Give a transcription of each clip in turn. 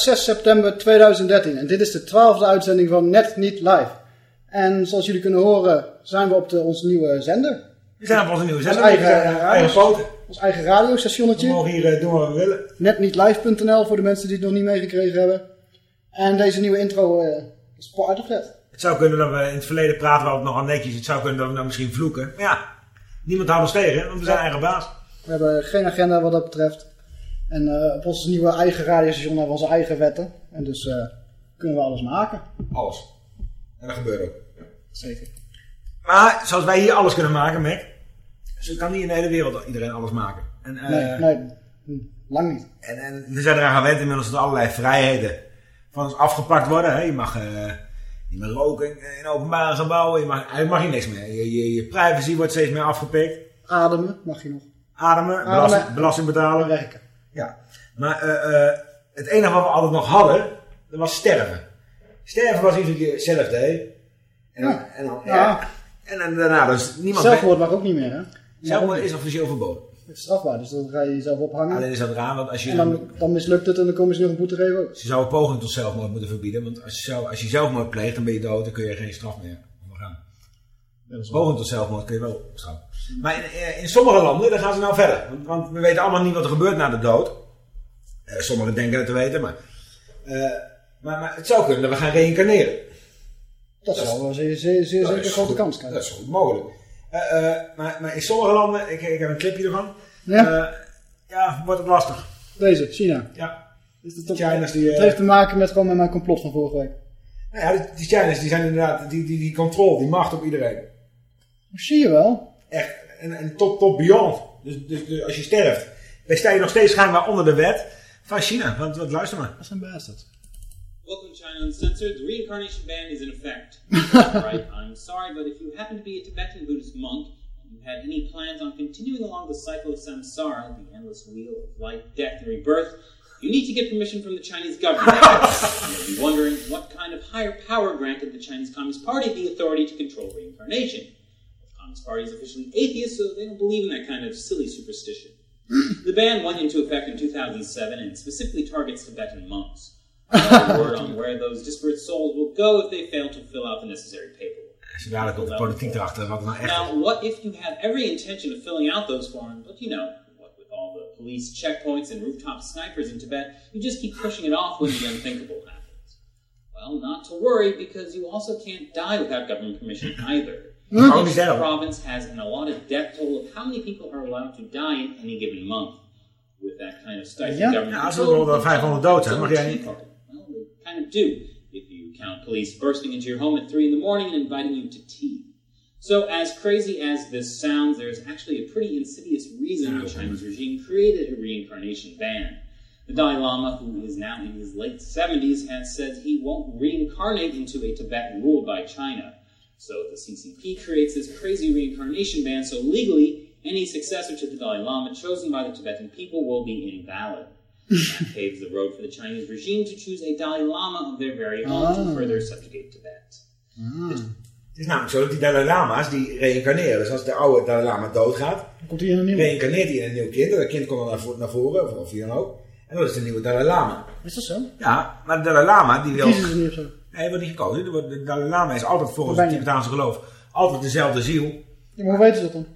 6 september 2013 en dit is de twaalfde uitzending van Net Niet Live. En zoals jullie kunnen horen zijn we op de, onze nieuwe zender. We zijn op onze nieuwe zender. eigen- We eh, eigen. Ons eigen We radiostationnetje. mogen hier eh, doen wat we willen. Netnietlive.nl voor de mensen die het nog niet meegekregen hebben. En deze nieuwe intro eh, is part of that. Het zou kunnen dat we in het verleden praten we nogal netjes. Het zou kunnen dat we nou misschien vloeken. Maar ja, niemand houdt ons tegen, want we zijn eigen baas. We hebben geen agenda wat dat betreft. En eh, op ons nieuwe eigen radiostation hebben we onze eigen wetten. En dus eh, kunnen we alles maken. Alles. En dat gebeurt ook. Zeker. Maar zoals wij hier alles kunnen maken, Mick. Zo kan niet in de hele wereld iedereen alles maken. En, eh, Nee, nee, hm, lang niet. En, en we zijn eraan gewend inmiddels dat allerlei vrijheden van ons afgepakt worden. Hè? Je mag eh, niet meer roken in openbare gebouwen. Je mag, eigenlijk mag je niks meer. Je, je, je privacy wordt steeds meer afgepikt. Ademen mag je nog. Ademen, Ademen. belasting, belasting betalen. Werken. Ja. Maar eh, eh, het enige wat we altijd nog hadden, dat was sterven. Sterven was iets wat je zelf deed. En dan, Ja. en dan, Ja. En dan daarna, dus niemand... Zelfmoord mag ook niet meer, hè? Zelfmoord is officieel verboden. Het is strafbaar, dus dan ga je jezelf ophangen. Alleen is dat raar, want als je En dan... dan, mislukt het en dan komen ze nog een boete geven ook. Ze zouden poging tot zelfmoord moeten verbieden. Want als je, zelf, als je zelfmoord pleegt, dan ben je dood. Dan kun je geen straf meer. Poging tot zelfmoord kun je wel straffen. Maar in, eh, in sommige landen, daar gaan ze nou verder. Want, want we weten allemaal niet wat er gebeurt na de dood. Eh, sommigen denken het te weten, maar, eh, maar... Maar het zou kunnen dat we gaan reïncarneren. Dat zou wel zeer, zeer, zeer Dat zeker een grote goed. kans krijgen. Dat is goed mogelijk. Maar, maar in sommige landen, ik, ik heb een clipje ervan. Ja. ja, wordt het lastig. Deze, China. Ja. Is het, toch, China's die, het heeft te maken met, gewoon met mijn complot van vorige week. Nou ja, die- die Chinese die zijn inderdaad, die, die, die controle, die macht op iedereen. Zie je wel. Echt, en, en top, top beyond. Dus, dus, dus als je sterft, dan sta je nog steeds schijnbaar onder de wet van China. Want, want luister maar. Dat zijn bastards. Welcome, to China Uncensored. The reincarnation ban is in effect. right, I'm sorry, but if you happen to be a Tibetan Buddhist monk and you had any plans on continuing along the cycle of samsara, the endless wheel of life, death, and rebirth, you need to get permission from the Chinese government. you'll be wondering what kind of higher power granted the Chinese Communist Party the authority to control reincarnation. Communist Party is officially atheist, so they don't believe in that kind of silly superstition. The ban went into effect in 2007 and specifically targets Tibetan monks. Word on where those disparate souls will go if they fail to fill out the necessary paperwork. Als je dadelijk de politiek erachter, wat nou echt... Now, what if you have every intention of filling out those forms, but you know, what with all the police checkpoints and rooftop snipers in Tibet, you just keep pushing it off when the unthinkable happens? Well, not to worry, because you also can't die without government permission either. Die Each zijn province has an allotted death toll of how many people are allowed to die in any given month. With that kind of stifling Ja. government Ja, als er control, 500 dood zijn, so mag jij Tea niet. Party. Well, they kind of do. If you count police bursting into your home at 3 in the morning and inviting you to tea. So, as crazy as this sounds, there's actually a pretty insidious reason the Chinese regime created a reincarnation ban. The Dalai Lama, who is now in his late 70s, has said he won't reincarnate into a Tibet ruled by China. So the CCP creates this crazy reincarnation ban, so legally, any successor to the Dalai Lama chosen by the Tibetan people will be invalid. that paves the road for the Chinese regime to choose a Dalai Lama of their very own Ah. to further subjugate Tibet. Het is namelijk zo dat die Dalai Lama's die reïncarneren. Dus als de oude Dalai Lama doodgaat, Dan komt hier een nieuwe. reïncarneert hij in een nieuw kind. En dat kind komt dan naar, vo- naar voren, of, of wie dan ook. En dat is de nieuwe Dalai Lama. Is dat zo? Ja, maar de Dalai Lama die wil... Kiezen Nee, wordt niet gekozen. Er De Dalai Lama is altijd volgens het? Tibetaanse geloof altijd dezelfde ziel. Ja, maar hoe weten ze dat dan?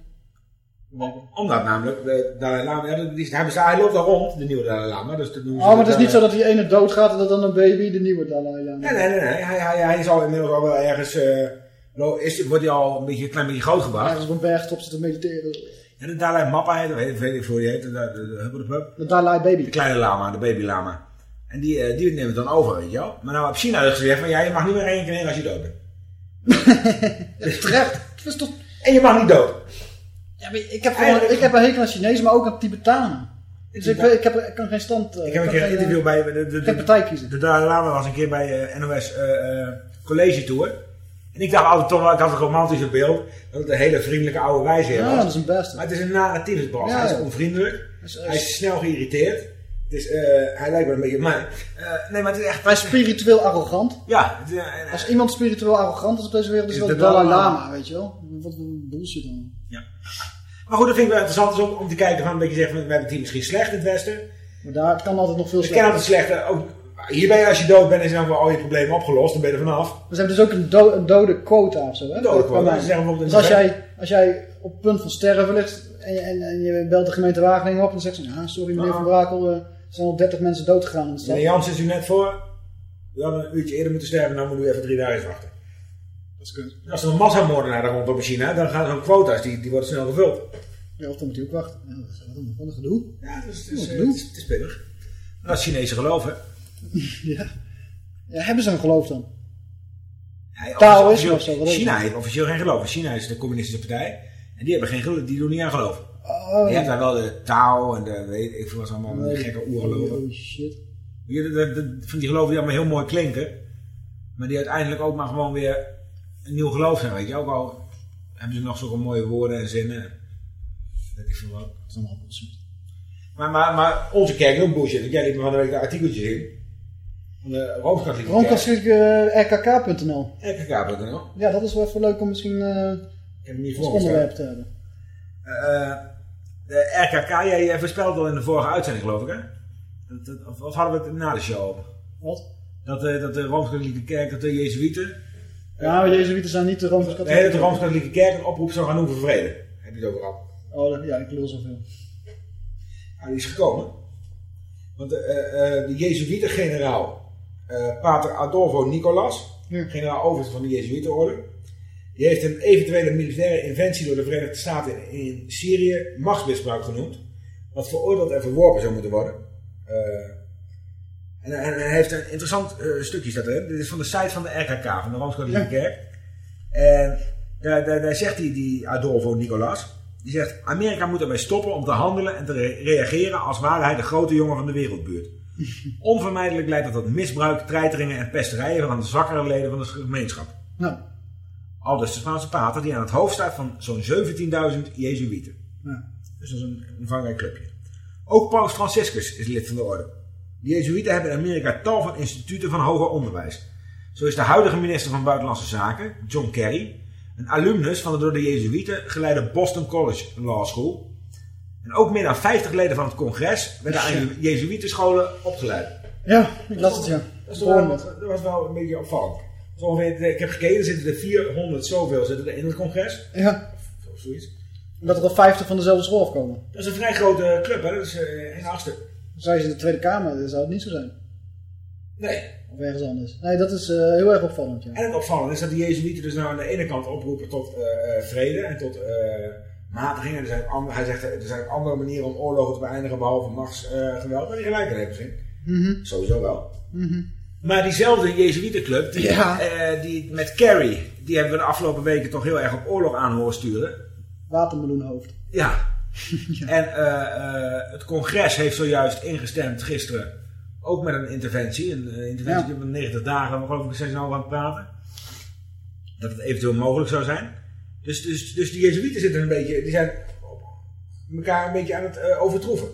Omdat namelijk de Dalai Lama, hij, loopt daar rond, de nieuwe Dalai Lama. Dus Oh, maar het is niet zo dat die ene doodgaat en dat dan een baby de nieuwe Dalai Lama. Nee, nee, nee. nee. Hij, hij, hij is al inmiddels al wel ergens... eh, lo- is, wordt hij al een, beetje, een klein beetje groot gebracht. Ergens op een bergtop zitten te mediteren. En de Dalai Mappa heet, weet, ik hoe die heet, de, de, de, de, de, de, De Dalai baby. de kleine lama, de baby lama. En die, eh, die neemt het dan over, weet je wel. Maar nou heb China dus gezegd van, ja, je mag niet meer reïncarneren als je dood bent. Terecht. Dat is toch... En je mag niet dood. Ja, maar ik, heb gewoon, Eigenlijk- ik heb een hekel aan Chinezen, maar ook aan Tibetanen. Dus ik, ik, heb, ik kan geen stand... eh, Ik heb een keer een interview eh, bij de, de, de, partij kiezen. de Dalai Lama was een keer bij eh, NOS eh, eh, College Tour. En ik dacht altijd toch wel, ik had een romantische beeld, dat het een hele vriendelijke oude Ja, was. dat is een beste. Maar het is een narratiefsbras. Ja, hij is ja. onvriendelijk. is- hij is snel geïrriteerd. Het is, eh, hij lijkt wel een beetje op mij. Eh, nee, maar het is echt... Hij is spiritueel arrogant. Ja. Het, eh, Als iemand spiritueel arrogant is op deze wereld, is Is wel de Dalai Lama, weet je wel. Wat een bullshit dan. Maar goed, dat vind ik wel interessant is om, om te kijken van een beetje zeggen, we hebben het hier misschien slecht in het Westen. Maar daar het kan altijd nog veel Dus ik ken slechter. altijd slechte. Ook, hier ben je als je dood bent, is dan wel al je problemen opgelost. Dan ben je er vanaf. We hebben dus ook een, do- een dode quota of zo, hè? Dode quota. Dus als jij, als jij op het punt van sterven ligt en je, en, en je belt de gemeente Wageningen op en zegt ze, ja, sorry meneer Ah. Van Brakel, zijn al 30 mensen dood gegaan in de stad. Meneer Jans is u net voor. U had een uurtje eerder moeten sterven, dan moet u even drie dagen wachten. Dat is. Als er een massamoordenaar daar rond op in China, dan gaan zo'n quota's, die, die worden snel gevuld. Ja, of dan moet hij ook wachten. Ja, dat is wat een, wat een gedoe. Ja, dus het is, doen? het is, het is pittig. Dat is Chinese geloof, hè? Ja. ja. Hebben ze een geloof dan? Ja, Taoïsme officieel- of zo, China heeft officieel geen geloof. China is de communistische partij. En die hebben geen geloof, die doen niet aan geloof. Oh, Je hebt daar wel de Tao en de, weet ik veel wat allemaal, die gekke oergeloven. Oh shit. Je, van die geloven die allemaal heel mooi klinken. Maar die uiteindelijk ook maar gewoon weer een nieuw geloof zijn, weet je. Ook al hebben ze nog zulke mooie woorden en zinnen. Weet ik veel wat. Dat is allemaal bullshit. Maar, maar, maar onze kerk is ook bullshit. Want Jij liet me van de week de artikeltjes in. Van de Rooms-Katholieke. Rondkastelijk uh, rkk.nl. RKK.nl. Ja, dat is wel even leuk om misschien eh Ik heb hem niet als onderwerp te hebben. Eh, de RKK, jij, jij voorspelde al in de vorige uitzending, geloof ik, hè? Dat, dat- of, of hadden we het na de show over? Wat? Dat, eh, dat de Rooms-Katholieke Kerk, dat de Jezuïeten, Ja, maar Jezuïeten zijn niet de de hele Rooms-Katholieken. Rooms-Katholieke Kerk een oproep zou gaan doen voor vrede. Heb je het over gehad? Oh, dat- ja, ik lul zoveel. Nou, die is gekomen. Want de, eh, eh, de Jezuïeten-generaal, eh, pater Adolfo Nicolas, Ja. generaal overste van de Jezuïetenorde, die heeft een eventuele militaire inventie door de Verenigde Staten in, in Syrië machtsmisbruik genoemd, wat veroordeeld en verworpen zou moeten worden. Eh, en, en, hij heeft een interessant eh, stukje staat erin. Dit is van de site van de RKK, van de Rooms-Katholieke Kerk. En daar, daar, daar zegt hij, die Adolfo Nicolas, die zegt, Amerika moet ermee stoppen om te handelen en te re- reageren als ware hij de grote jongen van de wereldbuurt. Onvermijdelijk leidt dat tot misbruik, treiteringen en pesterijen van de zwakkere leden van de gemeenschap. Nou, Al dus de Spaanse pater die aan het hoofd staat van zo'n 17.000 Jezuïeten. ja. Dus dat is een omvangrijk clubje. Ook Paus Franciscus is lid van de orde. De Jezuïeten hebben in Amerika tal van instituten van hoger onderwijs. Zo is de huidige minister van Buitenlandse Zaken, John Kerry, een alumnus van de door de Jezuïeten geleide Boston College Law School. En ook meer dan 50 leden van het congres werden aan Jezuïetenscholen opgeleid. ja, ik las het, ja. Dat, is wel, dat was wel een beetje opvallend. Zo ongeveer, ik heb gekeken, er zitten er 400 zoveel zitten er in het congres. Ja, Of zoiets. dat er al 50 van dezelfde school afkomen. Dat is een vrij grote club, hè? Dat is eh, een achtste. Zij is in de Tweede Kamer, dat zou het niet zo zijn. Nee. Of ergens anders. Nee, dat is eh, heel erg opvallend, ja. En het opvallende is dat de Jezuïeten dus nou aan de ene kant oproepen tot eh, eh, vrede en tot eh matiging. En er zijn, an- hij zegt er zijn andere manieren om oorlogen te beëindigen behalve machtsgeweld. Waar hij gelijk in heeft misschien. Mhm. Sowieso wel. Maar diezelfde Jezuïetenclub, die, Ja. eh, die met Kerry, die hebben we de afgelopen weken toch heel erg op oorlog aan horen sturen. Watermeloenhoofd. Ja. En eh, eh, het congres heeft zojuist ingestemd gisteren. Ook met een interventie. Een interventie Ja. van 90 dagen. We geloof ik zijn ze nou aan het praten. dat het eventueel mogelijk zou zijn. Dus, dus, dus die Jezuïeten zitten een beetje, die zijn elkaar een beetje aan het overtroeven.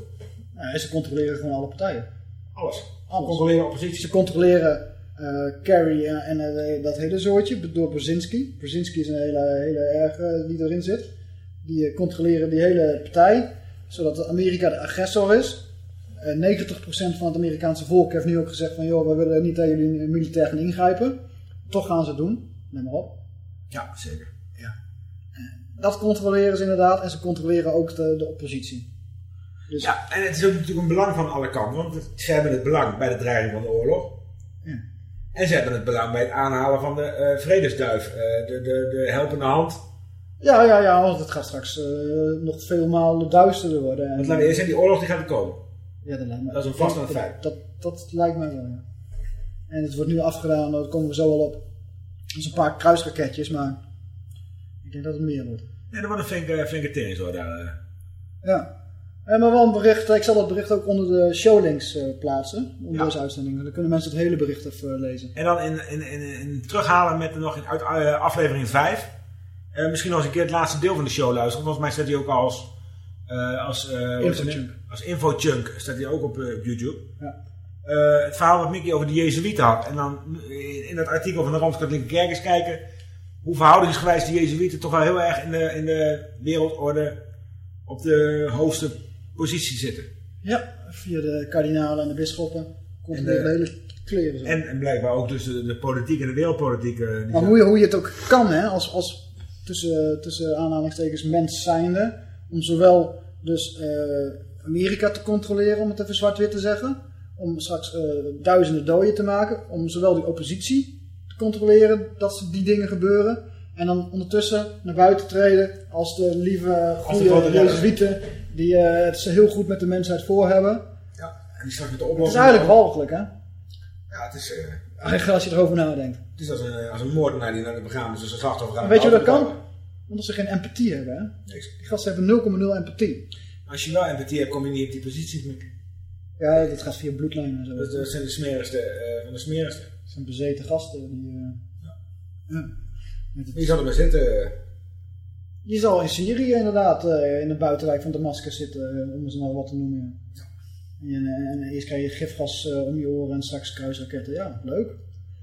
Ja, en ze controleren gewoon alle partijen. Alles. Oppositie. Ze controleren eh Kerry en, en eh, dat hele zoortje door Brzezinski. Brzezinski is een hele, hele erge die erin zit. Die eh, controleren die hele partij, zodat Amerika de agressor is. Eh 90% van het Amerikaanse volk heeft nu ook gezegd van... joh, we willen niet dat jullie militair gaan ingrijpen. Toch gaan ze het doen. Neem maar op. Ja, zeker. Dat controleren ze inderdaad. En ze controleren ook de, de oppositie. Dus Ja, en het is ook natuurlijk een belang van alle kanten. Want ze hebben het belang bij de dreiging van de oorlog. Ja. En ze hebben het belang bij het aanhalen van de eh, vredesduif. eh, de, de, de helpende hand. ja, ja, ja, want het gaat straks eh, nog veel maal duisterder worden. En, Want laten we eerst zeggen, die oorlog die gaat er komen. Ja, dat lijkt me. Dat is een vaststaand dat, feit. Dat, dat, lijkt mij wel, ja. En het wordt nu afgedaan, daar komen we zo al op. Dat is een paar kruisraketjes, maar ik denk dat het meer wordt. Ja, dat wordt een flinke, flinke tering zo daar. Ja. En maar wel een bericht, ik zal dat bericht ook onder de showlinks eh, plaatsen, onder Ja. deze uitzending. Dan kunnen mensen het hele bericht even eh, lezen. En dan in, in, in, in terughalen met nog in, uit eh, aflevering 5. Eh, misschien nog eens een keer het laatste deel van de show luisteren. Volgens mij staat hij ook als, eh als, eh? Infochunk. als infochunk. Staat hij ook op, eh, YouTube. Ja. Eh, het verhaal wat Mickey over de Jezuïeten had. En dan in, in dat artikel van de Rooms-Katholieke Kerk eens kijken hoe verhoudingsgewijs de Jezuïeten toch wel heel erg in de, in de wereldorde op de hoogste positie zitten. Ja, via de kardinalen en de bisschoppen komt En de, de- hele kleren zo. En, en blijkbaar ook dus de, de politiek en de wereldpolitiek. eh, Maar hoe je, hoe je het ook kan, hè, als, als tussen, tussen aanhalingstekens mens zijnde, om zowel dus eh, Amerika te controleren, om het even zwart-wit te zeggen, om straks eh, duizenden doden te maken, om zowel die oppositie te controleren, dat die dingen gebeuren, en dan ondertussen naar buiten treden als de lieve, goede. Jezuïeten, die eh, het ze heel goed met de mensheid voor hebben. ja, en die straks met de Het oplossing. is eigenlijk walgelijk, hè? Ja, het is, eh, Eigenlijk als je erover nadenkt. het is als een, als een moordenaar die naar de begrafenis is een slachtoffer gaat. Weet je hoe dat kan? Omdat ze geen empathie hebben, hè? Niks. Die gasten hebben 0,0 empathie. Als je wel empathie hebt, kom je niet op die posities meer. Ja, dat gaat via bloedlijnen en zo. Dat, dat zijn de smerigste eh, van de smerigste. Dat zijn bezeten gasten. Die, eh, ja. Wie zal er maar zitten? Die zal in Syrië inderdaad eh, in de buitenwijk van Damascus zitten, eh, om ze maar wat te noemen. ja. En, eh, en eerst krijg je gifgas om je oren en straks kruisraketten. Ja, leuk.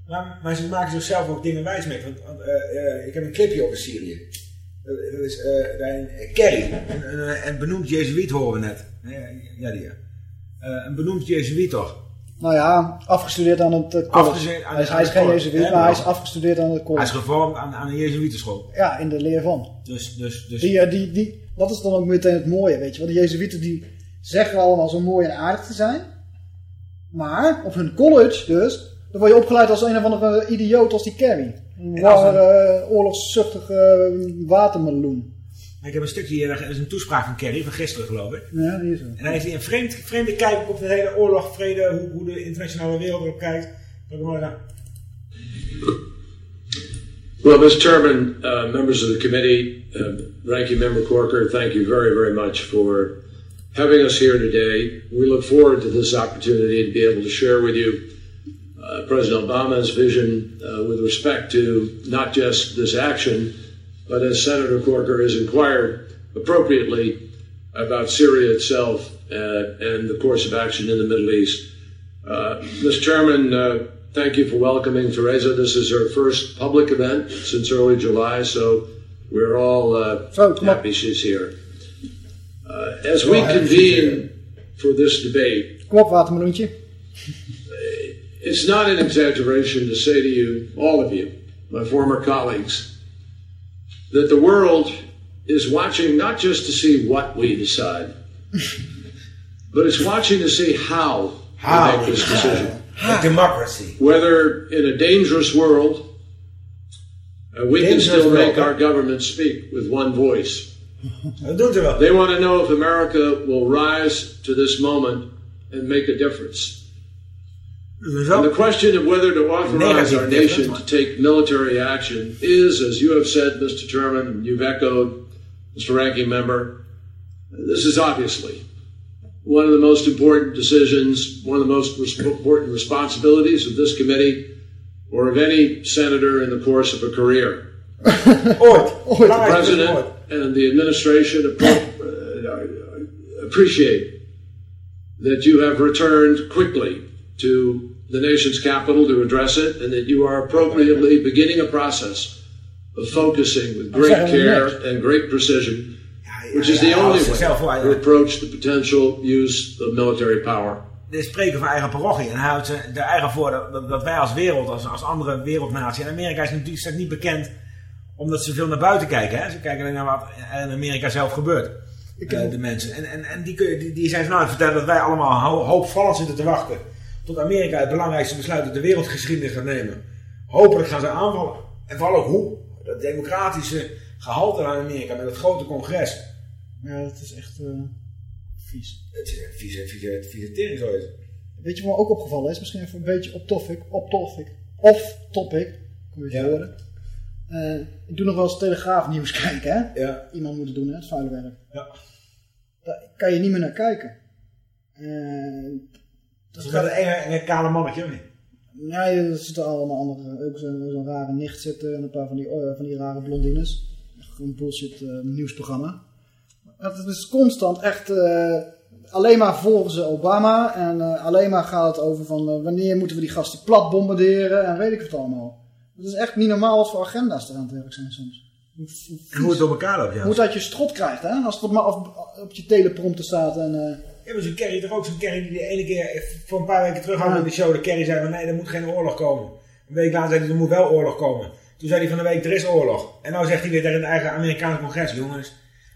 Maar, maar ze maken zichzelf ook dingen wijs mee. Want, want, ik heb een clipje over Syrië. Dat, dat is Kerry. Een, een, een benoemd Jezuïet horen we net. Ja, die. een benoemd Jezuïet toch? Nou ja, afgestudeerd aan het eh, college. Afgestudeerd aan- hij is, aan hij is het geen college, jezuïet, maar hij is afgestudeerd aan het Hij is college. gevormd aan, aan een Jezuïetenschool. Ja, in de leer van. Dus, dus, dus Die, eh, die, die, dat is dan ook meteen het mooie, weet je wel. De Jezuïeten die zeggen allemaal zo mooi en aardig te zijn. Maar op hun college dus, dan word je opgeleid als een of andere idioot als die Kerry. Een ware, eh, oorlogszuchtige watermeloen. Ik heb een stukje hier, dat is een toespraak van Kerry, van gisteren geloof ik. Ja, die is er. En dan heeft hij een vreemd, vreemde kijk op de hele oorlog, vrede, hoe, hoe de internationale wereld erop kijkt. Kijk maar naar. Well, Mr. Chairman, uh, members of the committee, uh, Ranking Member Corker, thank you very, very much for having us here today. We look forward to this opportunity to be able to share with you uh, President Obama's vision uh, with respect to not just this action, but as Senator Corker has inquired appropriately about Syria itself uh, and the course of action in the Middle East. Uh, Mr. Chairman, uh, thank you for welcoming Teresa. This is her first public event since early July, so we're all uh, kom happy she's here. Uh, as we convene for this debate, Kom op, watermeloentje. it's not an exaggeration to say to you, all of you, my former colleagues, that the world is watching not just to see what we decide, but it's watching to see how, How we make this decision. A democracy. Whether in a dangerous world, uh, we can still make huh? our government speak with one voice. They want to know if America will rise to this moment and make a difference. Dat And the question of whether to authorize our nation to take military action is, as you have said, Mr. Chairman, and you've echoed, Mr. Ranking Member, this is obviously one of the most important decisions, one of the most res- important responsibilities of this committee or of any senator in the course of a career. Ooit. The president ooit. and the administration appro- uh, appreciate that you have returned quickly to the nation's capital to address it, and that you are appropriately beginning a process of focusing with great care and great precision, which is the only way to approach the potential use of military power. de spreker van eigen parochie. En hij houdt ze er eigen voor dat, wij als wereld, als, als andere wereldnatie. En Amerika is natuurlijk is niet bekend omdat ze veel naar buiten kijken. Hè? Ze kijken alleen naar wat er in Amerika zelf gebeurt. Eh, de mensen. En, en, en die, kun je- die, die zijn het vertellen dat wij allemaal ho- hoopvallend zitten te wachten. Tot Amerika het belangrijkste besluit uit de wereldgeschiedenis gaat nemen. Hopelijk gaan ze aanvallen. En vooral ook hoe. Dat democratische gehalte aan Amerika met het grote congres. Ja, dat is echt eh, vies. Het is een vieze, vieze, vieze tering zo is het. Weet je wat me ook opgevallen is? Misschien even een beetje op topic. Op topic. Off topic. Kom je Ja. te horen. Eh, ik doe nog wel eens Telegraaf nieuws kijken, hè? Ja. Iemand moet het doen, hè? Het vuile werk. Ja. Daar kan je niet meer naar kijken. Eh, Dat is een enge, enge kale mannetje, of niet? ja, er zitten allemaal andere. Ook zo'n rare nicht zitten en een paar van die, eh, van die rare blondines. Echt een bullshit eh, nieuwsprogramma. Het is constant echt. eh, alleen maar volgen ze Obama. En eh, alleen maar gaat het over van wanneer moeten we die gasten plat bombarderen. En weet ik het allemaal. Het is echt niet normaal wat voor agenda's er aan het werk zijn soms. Hoe, hoe, En hoe het door elkaar loopt, ja. hoe dat je strot krijgt, hè? Als het maar op, op je teleprompter staat. En, eh, maar zo'n Kerry toch ook zo'n Kerry die de ene keer voor een paar weken terug had in de show. De Kerry zei van nee, er moet geen oorlog komen. Een week later zei hij er moet wel oorlog komen. Toen zei hij van de week er is oorlog. En nou zegt hij weer tegen het eigen Amerikaanse congres. Jongens,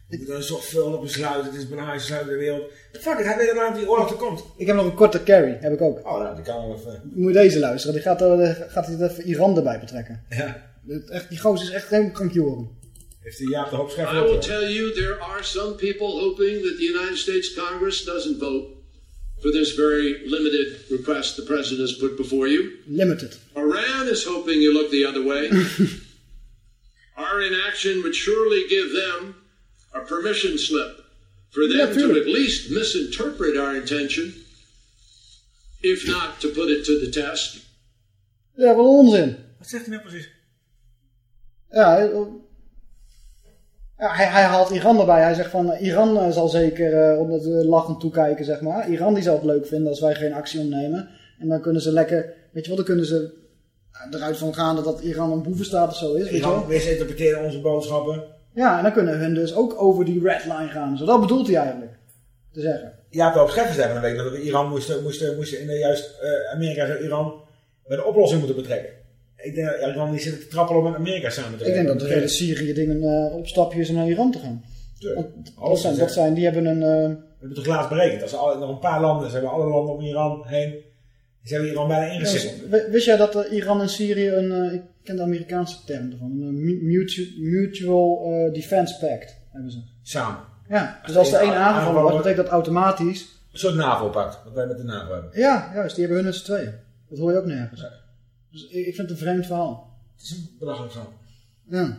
we moeten een zorgvuldig besluit. Het is het belangrijkste besluit ter wereld. Fuck it, hij weet al lang dat die oorlog er komt. ik heb nog een korte carry, heb ik ook. Oh, nou, die kan wel even. Moet je deze luisteren. Die gaat, er, gaat hij even Iran erbij betrekken. Ja. Echt, die gozer is echt helemaal krankjoren. Heeft hij Jaap de Hoop I will tell you, there are some people hoping that the United States Congress doesn't vote for this very limited request the president has put before you. Limited. Iran is hoping you look the other way. Our inaction would surely give them a permission slip for them Yeah, to at least misinterpret our intention, if not to put it to the test. Ja, wat onzin. Wat zegt hij nou precies? Eh, ja hij, hij haalt Iran erbij. Hij zegt van eh, Iran eh, zal zeker eh om het lachend toekijken, zeg maar. Iran die zal het leuk vinden als wij geen actie ondernemen. En dan kunnen ze lekker, weet je wat, dan kunnen ze eruit van gaan dat, dat Iran een boevenstaat of zo is, weet Iran wel. misinterpreteren onze boodschappen. Ja, en dan kunnen hun dus ook over die red line gaan. Zo, dat bedoelt hij eigenlijk te zeggen. De Hoop Scheffer zei van week dat we Iran moesten, moesten, moesten in de juist Amerika zou Iran bij de oplossing moeten betrekken. Ik denk dat Iran die zit te trappelen om met Amerika samen te Ik denk dat de hele Syrië dingen eh opstapje is om naar Iran te gaan. Tuurlijk. Dat zijn, dat zijn, die hebben een... eh, We hebben toch laatst berekend. Als er al- nog een paar landen, ze hebben alle landen om Iran heen. Ze hebben Iran bijna ingezet. wist jij dat eh, Iran en Syrië een... ik ken de Amerikaanse term ervan. Een mu- mutual, mutual Defense Pact hebben ze. Samen. Ja, dus als er één aangevallen wordt, betekent dat automatisch... Een soort NAVO-pact. Wat wij met de NAVO hebben. Ja, juist, die hebben hun met z'n tweeën. Dat hoor je ook nergens. Dus ik, ik vind het een vreemd verhaal. Het is een belachelijk verhaal. Ja.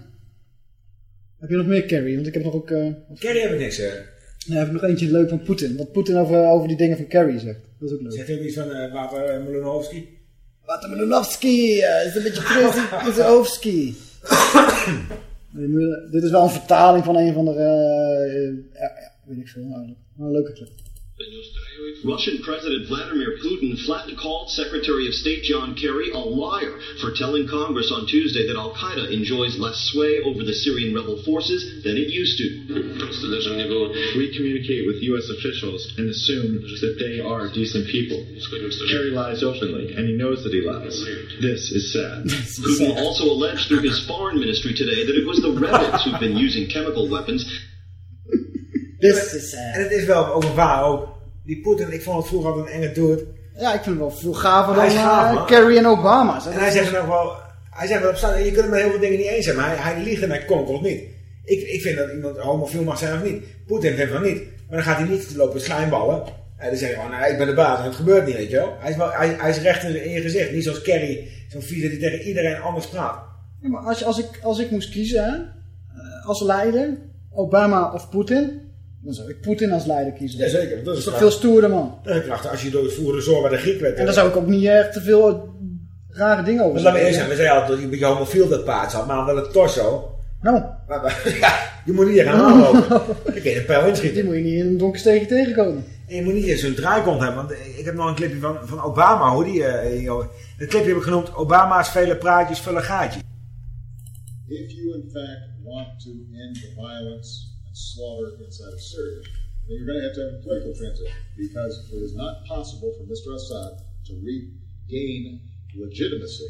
Heb je nog meer Kerry? Want ik heb nog ook... eh, Kerry heb ik niks. eh. nee, heb ik nog eentje leuk van Poetin. Wat Poetin over, over die dingen van Kerry zegt. Dat is ook leuk. Zegt ook iets van uh, Water uh, Molinovski eh, is een beetje crazy. Moet- Dit is wel een vertaling van een van de... eh, eh, ja, ja, weet ik veel. eigenlijk. Maar een leuke clip. Russian President Vladimir Putin flat called Secretary of State John Kerry a liar for telling Congress on Tuesday that Al Qaeda enjoys less sway over the Syrian rebel forces than it used to. We communicate with U.S. officials and assume that they are decent people. Kerry lies openly, and he knows that he lies. This is sad. Putin also alleged through his foreign ministry today that it was the rebels who've been using chemical weapons This is sad. En het is wel ook waar ook. Die Poetin, ik vond het vroeger altijd een enge dude. Ja, ik vind het wel veel gaver dan gaaf, eh. Kerry en Obama. En hij zegt ook wel, hij zegt wel je kunt het met heel veel dingen niet eens zijn, maar hij, hij liegt en hij konkelt niet. Ik, ik vind dat iemand homofiel mag zijn of niet. Poetin vindt van niet. Maar dan gaat hij niet lopen schijnballen. En dan zeg je gewoon, nou, ik ben de baas en het gebeurt niet, weet je wel. Hij is, wel, hij, hij is recht in, je gezicht. Niet zoals Kerry, zo'n vieze die tegen iedereen anders praat. Ja, maar als, als, ik, als ik moest kiezen, eh, als leider, Obama of Poetin, dan zou ik Poetin als leider kiezen. Jazeker, dat Dat is is toch veel stoerder, man. Dat is kracht als je door het vroeger zorg bij de Griek werd. En dan zou ik ook niet echt te veel rare dingen over Maar laten we eerst zeggen. zijn, we zeiden altijd dat hij een beetje homofiel dat paard zat, maar wel het torso. Nou, Maar, maar, ja, je moet niet gaan aanlopen. Dan kun je een pijl inschieten. die moet je niet in een donker steegje tegenkomen. En je moet niet eens zo'n draaikont hebben, want ik heb nog een clipje van, van Obama, hoe die... eh, joh, het clipje heb ik genoemd, Obama's vele praatjes vullen gaatje. If you, in fact, want to end the violence slaughter inside of Syria, then you're going to have to have a political transition because it is not possible for Mr. Assad to regain legitimacy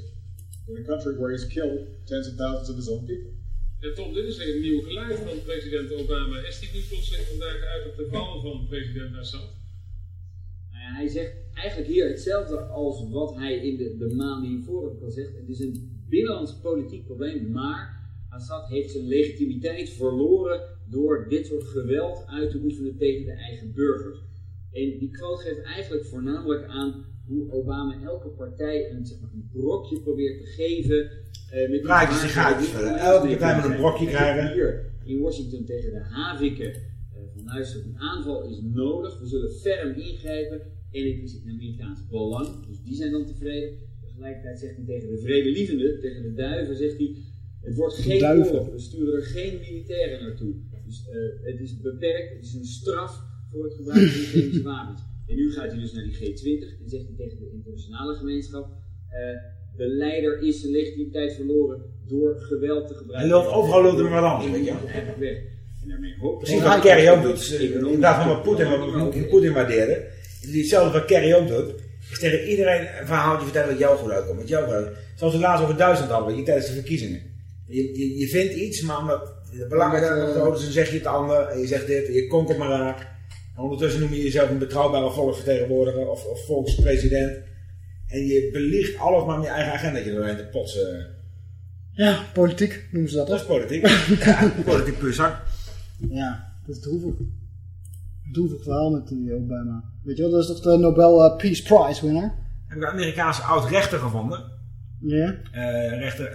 in a country where he's killed tens of thousands of his own people. En Tom, dit is een nieuw geluid van president Obama. Is die nu plotseling vandaag uit op de val van president Assad? Nou ja, hij zegt eigenlijk hier hetzelfde als wat hij in de, de maanden hiervoor had gezegd. Het is een binnenlands politiek probleem, maar Assad heeft zijn legitimiteit verloren door dit soort geweld uit te oefenen tegen de eigen burgers. En die quote geeft eigenlijk voornamelijk aan hoe Obama elke partij een, zeg maar, een brokje probeert te geven. eh, met Praatjes en vragen gaatjes die vullen. de Elke partij moet een brokje krijgen. Hier in Washington tegen de Haviken eh, van luister, een aanval is nodig, we zullen ferm ingrijpen en het is in Amerikaans belang, dus die zijn dan tevreden. Tegelijkertijd zegt hij tegen de vredelievenden, tegen de duiven, zegt hij, het wordt geen duiven. oorlog, we sturen er geen militairen naartoe. Dus het is beperkt, het is een straf voor het gebruik van chemische wapens. En nu gaat hij dus naar die G20 en zegt hij tegen de internationale gemeenschap, eh, de leider is zijn legitimiteit verloren door geweld te gebruiken. Hij loopt overal loopt er maar wat anders, En weet je weg. En daarmee hoopt Precies wat Kerry ook doet. In plaats van wat Poetin, Poetin waardeerde. Die hetzelfde wat Kerry ook doet. Is tegen iedereen een verhaaltje vertellen wat jou goed uitkomt. Wat jou goed uitkomt. Zoals we laatst over Duitsland hadden, tijdens de verkiezingen. Je, je, je vindt iets, maar omdat de nog groot is, dan zeg je het ander. En je zegt dit, je komt er maar aan. En ondertussen noem je jezelf een betrouwbare volksvertegenwoordiger of, of volkspresident. En je beliegt alles maar met je eigen agenda doorheen te potsen. Ja, politiek noemen ze dat, Dat is politiek. ja, politiek puur zak. Ja, dat is droevig. Droevig verhaal met die Obama. Weet je wel, dat is toch de Nobel eh, Peace Prize winner? Heb ik een Amerikaanse oud-rechter gevonden. Ja. eh, rechter,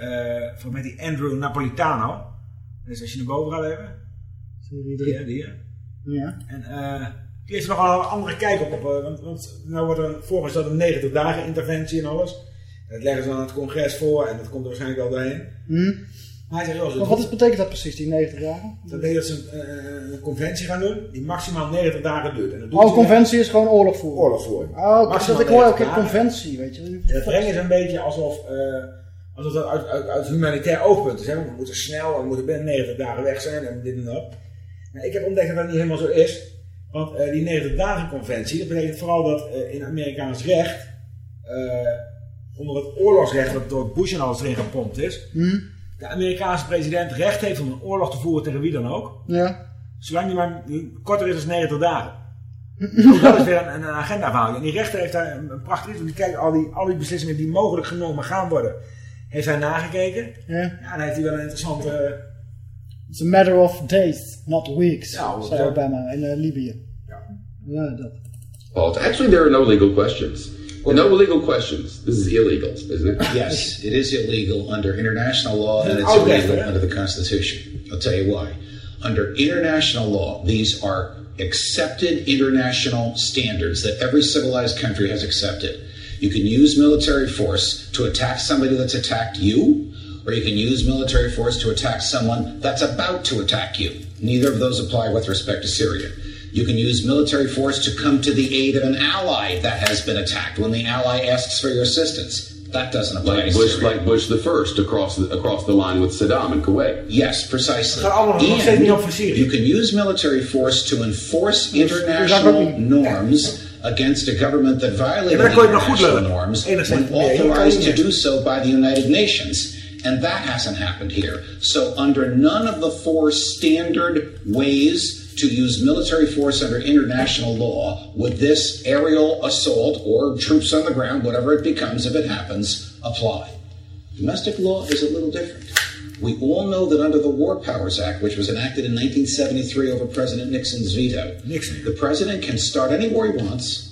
van met die Andrew Napolitano. Dus als je naar boven gaat even. Serie Die, 3. hè, die. Ja. En eh, die heeft er nog wel een andere kijk op. op eh, want, want nou wordt er voorgesteld een 90 dagen interventie en alles. Dat leggen ze dan aan het congres voor en dat komt er waarschijnlijk wel doorheen. Hm. Maar hij joh, wat is, betekent dat precies, die 90 dagen? dat betekent dat ze een, eh, een conventie gaan doen die maximaal 90 dagen duurt. En dat Oh, conventie is gewoon oorlog voeren. Oorlog voeren. Oh, ik, Maximaal dat, ik hoor ook 90 een dagen. conventie, weet je. Het brengen is een beetje alsof, eh, alsof dat uit, uit, uit humanitair oogpunt is. Hè? We moeten snel en we moeten binnen 90 dagen weg zijn en dit en dat. Maar ik heb ontdekt dat dat niet helemaal zo is. Want eh, die 90 dagen conventie, dat betekent vooral dat eh, in Amerikaans recht, eh, onder het oorlogsrecht dat door Bush en alles erin gepompt is, Hm? De Amerikaanse president recht heeft om een oorlog te voeren tegen wie dan ook. Ja. Zolang die maar korter is dan 90 dagen. Ook dat is weer een, een agenda verhaal. En die rechter heeft daar een, een prachtig iets. Want die kijkt al die, al die beslissingen die mogelijk genomen gaan worden. Heeft hij nagekeken. Ja. Ja, dan heeft hij wel een interessante... It's a matter of days, not weeks, Ja, zei ja. Obama in eh, Libië. Ja, dat. fault. Actually, there are no legal questions. No legal questions. This is illegal, isn't it? Yes, it is illegal under international law and it's Oh, illegal under the Constitution. I'll tell you why. Under international law, these are accepted international standards that every civilized country has accepted. You can use military force to attack somebody that's attacked you, or you can use military force to attack someone that's about to attack you. Neither of those apply with respect to Syria. You can use military force to come to the aid of an ally that has been attacked when the ally asks for your assistance. That doesn't apply Like to Bush, Syria. like Bush the first across the, across the line with Saddam in Kuwait. Yes, precisely. gaat allemaal nog steeds niet op voor you can use military force to enforce international norms against a government that violated Ja, maar dat kon je nog goed international norms when meer. Je kan authorized to do so by the United Nations. And that hasn't happened here. So under none of the four standard ways to use military force under international law would this aerial assault or troops on the ground, whatever it becomes if it happens, apply. Domestic law is a little different. We all know that under the War Powers Act, which was enacted in 1973 over President Nixon's veto, Nixon. the president can start any war he wants,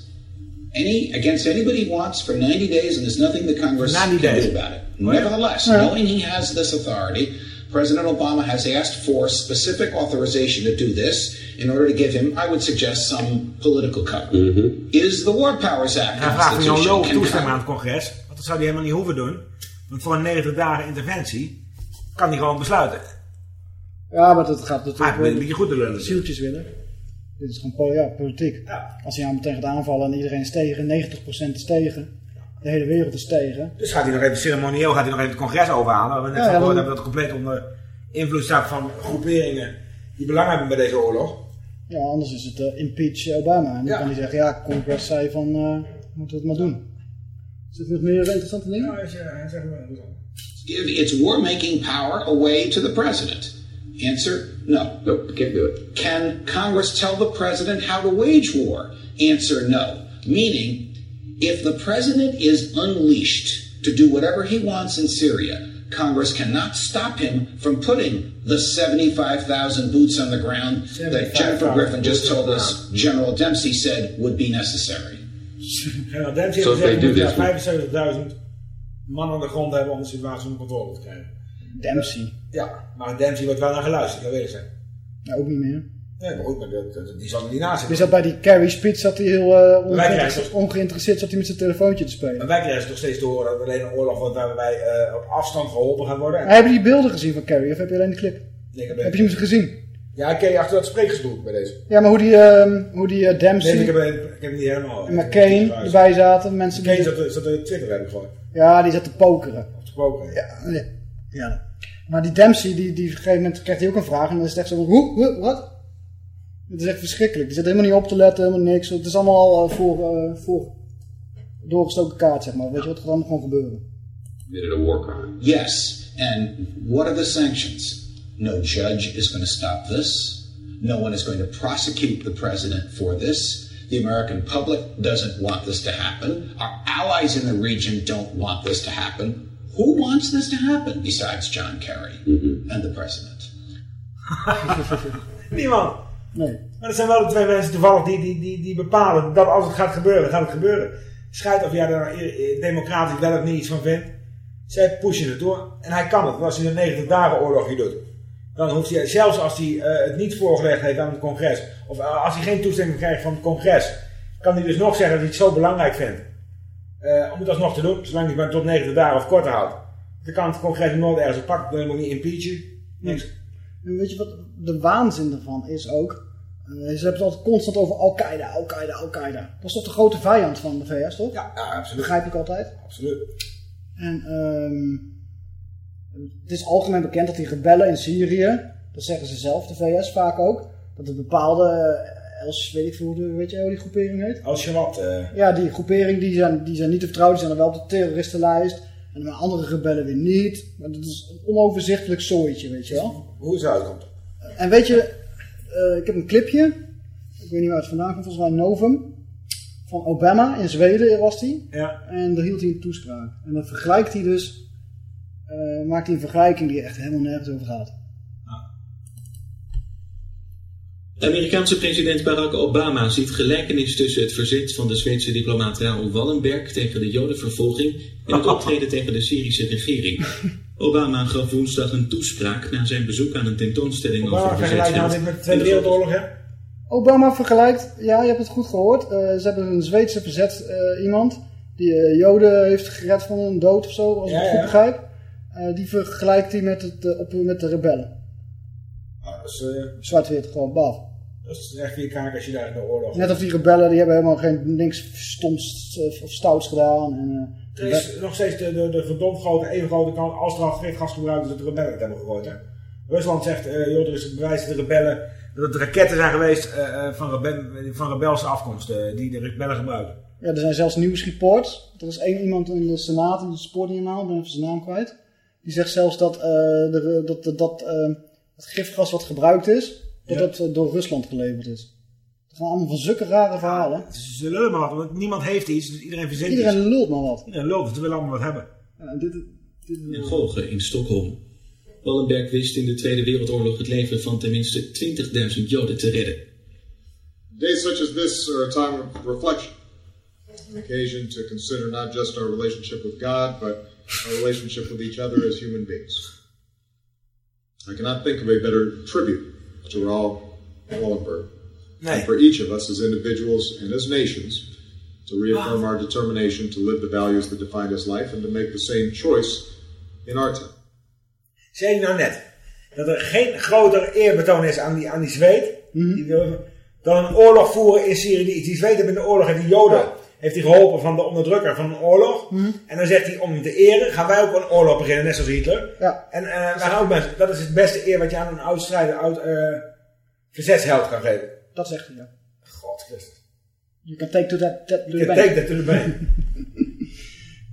any against anybody he wants for 90 days, and there's nothing the Congress can days. do about it. Nevertheless, Yeah. knowing he has this authority, President Obama has asked for specific authorization to do this in order to give him, I would suggest, some political cover. Mm-hmm. Is the War Powers Act Hij vraagt van Jan constitution Loo can toestemming aan cover? het congres. Want dat zou hij helemaal niet hoeven doen. Want voor een 90 dagen interventie kan hij gewoon besluiten. Ja, maar dat gaat Maar natuurlijk ik ben een beetje goed te lullen. zieltjes willen. Dit is gewoon po- ja, politiek. Als hij aan meteen gaat aanvallen en iedereen is tegen, 90% is tegen, de hele wereld is tegen. Dus gaat hij nog even ceremonieel gaat hij nog even het congres overhalen. We net Ja, van ja, gehoord hebben dat het compleet onder invloed staat van groeperingen die belang hebben bij deze oorlog. Ja, anders is het eh, impeach Obama. En dan kan hij zeggen, ja, Congress zei van, eh moeten we het maar doen. Zit er nog meer interessante dingen? Ja, hij zegt wel. Give its war-making power away to the president? Answer, no. Nope, can't do it. Can Congress tell the president how to wage war? Answer, no. Meaning, if the president is unleashed to do whatever he wants in Syria, Congress cannot stop him from putting the 75,000 boots on the ground that Jennifer Griffin just told us General Dempsey said would be necessary. Generaal Dempsey So heeft if they gezegd do this, we 75.000 man aan de grond hebben om de situatie onder controle te krijgen. Dempsey. Ja, maar Dempsey wordt wel naar geluisterd, dat weet ik zeggen. Ja, ook niet meer. Nee, maar goed, maar dat, dat- die zal er niet naast Dus zitten. dat bij die Carrie speech zat hij heel eh, ongeïnteresseerd, ongeïnteresseerd zat hij met zijn telefoontje te spelen. Maar wij krijgen toch steeds te horen dat alleen een oorlog wordt waarbij eh, op afstand geholpen gaat worden. Maar hebben die beelden gezien van Carrie of heb je alleen de clip? Nee, heb, Heb je hem gezien? Ja, ik ken je achter dat spreekgestoel bij deze. Ja, maar hoe die, ehm, hoe die eh, Dempsey Nee, ik heb, ik heb hem niet helemaal. en McCain erbij zaten. Mensen McCain die, zat, zat er Twitter heb ik gewoon. ja, die zat te pokeren. Gesproken. Ja, ja. ja. Maar die Dempsey, die, die op een gegeven moment krijgt hij ook een vraag en dan is het echt zo van, hoe, hoe, wat? Het is echt verschrikkelijk. Die zit helemaal niet op te letten, helemaal niks. Het is allemaal eh, voor, eh, voor doorgestoken kaart, zeg maar. Weet je wat, gaat allemaal gewoon gebeuren. Committed a war crime. Yes. And what are the sanctions? No judge is going to stop this. No one is going to prosecute the president for this. The American public doesn't want this to happen. Our allies in the region don't want this to happen. Who wants this to happen besides John Kerry and the president? Niemand. Nee. Maar dat zijn wel de twee mensen toevallig die, die, die, die bepalen dat als het gaat gebeuren, gaat het gebeuren. Schijt of jij er eh, democratisch wel of niet iets van vindt. Zij pushen het door. En hij kan het. Want als hij een 90 dagen oorlogje doet. Dan hoeft hij, zelfs als hij eh, het niet voorgelegd heeft aan het congres. Of eh, als hij geen toestemming krijgt van het congres. Kan hij dus nog zeggen dat hij het zo belangrijk vindt. Eh, om het alsnog te doen. Zolang het maar tot 90 dagen of korter houdt. Dan kan het congres nooit ergens op pakken. Dan moet hij niet impeachen. Niks. En weet je wat de waanzin ervan is ook? Eh, ze hebben het altijd constant over Al-Qaeda, Al-Qaeda, Al-Qaeda. Dat is toch de grote vijand van de VS, toch? Ja, ja absoluut. Begrijp ik altijd. Absoluut. En ehm het is algemeen bekend dat die rebellen in Syrië, dat zeggen ze zelf, de VS vaak ook, dat er bepaalde, Els, weet ik veel, weet je hoe die groepering heet? Als je wat... eh, Ja, die groepering die zijn, die zijn niet te vertrouwen, die zijn dan wel op de terroristenlijst. En de andere rebellen weer niet. Maar dat is een onoverzichtelijk zooitje, weet je wel. hoe het uitkomt. En weet je, eh, ik heb een clipje. Ik weet niet waar het vandaan komt, volgens mij Novum. Van Obama in Zweden was die. Ja. En daar hield hij een toespraak. En dan vergelijkt hij dus, eh, maakt hij een vergelijking die echt helemaal nergens over gaat. De Amerikaanse president Barack Obama ziet gelijkenis tussen het verzet van de Zweedse diplomaat Raoul Wallenberg tegen de jodenvervolging en het optreden tegen de Syrische regering. Obama gaf woensdag een toespraak na zijn bezoek aan een tentoonstelling Obama over vergelijkt nou verzetsgeld. dit met de Tweede Wereldoorlog, hè? Obama vergelijkt, ja, je hebt het goed gehoord. Eh, ze hebben een Zweedse verzet eh, iemand die eh, Joden heeft gered van een dood of zo, als ik Ja, het goed ja. begrijp. Eh, die vergelijkt hij met, het, op, met de rebellen. Ah, dat is, eh, Zwart-wit, gewoon baf. Dat is echt weer kaak als je daar in de oorlog... Net of die rebellen, die hebben helemaal geen niks stoms eh, of stouts gedaan. En, eh, Er is nog steeds de, de, de verdomd grote, even grote kans als er al gifgas gebruikt is dat de rebellen het hebben gegooid. Hè? Rusland zegt, eh joh, er is een bewijs dat de rebellen, dat het raketten zijn geweest van, rebe van rebelse afkomst, die de rebellen gebruiken. ja, er zijn zelfs nieuwsreports. Er is één iemand in de Senaat, in de niet helemaal, ik ben even zijn naam kwijt. Die zegt zelfs dat, de, dat, dat, dat het gifgas wat gebruikt is, dat Ja. dat eh, door Rusland geleverd is. Het gaan allemaal van zulke rare verhalen. Ze lullen maar wat, want niemand heeft iets, dus iedereen verzint Iedereen iets. lult maar wat. Iedereen lult, ze willen allemaal wat hebben. Ja, dit, dit, Golgen in Stockholm. Wallenberg wist in de Tweede Wereldoorlog het leven van tenminste 20.000 Joden te redden. Days such as this are a time of reflection, an occasion to consider not just our relationship with God, but our relationship with each other as human beings. I cannot think of a better tribute to Raoul Wallenberg. Nee. And for each of us as individuals and as nations to reaffirm our determination to live the values that define us life and to make the same choice in our time. Zei ik nou net dat er geen groter eerbetoon is aan die, aan die zweet die willen- dan een oorlog voeren in Syrië. Die, die zweet hebben in de oorlog, heeft die Joden heeft hij geholpen van de onderdrukker van een oorlog. En dan zegt hij om hem te eren, gaan wij ook een oorlog beginnen, net zoals Hitler. Ja. En eh, wij gaan ook mensen, dat is het beste eer wat je aan een oud strijder, oud eh, verzetsheld kan geven. Dat zegt hij, ja. God Christus. You can take to that, that to the Je bank. take that to the bank.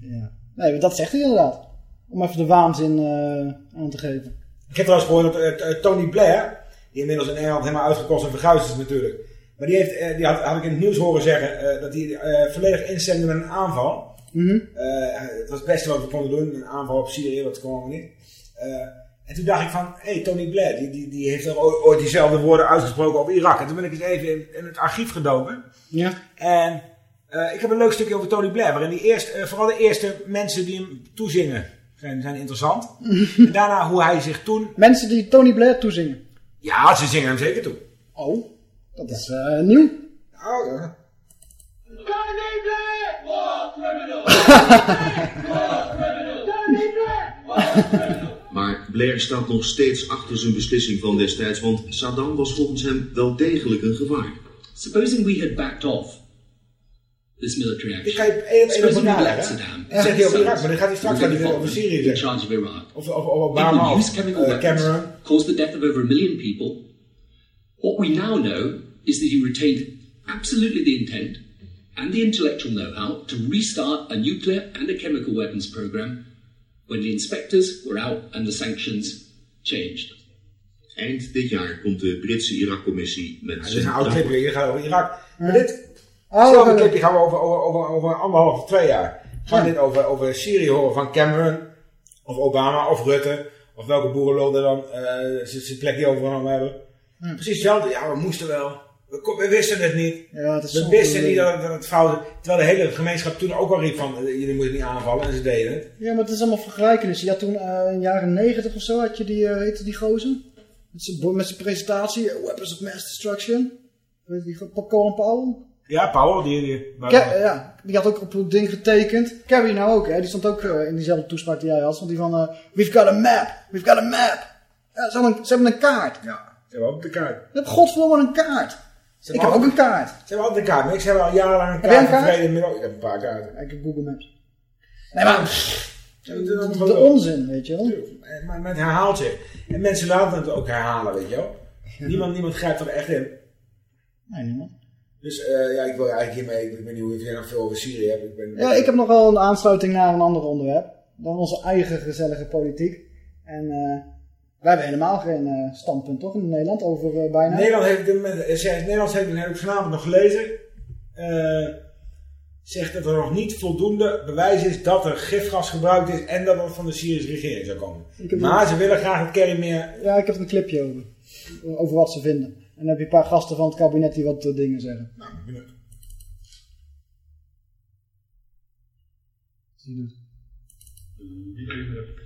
Ja. Nee, dat zegt hij inderdaad. Om even de waanzin eh, aan te geven. Ik heb trouwens gehoord dat Tony Blair, die inmiddels in Engeland helemaal uitgekost en verguisd is natuurlijk. Maar die, heeft, eh, die had, had ik in het nieuws horen zeggen eh, dat hij eh, volledig instemde met een aanval. Mhm. Eh, het was het beste wat we konden doen, een aanval op Syrië, wat kwam niet. En toen dacht ik van, hé, hey, Tony Blair, die, die, die heeft ooit diezelfde woorden uitgesproken over Irak. En toen ben ik eens even in, in het archief gedoken. Ja. En ik heb een leuk stukje over Tony Blair, waarin die eerst, vooral de eerste mensen die hem toezingen zijn, zijn interessant. en daarna hoe hij zich toen... Mensen die Tony Blair toezingen. Ja, ze zingen hem zeker toe. Oh, dat is eh, nieuw. Oh, ja. Maar Blair staat nog steeds achter zijn beslissing van destijds, want Saddam was volgens hem wel degelijk een gevaar. Supposing we had backed off this military action. Ik ga je we elkaar let leggen. Saddam. Zegt hij over Irak, maar dan gaat hij straks weer over Syrië zeggen. of. Of, of, Obama would of use chemical eh, weapons, Cameron. cause the death of over a million people. What we now know is that he retained absolutely the intent and the intellectual know-how to restart a nuclear and a chemical weapons program when the inspectors were out and the sanctions changed. Eind dit jaar komt de Britse Irak-commissie met Dit is een oud clipje, hier gaat over Irak. Maar dit, Oh, hetzelfde eh, clipje gaan we over, over, over, over anderhalf of twee jaar. Gaan we dit over, over Syrië horen van Cameron, of Obama, of Rutte, of welke boerenlul er dan eh, zijn zijn plekje overgenomen hebben. Precies hetzelfde, ja we moesten wel. We, wisten het niet. Ja, het is we wisten niet dat, het- dat het fout is. Terwijl de hele gemeenschap toen ook al riep van, eh, jullie moeten niet aanvallen. En ze deden het. Ja, maar het is allemaal vergelijkenissen. Je had toen eh, in de jaren negentig of zo, had je die, eh heette die gozer? Met zijn, presentatie, Weapons of Mass Destruction. Weet je Colin Powell? Ja, Paul, die... die Ke- ja, die had ook op het ding getekend. Kerry nou ook, hè? Die stond ook in diezelfde toespraak die jij had. Stond die van, we've got a map, we've got a map. Ja, ze, hebben een, ze hebben een kaart. Ja, hebben ook de kaart. Je hebt godverdomme een kaart. Ze Ik heb ook een kaart. Ze hebben altijd een kaart. Maar ik heb al jarenlang een Heb jij kaart een van kaart? Ik heb een paar kaarten. Ik heb Google Maps. Nee, maar... Dat is de, onzin, weet je wel. Maar, het herhaalt zich. En mensen laten het ook herhalen, weet je wel. Niemand, niemand grijpt er echt in. Nee, niemand. Dus eh, ja, ik wil eigenlijk hiermee, ik weet niet hoe je nog veel over Syrië hebt. Ik ben, Ja, ik heb nog wel een aansluiting naar een ander onderwerp. Dan onze eigen gezellige politiek. En eh, wij hebben helemaal geen eh, standpunt, toch, in Nederland over eh, bijna. Nederland heeft, Nederland heeft, heb ik vanavond nog gelezen, eh, zegt dat er nog niet voldoende bewijs is dat er gifgas gebruikt is en dat het van de Syrische regering zou komen. Maar een- ze willen graag het Kerry meer... Ja, ik heb er een clipje over. Over wat ze vinden. En dan heb je een paar gasten van het kabinet die wat dingen zeggen. Nou, benieuwd. Dat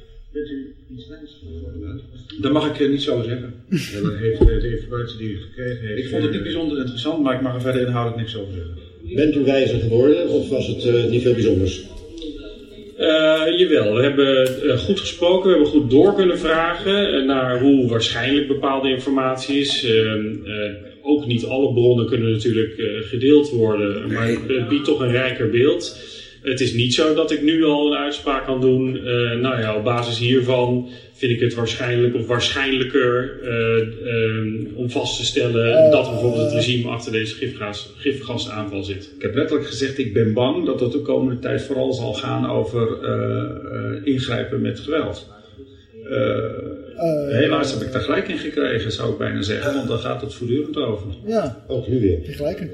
mag ik eh, niet zo zeggen. Dat heeft eh, de informatie die u gekregen heeft. Ik vond het niet bijzonder interessant, maar ik mag er verder inhoudelijk niks over zeggen. Bent u wijzer geworden of was het eh, niet veel bijzonders? Eh, jawel, we hebben eh, goed gesproken, we hebben goed door kunnen vragen eh, naar hoe waarschijnlijk bepaalde informatie is. Ehm, eh, ook niet alle bronnen kunnen natuurlijk eh, gedeeld worden, maar het biedt toch een rijker beeld. Het is niet zo dat ik nu al een uitspraak kan doen. eh, nou ja, op basis hiervan vind ik het waarschijnlijk of waarschijnlijker eh, ehm, om vast te stellen dat bijvoorbeeld het regime achter deze gifgas, gifgasaanval zit. Ik heb letterlijk gezegd, ik ben bang dat het de komende tijd vooral zal gaan over eh, eh, ingrijpen met geweld. Eh, helaas heb ik daar gelijk in gekregen, zou ik bijna zeggen, want daar gaat het voortdurend over. Ja. Ook nu weer. Vergelijken.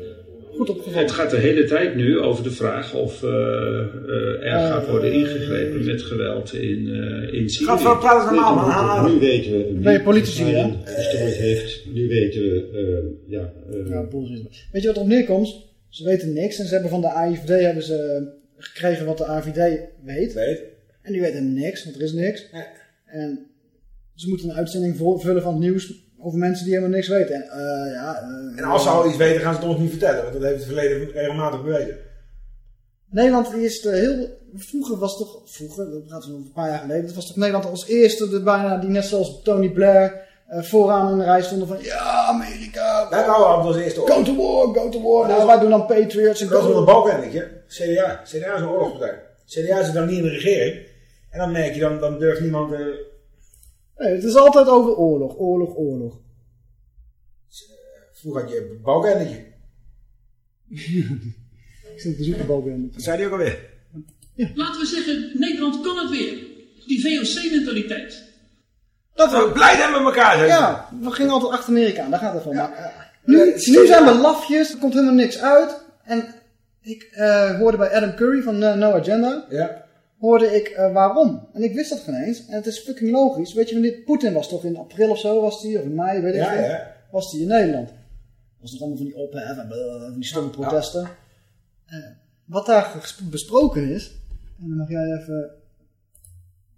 Goed. Het gaat de hele tijd nu over de vraag of eh, eh, er gaat worden ingegrepen met geweld in, eh in Syrië. Gaat wel praten normaal, maar haal- Nu weten we wie Ben je politici, hè? Biden gestoord heeft. Nu weten we, eh, ja... eh, Ja, bullshit. Weet je wat erop neerkomt? Ze weten niks en ze hebben van de AIVD hebben ze gekregen wat de AVD weet. Weet. En die weten niks, want er is niks. En Ze moeten een uitzending vullen van het nieuws over mensen die helemaal niks weten. En, eh, ja, eh, En als ze al iets weten, gaan ze het ons niet vertellen. Want dat heeft het verleden regelmatig bewezen. Nederland is er heel... Vroeger was toch... Vroeger, dat gaat een paar jaar geleden. Dat was toch Nederland als eerste de bijna die net zoals Tony Blair eh, vooraan in de rij stonden van... Ja, Amerika. Wij wouden altijd als eerste Go to war, go to war. Nou, wij doen dan Patriots. En Dat is een balkennetje. CDA. CDA is een oorlogspartij. CDA zit dan niet in de regering. En dan merk je, dan, dan durft niemand... eh, Nee, het is altijd over oorlog, oorlog, oorlog. vroeger had je een balkennetje. Ik zit te zoeken. Dat zei hij ook alweer. Laten we zeggen, Nederland kan het weer. Die VOC-mentaliteit. Dat we blij zijn met elkaar zijn. Ja, we gingen altijd achter Amerika aan, daar gaat het van. Maar, eh, Ja, nu, zijn we lafjes, er komt helemaal niks uit. En ik eh, hoorde bij Adam Curry van eh, No Agenda, Ja. Hoorde ik eh, waarom. En ik wist dat geen eens. En het is fucking logisch. Weet je, wanneer Poetin was toch in april of zo, was die, of in mei, weet ik Ja, veel. ja. Was die in Nederland. was nog allemaal van die ophef en blablabla, van die stomme protesten. Eh, wat daar besproken is, en dan mag jij even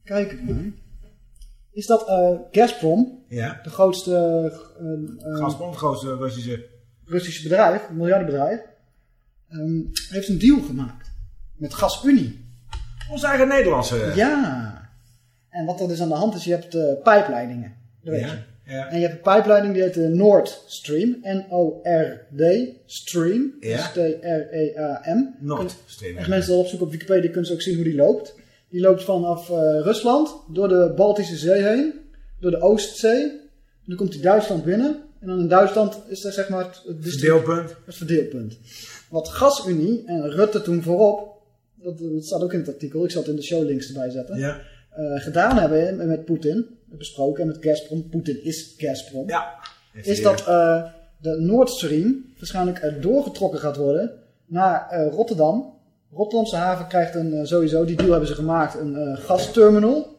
kijken is dat eh, Gazprom, Ja. de grootste Gazprom, het grootste Russische... Russische bedrijf, een miljardenbedrijf, ehm, heeft een deal gemaakt met GasUnie. Onze eigen Nederlandse... Ja. En wat er dus aan de hand is, je hebt eh pijpleidingen. Dat weet je. ja. En je hebt een pijpleiding die heet de Nord Stream. N-O-R-D Stream. Ja. S-T-R-E-A-M. Nord Stream, Als mensen dat opzoeken op Wikipedia kunnen ze ook zien hoe die loopt. Die loopt vanaf eh, Rusland door de Baltische Zee heen. Door de Oostzee. En dan komt hij Duitsland binnen. En dan in Duitsland is daar zeg maar het, het Verdeelpunt. Het verdeelpunt. Wat GasUnie en Rutte toen voorop. Dat, dat staat ook in het artikel. Ik zal het in de showlinks erbij zetten Ja. eh, gedaan hebben met Poetin, besproken en met Gazprom, Poetin is Gazprom, Ja. is dat eh, de Nord Stream waarschijnlijk eh, doorgetrokken gaat worden naar eh, Rotterdam. Rotterdamse haven krijgt een, eh, sowieso, die deal hebben ze gemaakt, een eh, gasterminal.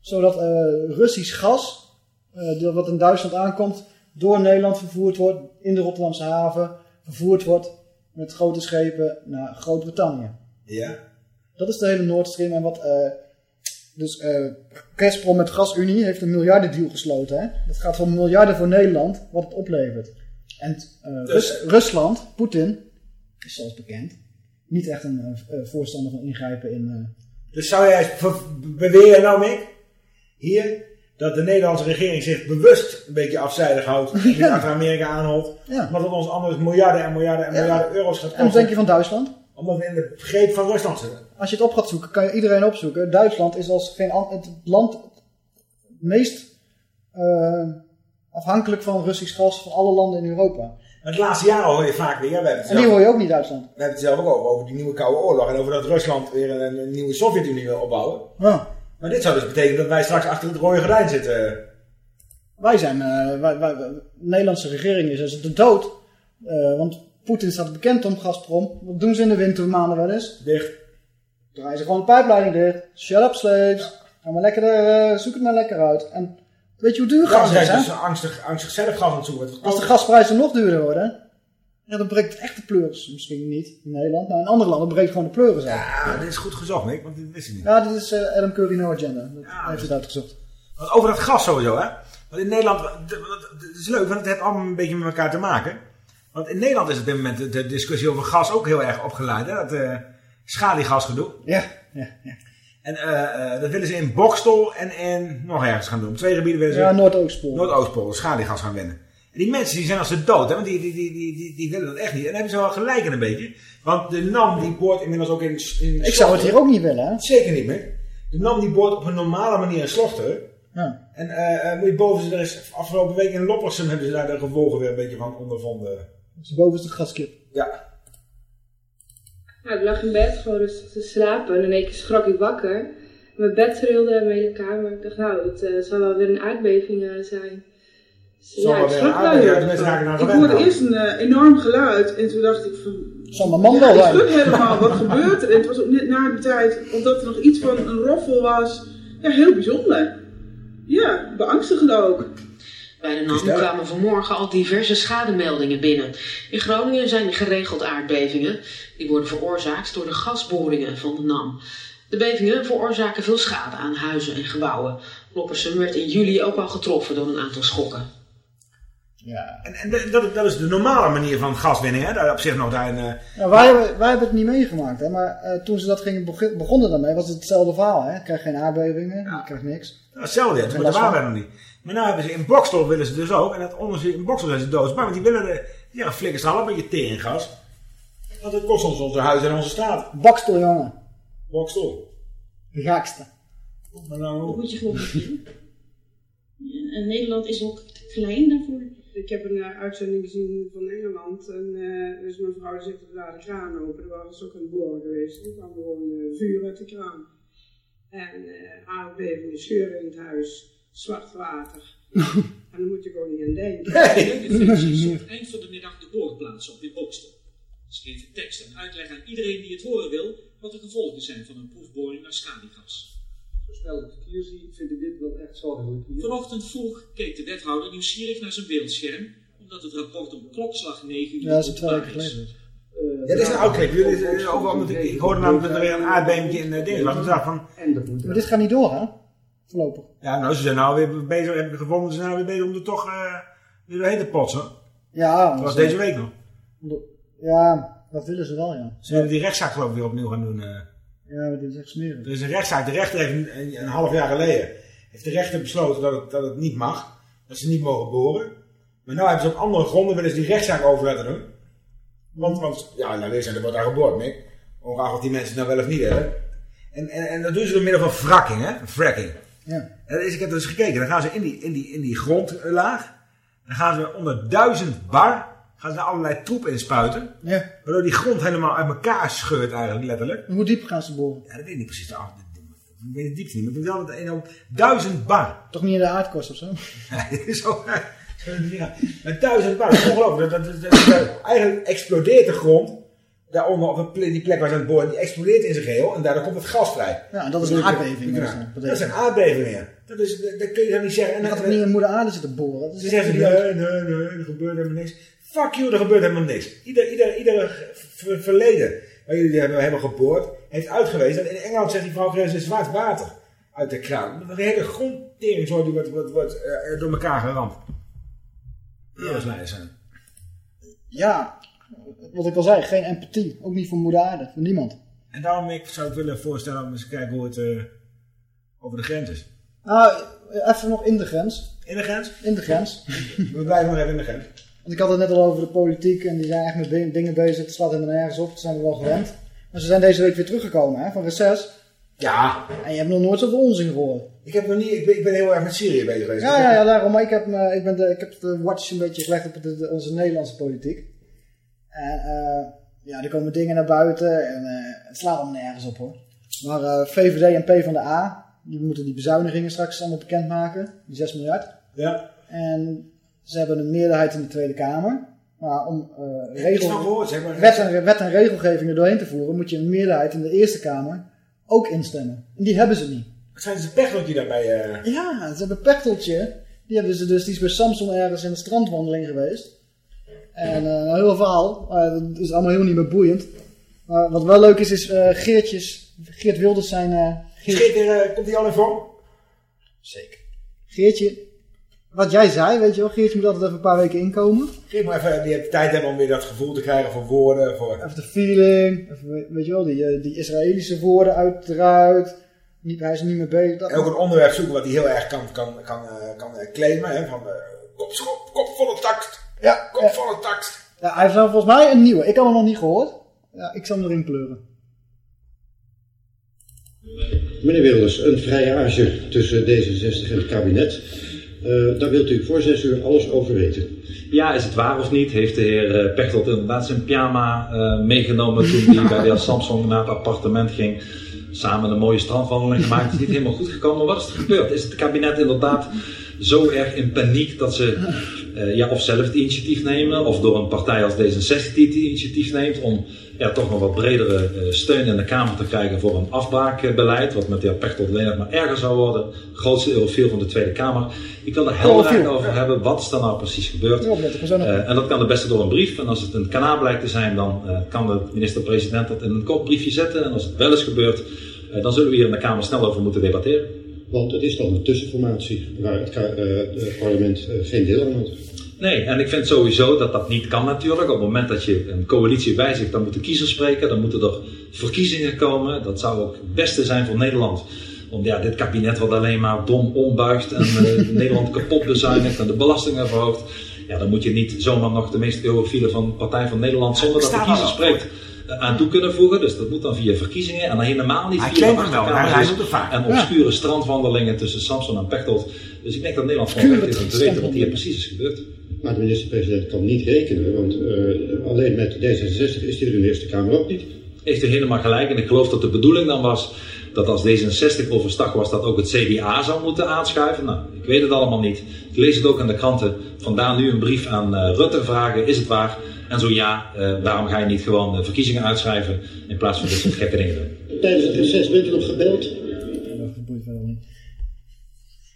Zodat eh, Russisch gas, eh, dat wat in Duitsland aankomt, door Nederland vervoerd wordt, in de Rotterdamse haven, vervoerd wordt met grote schepen naar Groot-Brittannië. Ja. Dat is de hele Nord Stream. En wat. eh, dus eh Gazprom met GasUnie heeft een miljardendeal gesloten. Hè? Dat gaat van miljarden voor Nederland, wat het oplevert. En Dus- Rus- Rusland, Poetin, is zoals bekend, niet echt een voorstander van ingrijpen in. Dus zou jij beweren nou, Mick, hier, dat de Nederlandse regering zich bewust een beetje afzijdig houdt. En niet achter Amerika aanholt. Ja. Omdat het ons anders miljarden en miljarden en Ja. miljarden euro's gaat En wat kosten. denk je van Duitsland? Omdat we in de greep van Rusland zitten. Als je het op gaat zoeken, kan je iedereen opzoeken. Duitsland is als geen het land het meest eh, afhankelijk van Russisch gas van alle landen in Europa. Het laatste jaar hoor je vaak weer. We hebben het En die hoor je ook niet Duitsland. We hebben het zelf ook over, over die nieuwe Koude Oorlog. En over dat Rusland weer een, een nieuwe Sovjet-Unie wil opbouwen. Ja. Maar dit zou dus betekenen dat wij straks achter het rode gordijn zitten. Wij zijn, eh, wij, wij, de Nederlandse regering is dus de dood. Eh, want Poetin staat bekend om Gazprom. Wat doen ze in de wintermaanden wel eens? Dicht. Draaien ze gewoon de pijpleiding dicht. Shut up slaves. Ga maar lekker, eh, zoek het maar lekker uit. En weet je hoe duur Ja, gas is, hè? dus angstig, angstig zelf gas aan het zoeken. Als de gasprijzen nog duurder worden, ja, dan breekt het echt de pleuris. Misschien niet in Nederland, maar in andere landen breekt gewoon de pleuris uit. Ja, dit is goed gezocht, Mick, want dit wist ik niet. Ja, dit is eh, Adam Curry No Agenda. Dat heeft het uitgezocht. Over dat gas sowieso, hè. Want in Nederland, d- d- het is leuk, want het heeft allemaal een beetje met elkaar te maken. Want in Nederland is op dit moment de, de discussie over gas ook heel erg opgeleid, hè. Dat uh, schaliegasgedoe. Ja, ja, ja. En eh, eh, dat willen ze in Bokstel en in nog ergens gaan doen. Twee gebieden willen ze... Ja, Noordoostpool. Noordoostpool, schaliegas gaan winnen. En die mensen die zijn als ze dood, hè, want die, die, die, die, die, willen dat echt niet. En dan hebben ze wel gelijk in een beetje. Want de NAM die boort inmiddels ook in... in Ik zou het hier ook niet willen, hè? Zeker niet meer. De NAM die boort op een normale manier in Slochteren. Ja. En moet je boven ze, er is afgelopen week in Loppersum hebben ze daar de gevolgen weer een beetje van ondervonden. Dus boven is de gaskip. Ja. Nou, ik lag in bed gewoon rustig te slapen en in één keer schrok ik wakker. Mijn bed trilde in mijn hele kamer. Ik dacht, nou, het eh, zal wel weer een aardbeving eh, zijn. Dus, Zal wel ik schrok een wel heel ja, erg Ik hoorde eerst een eh, enorm geluid en toen dacht ik van... Zal mijn man ja, wel ik schud helemaal, wat gebeurt er? En het was ook net na die tijd, omdat er nog iets van een roffel was. Ja, heel bijzonder. Ja, beangstigend ook. Bij de NAM kwamen vanmorgen al diverse schademeldingen binnen. In Groningen zijn geregeld aardbevingen. Die worden veroorzaakt door de gasboringen van de NAM. De bevingen veroorzaken veel schade aan huizen en gebouwen. Loppersum werd in juli ook al getroffen door een aantal schokken. Ja. En, en dat, dat is de normale manier van gaswinning, hè? Daar op zich nog daar een... eh, Ja, wij, hebben, wij hebben het niet meegemaakt, hè, maar eh, toen ze dat gingen beg- begonnen daarmee was het hetzelfde verhaal. Hè? Je krijgt geen aardbevingen, je krijgt niks. Hetzelfde, ja, maar dat waren wij nog niet. Maar nu hebben ze in Bokstel willen ze dus ook. En dat onderzoek in Bokstel zijn ze doodsbang. Want die willen de, ja, flikkers al een beetje teringgas. Want het kost ons onze huizen en onze straat. Bakstel, jongen. Bokstel. De gekste. Maar nou, Dat moet je gewoon en Nederland is ook klein daarvoor. Ik heb een eh, uitzending gezien van Engeland. En eh dus mijn vrouw zette daar de kraan open. Er was ook een boor geweest. Er kwam gewoon eh, vuur uit de kraan. En eh aardbevingen, scheuren in het huis, zwart water. en daar moet je gewoon niet aan denken. Op het eind van de middag de boorplaats op in Bokstel. Ze geven tekst en uitleg aan iedereen die het horen wil wat de gevolgen zijn van een proefboring naar schaliegas. Zo snel ik het hier zie, vind ik dit wel echt zorgelijk. hier. Vanochtend vroeg keek de wethouder nieuwsgierig naar zijn beeldscherm, omdat het rapport om klokslag 9 uur Ja, dat is weken geleden. Ja, dit is een oud clip. Eh, ik, hoorde namelijk dat er weer een aardbeving in uh. Ik dacht van... Maar dit gaat niet door, hè? Voorlopig. Ja, nou, ze zijn nou weer bezig, heb ik gevonden, ze zijn nou weer bezig om er toch eh weer doorheen te potsen. Ja, Dat was deze week nog. Ja, dat willen ze wel, ja. Ze willen die rechtszaak geloof ik weer opnieuw gaan doen. eh. Ja, dit is echt smerig. Er is een rechtszaak. De rechter heeft een, half jaar geleden heeft de rechter besloten dat het, dat het niet mag. Dat ze niet mogen boren. Maar nu hebben ze op andere gronden willen ze die rechtszaak over laten doen. Want, want ja, nou weer zijn er wordt daar geboord, Mick. Ongeacht of die mensen het nou wel of niet willen. En, en, en dat doen ze door middel van fracking, hè? Fracking. Ja. En is, ik heb dus gekeken. Dan gaan ze in die, in die, in die grondlaag. Dan gaan ze onder duizend bar. Gaan ze allerlei troep inspuiten. Ja. Waardoor die grond helemaal uit elkaar scheurt eigenlijk, letterlijk. En hoe diep gaan ze boren? Ja, dat weet ik niet precies. Ah, Ik weet de diepte niet, maar ik wel dat er op duizend bar. Toch niet in de aardkorst of zo? Nee, dit is zo. Duizend bar, dat is ongelooflijk. Dat, dat, dat- eigenlijk explodeert de grond. Daaronder, op die plek waar ze aan het boren, die explodeert in zijn geheel. En daardoor komt het gas vrij. Ja, en dat is een aardbeving. Ja, dus, eh, dat is een aardbeving, ja. Dat, is, dat, dat kun je dan niet zeggen. En dan gaat niet in moeder aarde zitten boren? Dat Ze zeggen, nee, nee, nee, er gebeurt helemaal niks. Fuck you, er gebeurt helemaal niks. Ieder, ieder, ieder ver- verleden waar jullie hebben, hebben geboord, heeft uitgewezen. dat in Engeland zegt die vrouw, er is zwart water uit de kraan. De hele grondtering wordt, wordt, wordt eh, door elkaar geramd. Ja, dat is zijn. Ja, wat ik al zei, geen empathie. Ook niet voor moeder aarde, voor niemand. En daarom ik zou ik willen voorstellen om eens te kijken hoe het eh, over de grens is. Nou, even nog in de grens. In de grens? In de grens. We blijven nog even in de grens. Want ik had het net al over de politiek en die zijn echt met dingen bezig. Het slaat helemaal nergens op, dat zijn we wel gewend. Maar ze zijn deze week weer teruggekomen hè, van reces. Ja. En je hebt nog nooit zoveel onzin gehoord. Ik, heb nog niet, ik, ben, ik ben heel erg met Syrië bezig geweest. Ja, ja, ja, daarom. Maar ik heb, me, ik, ben de, ik heb de watch een beetje gelegd op de, de- onze Nederlandse politiek. En eh, ja, er komen dingen naar buiten en eh, het slaat allemaal nergens op hoor. Maar eh, VVD en PvdA, die moeten die bezuinigingen straks allemaal bekendmaken. Die 6 miljard. Ja. En ze hebben een meerderheid in de Tweede Kamer. Maar om van regel, gehoord, zeg maar. wet, en, wet en regelgeving er doorheen te voeren, moet je een meerderheid in de Eerste Kamer ook instemmen. En die hebben ze niet. Wat zijn ze pechelijk die daarbij... Ja, ze hebben Pechteltje. Die hebben ze dus, die is bij Samson ergens in een strandwandeling geweest. En eh, een heel verhaal. Dat is allemaal heel niet meer boeiend. Maar wat wel leuk is, is eh, Geertjes. Geert Wilders zijn... eh, Geert- Geert, eh, komt hij al in vorm? Zeker. Geertje, wat jij zei, weet je wel. Geertje moet altijd even een paar weken inkomen. Geef maar even die tijd hebben om weer dat gevoel te krijgen voor woorden. Voor... Even de feeling. Even, weet- je wel, die, die Israëlische woorden uit eruit. Niet, hij is niet mee bezig. Dat- En ook een onderwerp zoeken wat hij heel erg kan, kan, kan, eh, kan claimen. Hè? Van uh, kopschop, kopvolle takst. Ja, kopvolle takst. Ja, hij heeft wel volgens mij een nieuwe. Ik had hem nog niet gehoord. Ja, ik zal hem erin pleuren. Meneer Wilders, een vrijage tussen D66 en het kabinet. Eh, daar wilt u voor zes uur alles over weten. Ja, is het waar of niet? Heeft de heer eh, Pechtold inderdaad zijn pyjama eh, meegenomen toen hij bij de heer Samson naar het appartement ging? Samen een mooie strandwandeling gemaakt. Het is niet helemaal goed gekomen. Wat is er gebeurd? Is het kabinet inderdaad zo erg in paniek dat ze eh, ja, of zelf het initiatief nemen, of door een partij als D66 die het initiatief neemt om ja, toch nog wat bredere eh, steun in de Kamer te krijgen voor een afbraakbeleid, wat met de heer Pechtold maar erger zou worden. Grootste eurofiel van de Tweede Kamer. Ik wil er heel graag over hebben. Wat is er nou precies gebeurd? Eh, en dat kan het beste door een brief. En als het een kanaal blijkt te zijn, dan kan de minister-president dat in een kort briefje zetten. En als het wel is gebeurd, eh, dan zullen we hier in de Kamer snel over moeten debatteren. Want het is dan een tussenformatie waar het, eh, het parlement eh, geen deel aan had. Nee, en ik vind sowieso dat dat niet kan natuurlijk. Op het moment dat je een coalitie wijzigt, dan moeten kiezers spreken, dan moeten er verkiezingen komen. Dat zou ook het beste zijn voor Nederland. Want ja, dit kabinet wat alleen maar dom ombuigt en eh, Nederland kapot bezuinigt en de belastingen verhoogt. Ja, dan moet je niet zomaar nog de meest eurofiele van Partij van Nederland zonder dat de kiezer spreekt aan toe kunnen voegen. Dus dat moet dan via verkiezingen en dan helemaal niet Hij via wel, achterkamers en Ja. obscure strandwandelingen tussen Samson en Pechtold. Dus ik denk dat Nederland gewoon recht heeft om te weten wat hier precies is gebeurd. Maar de minister-president kan niet rekenen, want eh, alleen met D66 is hij er in de Eerste Kamer ook niet. heeft u helemaal gelijk. En ik geloof dat de bedoeling dan was dat als D66 overstag was, dat ook het CDA zou moeten aanschuiven. Nou, ik weet het allemaal niet. Ik lees het ook in de kranten. Vandaar nu een brief aan eh, Rutte vragen, is het waar? En zo ja, eh, waarom ga je niet gewoon de verkiezingen uitschrijven in plaats van dit soort gekke dingen doen? Tijdens het reces bent u nog gebeld?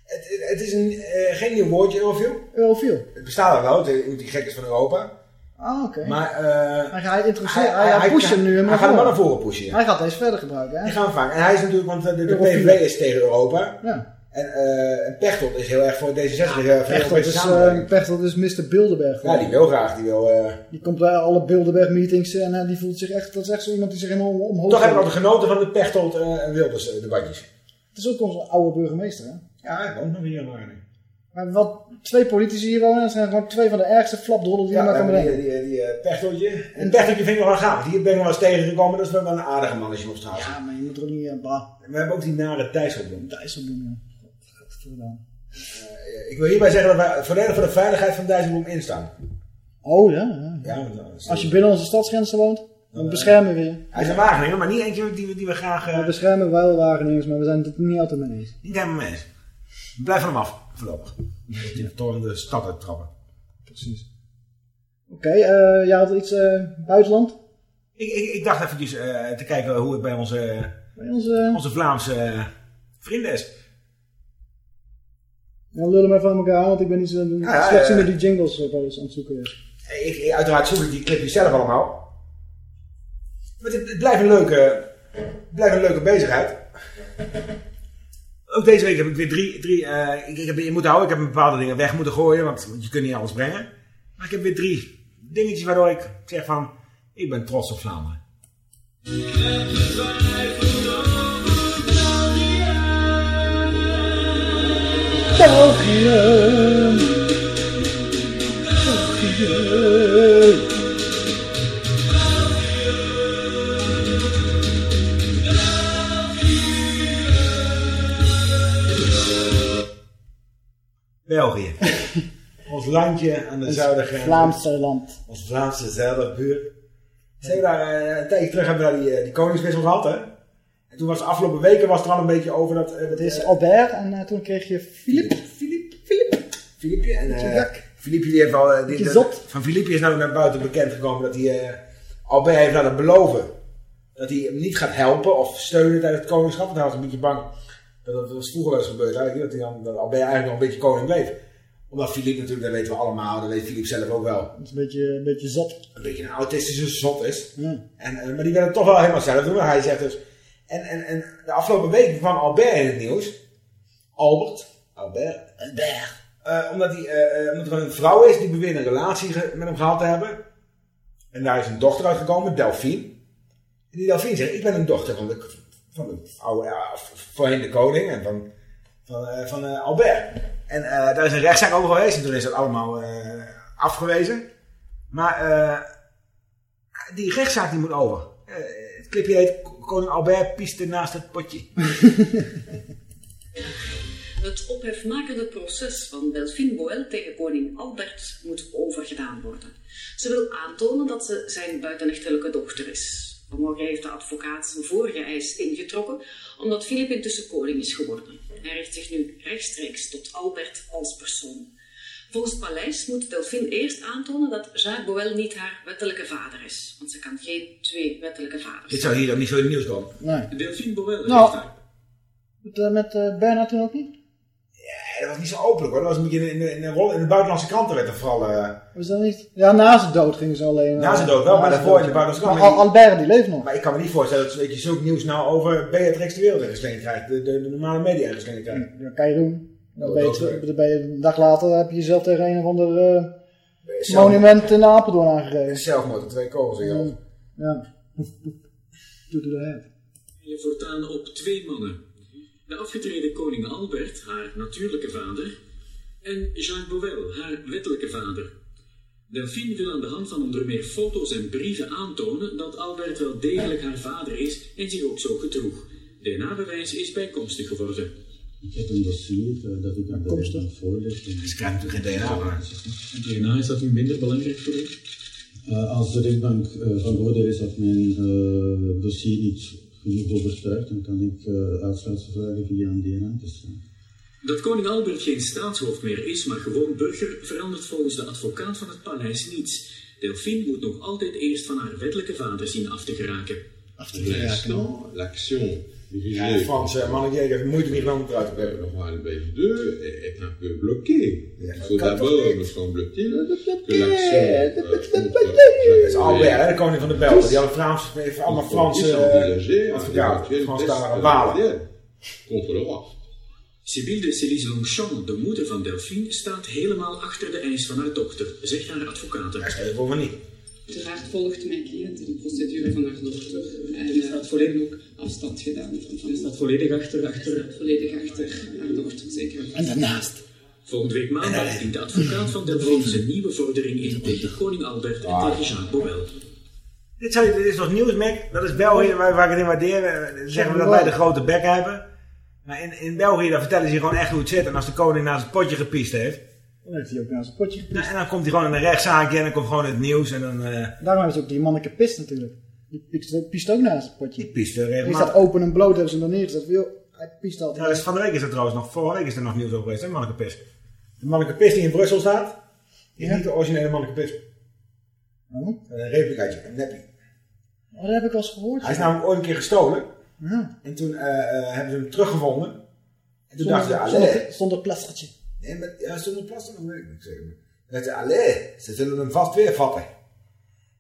Het, het- is een, eh, geen nieuw woordje, Eurofiel. Eurofiel? Het bestaat al wel, die gek is van Europa. Ah, oké. Maar eh, Hij, hij introduceert, hij, hij, pusht hem nu Hij gaat hem wel naar voren pushen. ja. Hij gaat deze verder gebruiken, hè? Die gaan we vangen. En hij is natuurlijk, want de, de. PVV is tegen Europa. Ja. En, eh en Pechtold is heel erg voor D66. Ja, voor Pechtold is, eh, Pechtold is Mr. Bilderberg. Ja, die wil graag. Die, wil, eh, Die komt bij alle Bilderberg-meetings en eh, die voelt zich echt, dat is echt zo iemand die zich helemaal om- omhoog toch hebben we altijd genoten van de Pechtold eh, en Wilders eh, debatjes. Het is ook onze oude burgemeester, hè? Ja, hij woont nog hier in Wageningen. Maar wat twee politici hier wonen, dat zijn gewoon twee van de ergste flapdollen die je Ja, maar kan bedenken. die, die, die eh, Pechtoldje. En Pechtoldje vind ik nog wel gaaf. Die ben ik nog wel eens tegengekomen. Dat is wel een aardige man als je hem op straat. Ja, maar je moet er ook niet... Uh, bah. We hebben ook die nare Dijsselbloem. Dijsselbloem, ja. Eh, Ik wil hierbij zeggen dat wij volledig voor de veiligheid van Dijsselbloem instaan. Oh ja, ja. Ja, is- Als je binnen onze stadsgrenzen woont, dan beschermen we je. Hij is een Wageninger, maar niet eentje die, we- die we graag... eh, We beschermen wel Wageningers, maar we zijn het niet altijd mee eens. Niet helemaal mee eens. Blijf van hem af, voorlopig. Dat die toch in de stad uit trappen. Precies. Oké, eh jij had iets eh, buitenland? Ik, ik, ik dacht eventjes eh, te kijken hoe het bij onze, Bij onze... onze Vlaamse vrienden is. Ja, lullen van elkaar aan, want ik ben niet zo ja, slecht met die jingles ons aan het zoeken is. Ik, ik- uiteraard zoek ik die clipjes zelf allemaal. Maar het, het blijft, een leuke, het blijft een leuke bezigheid. Ook deze week heb ik weer drie... drie eh, ik, ik heb, je moet houden, ik heb bepaalde dingen weg moeten gooien, want, je kunt niet alles brengen. Maar ik heb weer drie dingetjes waardoor ik zeg van... Ik ben trots op Vlaanderen. België. Ons landje aan de Ons zuidergrens. Vlaamse land. Ons Vlaamse zuiderbuurt. Ze hebben daar, eh, een tijdje terug hebben we daar die, eh, die koningswissel gehad, hè? En toen was de afgelopen weken was er al een beetje over dat... eh, Het is Albert en eh, toen kreeg je Filip. Filipje. En Beetje eh gek. Filipje die heeft al... eh, die, Beetje dat- zot. Van Filipje is nou naar buiten bekend gekomen dat hij... eh Albert heeft laten beloven dat hij hem niet gaat helpen of steunen tijdens het koningschap. Want hij was een beetje bang dat dat was vroeger wel eens gebeurd. Eigenlijk, dat, hij dan, dat Albert eigenlijk nog een beetje koning bleef. Omdat Filip natuurlijk, dat weten we allemaal, dat weet Filip zelf ook wel. Het is een beetje, een beetje zot. Een beetje een autistische zot is. Ja. En, eh, maar die wil het toch wel helemaal zelf doen. Hij zegt dus... En, en, en de afgelopen weken kwam Albert in het nieuws. Albert. Albert. Albert. Eh, omdat, hij, eh, omdat er een vrouw is die beweert een relatie met hem gehad te hebben. En daar is een dochter uitgekomen, Delphine. En die Delphine zegt, ik ben een dochter van de, van de oude, ja, voorheen de koning en van, van, eh, van eh, Albert. En eh, daar is een rechtszaak over geweest en toen is dat allemaal afgewezen. Maar die rechtszaak die moet over. Het clipje heet Koning Albert pieste naast het potje. Het ophefmakende proces van Delphine Boel tegen koning Albert moet overgedaan worden. Ze wil aantonen dat ze zijn buitenechtelijke dochter is. Vanmorgen heeft de advocaat zijn vorige eis ingetrokken, omdat Filip intussen koning is geworden. Hij richt zich nu rechtstreeks tot Albert als persoon. Volgens het paleis moet Delphine eerst aantonen dat Jacques Boel niet haar wettelijke vader is. Want ze kan geen twee wettelijke vaders Dit zou hier dan niet zo in het nieuws komen. Nee. Delphine Boel Nou, met, eh, met eh, Bernard toen ook niet? Dat was niet zo openlijk hoor. Dat was een beetje in de, in de, rol, in de buitenlandse kranten werd er vooral... eh, Was dat niet? Ja, na zijn dood gingen ze alleen. na zijn eh, dood wel, maar daarvoor in de dood. buitenlandse Maar kranten. Al- Albert die leeft nog. Maar ik kan me niet voorstellen dat, dat je zulk nieuws nou over Beatrix de Wereld ingeslingerd krijgt. De, de, de normale media ingeslingerd krijgt. Dat kan je doen. Dan Oh, ben je, dan ben je een dag later heb je jezelf tegen een of ander eh, zelf- monument in Apeldoorn aangegeven. Zelfmoord, twee kogels in je hoofd. Ja. Doe de head. Je voortaan op twee mannen. De afgetreden koning Albert, haar natuurlijke vader, en Jacques Bouvel, haar wettelijke vader. Delphine wil aan de hand van onder meer foto's en brieven aantonen dat Albert wel degelijk haar vader is en zich ook zo gedroeg. DNA-bewijs is bijkomstig geworden. Ik heb een dossier eh, dat ik aan de rechtbank voorleg. Ze krijgen natuurlijk geen DNA. DNA, is dat nu minder belangrijk voor u? Eh, als de rechtbank eh, van oordeel is dat mijn eh, dossier niet genoeg overtuigt, dan kan ik uh, uitsluitsel vragen via een DNA-test. Dat koning Albert geen staatshoofd meer is, maar gewoon burger, verandert volgens de advocaat van het paleis niets. Delphine moet nog altijd eerst van haar wettelijke vader zien af te geraken. L'instant, l'action Ja, dirigée Frans uh, mannetje heeft moeite niet om eruit te brengen. Rohan Belge 2 est, est un peu bloqué. Il faut d'abord, me semble-t-il, que euh, is Albert, hè, de koning van de Belgen. Die hadden Frans, allemaal Franse uh, advocaten, Franstalige Walen. contre le roi. Sibylle de Célis Longchamp, de moeder van Delphine, staat helemaal achter de eis van haar dochter, zegt haar advocaat. Hij stelt voor niet. Uiteraard volgt mijn cliënt de procedure van haar dochter. En uh, staat volledig ook afstand gedaan. Van, van staat volledig achter, achter. Staat volledig achter haar dochter, zeker. En daarnaast. Volgende week maandag dient de advocaat van Delphine zijn nieuwe vordering in tegen koning Albert en tegen Jacques Bouvel. Dit, zou, dit is toch nieuws, Mac? Dat is België waar, waar ik het in waardeer. Zeggen we dat wij de grote bek hebben. Maar in, in België dan vertellen ze je gewoon echt hoe het zit. En als de koning naast het potje gepiest heeft. Dan heeft hij ook naast het potje. Nou, en dan komt hij gewoon in een rechtszaakje en dan komt gewoon het nieuws. En dan, uh... Daarom hebben ze ook die manneke pist natuurlijk. Die piest, piest ook naast het potje. Die piest er Die staat open en bloot hebben ze hem dan neergezet. Hij piest altijd. Ja, dus van de week is er trouwens nog, vorige week is er nog nieuws over geweest, hè, manneke pist. De manneke pist die in Brussel staat, is ja. niet de originele manneke pist. Oh? Een replicaatje, een neppie. Oh, dat heb ik al eens gehoord. Hij is namelijk ooit een keer gestolen. Ja. En toen uh, uh, hebben ze hem teruggevonden. En toen zonder, dachten ze, zonder, zonder plastertje. Nee, maar, ja, zonder plaster, dat weet ik niet zeker. Dat ze, allee, ze zullen hem vast weer vatten.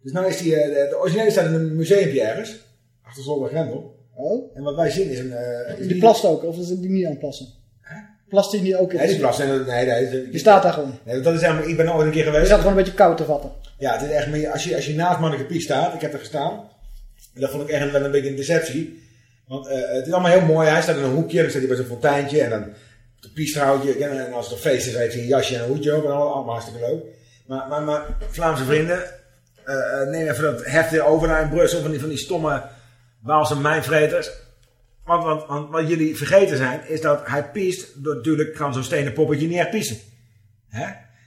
Dus nou is die, uh, de, de originele staat in een museumpje ergens. Achter zonder grendel. Oh? En wat wij zien is een... Uh, die, die plast ook, of is die niet aan het plassen? Huh? Plast niet ook in? Nee, die plast. Nee, nee, nee, die staat daar gewoon. Nee, dat is echt, ik ben er ooit een keer geweest. Die staat gewoon een beetje koud te vatten. Ja, het is echt, meer, als je, als je naast Manneke staat, ik heb er gestaan. En dat vond ik echt wel een beetje een deceptie. Want uh, het is allemaal heel mooi. Hij staat in een hoekje, dan staat hij bij zo'n fonteintje. En dan een piestrouwtje. En als er feest is, heeft hij een jasje en een hoedje op. En allemaal hartstikke leuk. Maar, maar, maar Vlaamse vrienden, uh, neem even dat heft weer over naar in Brussel. Van die, van die stomme Waalse mijnvreters. Want, want, want wat jullie vergeten zijn, is dat hij piest. Door, natuurlijk kan zo'n stenen poppetje niet echt. Hè?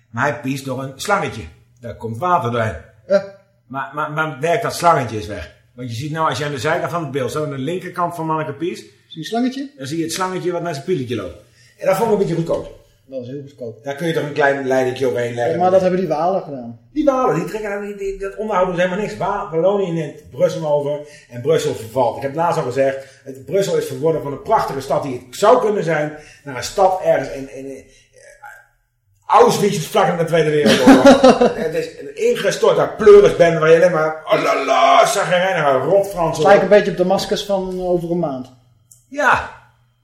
Maar hij piest door een slangetje. Daar komt water doorheen. Ja. Maar, maar, maar werkt dat slangetje is weg. Want je ziet nou, als je aan de zijkant van het beeld staat, aan de linkerkant van Manneke Pies. Zie je een slangetje? Dan zie je het slangetje wat naar zijn pieletje loopt. En dat vond ik een beetje goedkoop. Dat is heel goedkoop. Daar kun je toch een klein leidingje overheen leggen. Ja, maar dat hebben die Walen gedaan. Die Walen, die trekken die, die, dat onderhoud dus helemaal niks. Wallonië neemt Brussel over en Brussel vervalt. Ik heb laatst al gezegd, het, Brussel is verworden van een prachtige stad die het zou kunnen zijn, naar een stad ergens in, in, in Auschwitz vlak na de Tweede Wereldoorlog. het is een ingestort daar pleurisbende waar je alleen maar, oh la la, zagrijnige rotfrans. Het lijkt een beetje op de maskers van over een maand. Ja,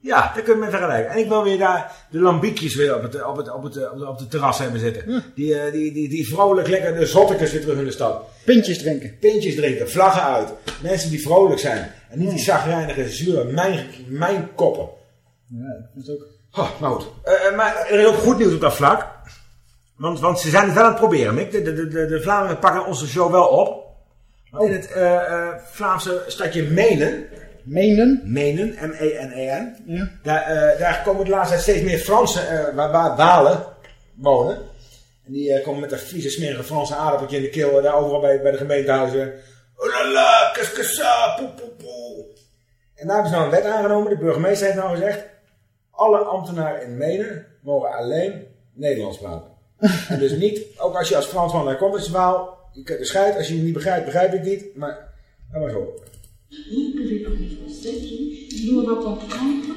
ja, daar kun je mee vergelijken. En ik wil weer daar de lambiekjes weer op het, op het, op het, op het, op het terras hebben zitten. Hm. Die, uh, die, die, die vrolijk lekker de zottekes weer terug in de stad. Pintjes drinken. Pintjes drinken, vlaggen uit. Mensen die vrolijk zijn. En niet die zagrijnige, zure mijn, mijn koppen. Ja, vind het ook. Oh, maar goed. Uh, maar er is ook goed nieuws op dat vlak. Want, want ze zijn het wel aan het proberen, Mick. De, de, de, de Vlamingen pakken onze show wel op. Oh. In het uh, uh, Vlaamse stadje Menen. Menen? Menen, M-E-N-E-N. Ja. Daar, daar komen de laatste tijd steeds meer Fransen, waar, waar Walen wonen. En die komen met dat vieze smerige Franse aardappeltje in de keel. Daar overal bij, bij de gemeentehuizen. La la, qu'est-ce que ça, poe poe poe. En daar hebben ze nou een wet aangenomen. De burgemeester heeft nou gezegd alle ambtenaren in Menen mogen alleen Nederlands praten. en dus niet, ook als je als Fransman naar komt, is het je kunt de scheid, als je het niet begrijpt, begrijp ik niet, maar, ga maar zo. Vous ne pouvez parler français, vous, on va comprendre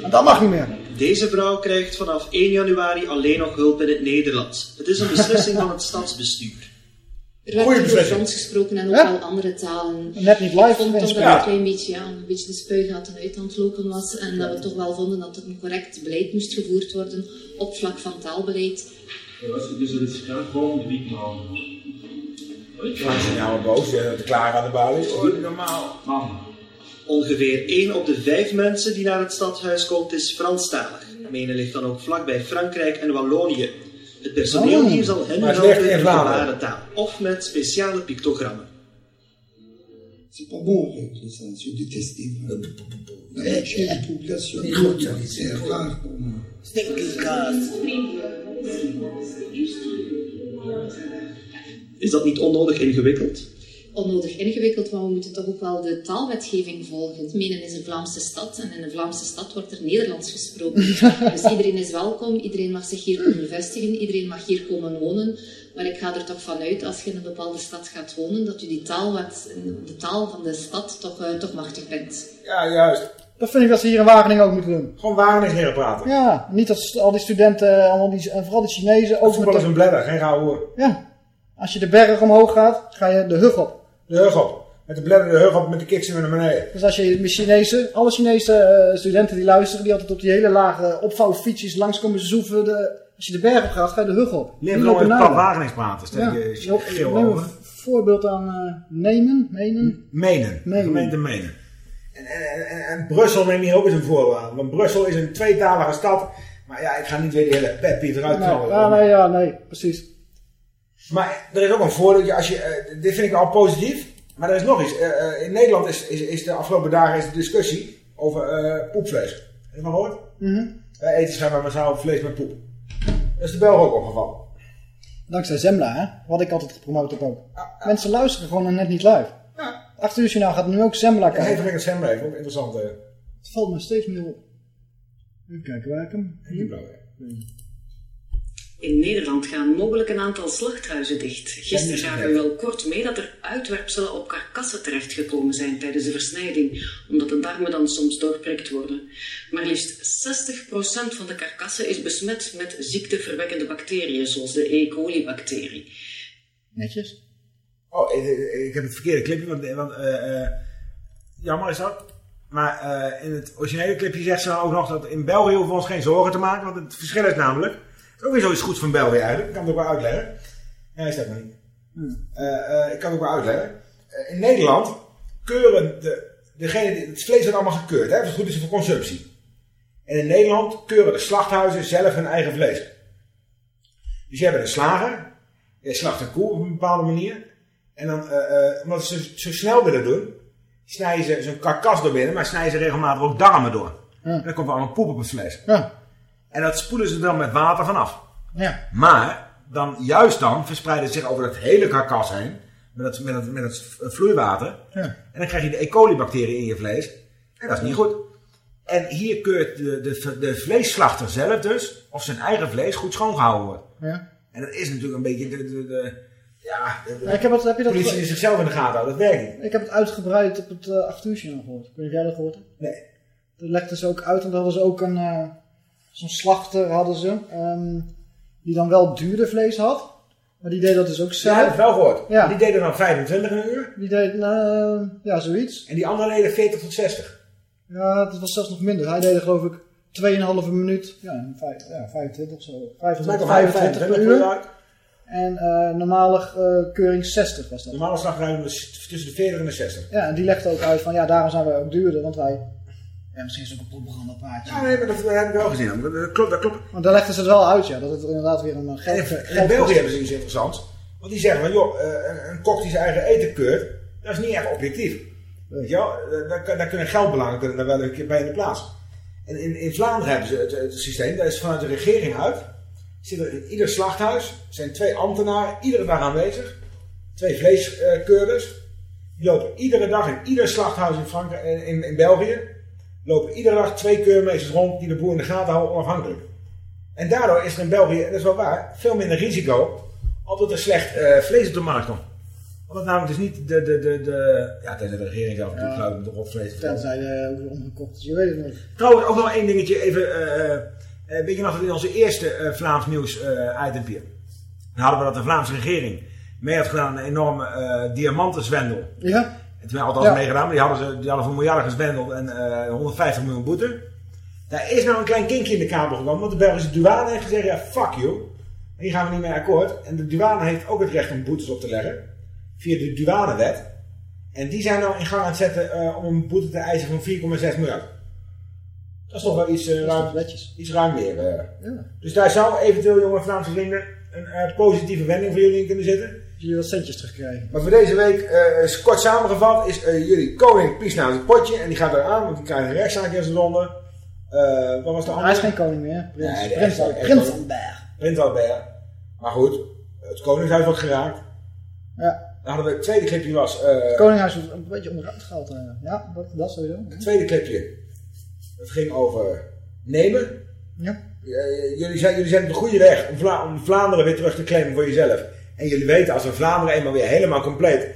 Maar dat mag niet meer. Deze vrouw krijgt vanaf 1 januari alleen nog hulp in het Nederlands. Het is een beslissing van het stadsbestuur. Er werd over Frans gesproken en ook wel andere talen. Net niet live Ik vond toch dat het een klein beetje, ja, een beetje de spuigaten uit aan het lopen was. En dat we toch wel vonden dat er een correct beleid moest gevoerd worden op vlak van taalbeleid. Dus het is graag volgende week man. Ja, ze zijn nou boos, eh, te klaar aan de balie. Oh, normaal. Ongeveer 1 op de 5 mensen die naar het stadhuis komt is Franstalig. Menen ligt dan ook vlakbij Frankrijk en Wallonië. Het personeel Oh. hier zal hen helpen in Vlaanderen. gebarentaal of met speciale pictogrammen. C'est pas bon ça, c'est de la population, c'est rare pour moi. Is dat niet onnodig ingewikkeld? Onnodig ingewikkeld, maar we moeten toch ook wel de taalwetgeving volgen. Menen is een Vlaamse stad en in een Vlaamse stad wordt er Nederlands gesproken. dus iedereen is welkom, iedereen mag zich hier komen vestigen, iedereen mag hier komen wonen. Maar ik ga er toch vanuit, als je in een bepaalde stad gaat wonen, dat je die taalwet, de taal van de stad toch, eh, toch machtig bent. Ja, juist. Dat vind ik dat ze hier in Wageningen ook moeten doen. Gewoon Wageningen praten. Ja, niet dat al die studenten, eh, allemaal die, en vooral die Chinezen, ook Voetbal is een bladder, geen gouden hoor. Ja. Als je de berg omhoog gaat, ga je de hug op. De hug op. Met de bladder de hug op, met de kiksen naar beneden. Dus als je met Chinezen, alle Chinese eh, studenten die luisteren, die altijd op die hele lage opvouwfietsjes langskomen zoeven, de, als je de berg op gaat, ga je de hug op. Leer lopen met naar pap je. Wagenings praten. Stel Ja. je geel neem over. een voorbeeld aan eh Nemen. Menen. Menen. Menen. Gemeente Menen. En, en, en, en Brussel neem hier ook eens een voorbeeld aan. Want Brussel is een tweetalige stad. Maar ja, ik ga niet weer die hele peppie eruit Nee, knallen. ja, nee, ja, nee, precies. Maar er is ook een voordeeltje. Als je, eh, dit vind ik al positief. Maar er is nog iets. Eh, eh, in Nederland is, is, is de afgelopen dagen is de discussie over poepvlees. Heb je dat gehoord? Mhm. Wij eten schijnbaar massaal vlees met poep. Dat is de Belgen ook opgevallen. Dankzij Zembla, hè? Wat ik altijd gepromoot heb ook. Mensen luisteren gewoon naar net niet live. Ja. Acht uur journaal gaat nu ook Zembla Ja, kijken. even het Sam even. Ook interessant. Het valt me steeds meer op. Even kijken waar ik hem... In Nederland gaan mogelijk een aantal slachthuizen dicht. Gisteren Ja, gaven we wel kort mee dat er uitwerpselen op karkassen terechtgekomen zijn tijdens de versnijding, omdat de darmen dan soms doorprikt worden. Maar liefst 60% van de karkassen is besmet met ziekteverwekkende bacteriën, zoals de E. coli-bacterie. Netjes. Oh, ik, heb het verkeerde clipje. Want, want eh, eh, jammer is dat. Maar eh, in het originele clipje zegt ze nou ook nog dat in België hoeven we ons geen zorgen te maken. Want het verschil is namelijk. Is ook weer zoiets goeds van België eigenlijk. Ik kan het ook wel uitleggen. Nee, staat nog niet. Eh, eh, ik kan het ook wel uitleggen. Eh, in Nederland keuren de, degene, die- het vlees wordt allemaal gekeurd. Hè? Het goed is voor consumptie. En in Nederland keuren de slachthuizen zelf hun eigen vlees. Dus je hebt een slager. Je slacht een koe op een bepaalde manier. En dan, omdat ze zo snel willen doen, snijden ze zo'n karkas door binnen, maar snijden ze regelmatig ook darmen door. En dan komt er allemaal poep op het vlees. Ja. En dat spoelen ze dan met water vanaf. Ja. Maar, dan, juist dan verspreiden ze zich over het hele karkas heen, met het, met het, met het vloeiwater. Ja. En dan krijg je de E. coli-bacterie in je vlees. En dat is niet goed. En hier keurt de, de, de vleesslachter zelf dus, of zijn eigen vlees goed schoongehouden wordt. Ja. En dat is natuurlijk een beetje de, de, de ja, de, ik heb het, heb je dat politie die zichzelf in de gaten houdt. Dat werkt niet. Ik heb het uitgebreid op het uh, 8 uur gehoord. Ik weet niet of jij dat gehoord. Nee. Dat legden ze ook uit, en dat hadden ze ook een, eh, zo'n slachter hadden ze, ehm, die dan wel duurder vlees had. Maar die deed dat dus ook Ja, zelf. ik heb het wel gehoord. Ja. Die deden dan 25 een uur. Die deed, eh, ja, zoiets. En die andere deden 40 tot 60. Ja, dat was zelfs nog minder. Hij deed er geloof ik 2,5 minuut. Ja, ja 25 zo. 25, Lijkt wel 25 per 25 uur. En eh, normale eh, keuring 60 was dat. Normale slagruim tussen de 40 en de 60. Ja, en die legde ook uit van ja, daarom zijn wij ook duurder. Want wij... Ja, misschien is het ook een. Ja, nee, maar dat, dat heb ik wel gezien. Dat, klopt, dat klopt. Want daar legden ze het wel uit, ja. Dat het inderdaad weer een eh, En geld... in, geld in België hebben ze iets interessants. Want die zeggen van, joh, eh, een, een kok die zijn eigen eten keurt, dat is niet echt objectief. Weet je wel? Eh, Daar, kunnen geldbelangen kunnen daar wel een keer bij in de plaats. En in, in Vlaanderen hebben ze het, het systeem, dat is vanuit de regering uit. Zit er in ieder slachthuis zijn twee ambtenaren iedere dag aanwezig. Twee vleeskeurders. Die lopen iedere dag in ieder slachthuis in, Frankrijk, in, in, in België. Lopen iedere dag twee keurmeesters rond die de boer in de gaten houden onafhankelijk. En daardoor is er in België, en dat is wel waar, veel minder risico omdat er slecht eh, vlees op de markt komt. Want namelijk dus niet de, de, de, de ja, tenzij de regering zelf natuurlijk ik met de rotvlees. Tenzij uh, hoe omgekocht is, je weet het niet. Trouwens, ook nog één dingetje even. eh, eh, weet je nog dat in onze eerste Vlaams nieuws itempje, dan hadden we dat de Vlaamse regering mee had gedaan aan een enorme diamantenzwendel. Ja. Toen we Ja. meegedaan, maar die hadden, ze, die hadden voor miljarden gezwendeld en eh 150 miljoen boete. Daar is nou een klein kinkje in de kabel gekomen, want de Belgische douane heeft gezegd, ja fuck you. Hier gaan we niet mee akkoord. En de douane heeft ook het recht om boetes op te leggen, via de douanewet. En die zijn nou in gang aan het zetten eh, om een boete te eisen van 4,6 miljard. Dat is toch wel iets, eh, ruim, iets ruim meer. eh. Ja. Dus daar zou eventueel, jonge Vlaamse vrienden, een eh, positieve wending voor jullie in kunnen zitten. Jullie wat centjes terugkrijgen. Maar voor deze week, eh, is kort samengevat, is eh, jullie koning pies naar het potje. En die gaat eraan, want die krijgt een rechtszaak in zijn ronde. Eh, wat was de andere? Hij is geen koning meer. Prins, Nee, Prins, Prins Berg. Prins Albert. Maar goed, het koningshuis wordt geraakt. Ja. Dan hadden we het tweede clipje was... Het koninghuis wordt een beetje onderuit gehaald. eh. Ja, dat, dat sowieso. Het tweede clipje. Het ging over nemen. Ja. Jullie, zijn, jullie zijn op de goede weg om, Vla- om Vlaanderen weer terug te claimen voor jezelf. En jullie weten, als we Vlaanderen eenmaal weer helemaal compleet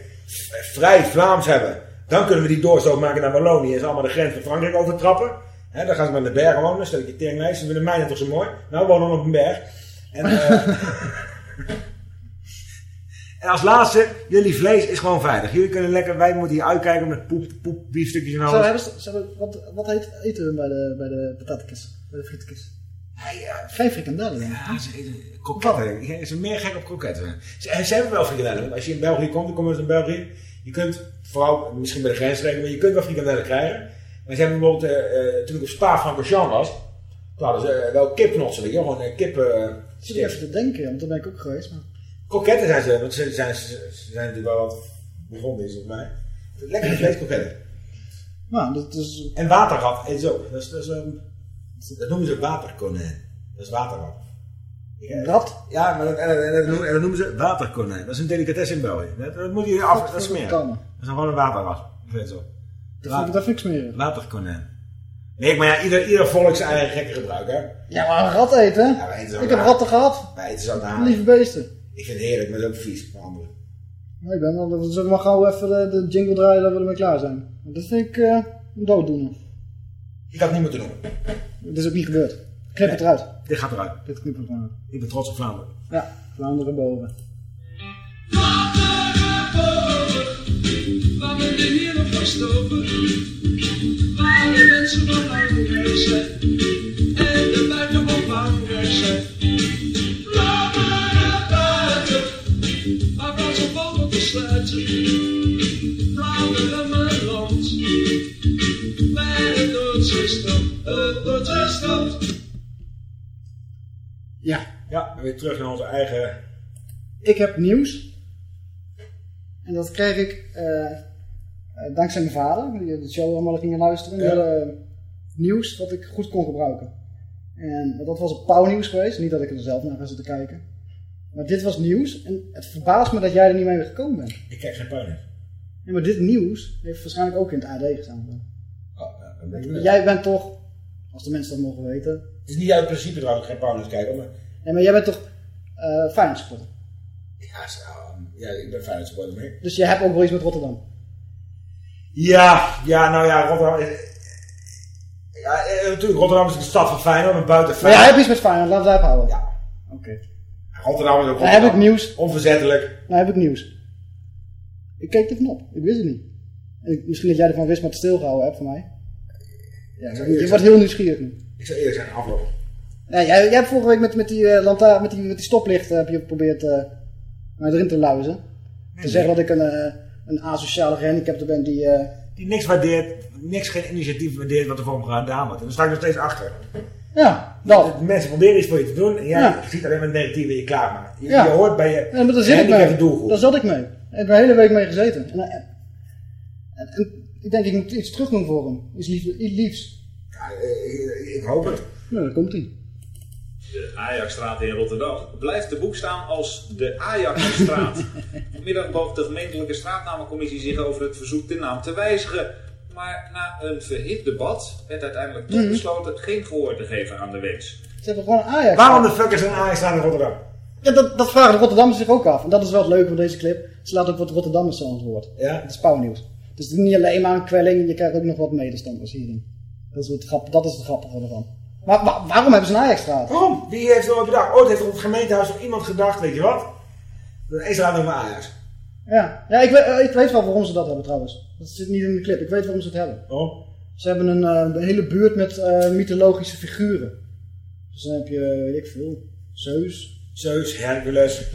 vrij Vlaams hebben, dan kunnen we die doorstoot maken naar Wallonië en ze allemaal de grens van Frankrijk overtrappen. Hè, dan gaan ze maar in de bergen wonen, stel ik je teringlijst, ze vinden mijnen toch zo mooi. Nou, we wonen op een berg. En, eh, en als laatste, jullie vlees is gewoon veilig. Jullie kunnen lekker, wij moeten hier uitkijken met poep, poep biefstukjes en Zo, alles. hebben ze, ze hebben, wat, wat heet, eten we bij de, bij de? Bij de frietkist? Geen frikandellen. Ja, ze eten kroketten. Ze zijn meer gek op kroketten. Ze, ze hebben wel frikandellen. Als je in België komt, dan komen we in België. Je kunt, vooral misschien bij de grensregio, maar je kunt wel frikandellen krijgen. Maar ze hebben bijvoorbeeld, eh, eh, toen ik op Spa-Francorchamps was, toen hadden ze eh, wel wel, gewoon eh, kip... eh, Ik zit even te denken, want daar ben ik ook geweest. Maar... Kroketten zijn ze, want ze zijn, ze, ze zijn natuurlijk wel wat begonnen is volgens mij. Lekkere vleeskroketten. Nou, dat is... En waterrat eten ze ook. Dat, is, dat, is, ehm, dat noemen ze waterkonijn. Dat is waterrat. Rat? Ja, maar dat, en, dat- en dat noemen, en dat noemen ze waterkonijn. Dat is een delicatesse in België. Dat, dat moet je af, dat smeren. Dat is gewoon een zo. Dat vind ik- dat vind ik smerig. Waterkonijn. Nee, maar ja, ieder, ieder volk zijn eigen gekke gebruik, hè. Ja, maar een rat eten? Ja, eten ik heb ratten gehad. Wij eten zo naar. Lieve beesten. Ik vind het heerlijk, maar het is ook vies voor anderen. Nou, ik ben wel, we zullen maar gauw even de, de jingle draaien dat we ermee klaar zijn. Dat vind ik eh een dooddoener. Ik had het niet moeten doen. Dat is ook niet gebeurd. Knip het eruit. Dit gaat eruit. Dit knippen we gewoon uit. Ik ben trots op Vlaanderen. Ja, Vlaanderen boven. Waar we de hier op verstopen. Waar de mensen belangrijk zijn. En de buiten belangrijk zijn. Vlaanderen buiten. Waar Frans op te sluiten. Vlaanderen Ja. Ja, weer terug naar onze eigen... Ik heb nieuws. En dat kreeg ik eh, eh, dankzij mijn vader, die de show allemaal ging luisteren. Ja. eh, nieuws wat ik goed kon gebruiken. En dat was op Pauw nieuws geweest. Niet dat ik er zelf naar ga zitten kijken. Maar dit was nieuws. En het verbaast me dat jij er niet mee gekomen bent. Ik kijk geen puin. Ja, maar dit nieuws heeft waarschijnlijk ook in het AD gestaan. Ja, dat ik. Jij bent toch, als de mensen dat mogen weten. Het is niet uit principe trouwens geen puin aan het kijken, maar... Ja, maar jij bent toch eh Feyenoord supporter? Ja, zo, ja, ik ben Feyenoord supporter. Dus jij hebt ook wel iets met Rotterdam? Ja, ja, nou ja, Rotterdam is... Ja, eh, natuurlijk, Rotterdam is een stad van Feyenoord, maar buiten Maar jij hebt iets met Feyenoord, laten we het houden. Ja. Oké. Rotterdam is ook Dan heb ik Rotterdam. nieuws. Onverzettelijk. Nou heb ik nieuws. Ik keek ervan op. Ik wist het niet. En ik- misschien dat jij ervan wist, maar het stilgehouden hebt van mij. Ja, je wordt heel nieuwsgierig nu. Ik zou eerlijk zijn, afloop. Jij, jij hebt vorige week met, met die uh, met die, met die stoplicht heb je geprobeerd eh mij erin te luizen. te zeggen dat ik een, eh, een asociale gehandicapte ben die... Die niks waardeert, niks geen initiatief waardeert wat er voor hem gedaan wordt. En daar sta ik nog steeds achter. ja, dat. Mensen proberen iets voor je te doen en jij Ja. ziet alleen maar het negatieve in je klaarmaken. Je, Ja. je hoort bij je Ja, maar daar zit ik mee. doelgroep. Daar zat ik mee. Ik heb een hele week mee gezeten. En, en, en- en ik denk, ik moet iets terug doen voor hem. Iets, iets liefs. Ja, eh, ik, ik hoop het. Nou, daar komt hij. De Ajaxstraat in Rotterdam blijft te boek staan als de Ajaxstraat. Vanmiddag boog de gemeentelijke straatnamencommissie zich over het verzoek de naam te wijzigen. Maar na een verhit debat werd uiteindelijk toch Mhm. besloten geen gehoor te geven aan de wens. Ze hebben gewoon een Ajax. Waarom de fuck is een Ajax in Rotterdam? Ja, dat, dat vragen de Rotterdammers zich ook af. En dat is wel het leuke van deze clip. Ze laten ook wat Rotterdammers zo aan het woord. Ja. Het is pauwnieuws. Dus het is niet alleen maar een kwelling, je krijgt ook nog wat medestanders hierin. Dat is, het grap, dat is het grappige ervan. Maar wa- waarom hebben ze een Ajax-straat? Waarom? Wie heeft er ooit bedacht? Ooit heeft er op het gemeentehuis nog iemand gedacht, weet je wat? Een extra nummer Ajax. Ja, ja ik, weet, eh, ik weet wel waarom ze dat hebben trouwens. Dat zit niet in de clip. Ik weet waarom ze het hebben. Oh. Ze hebben een, een hele buurt met eh, mythologische figuren. Dus dan heb je, weet ik veel, Zeus. Zeus, Hercules,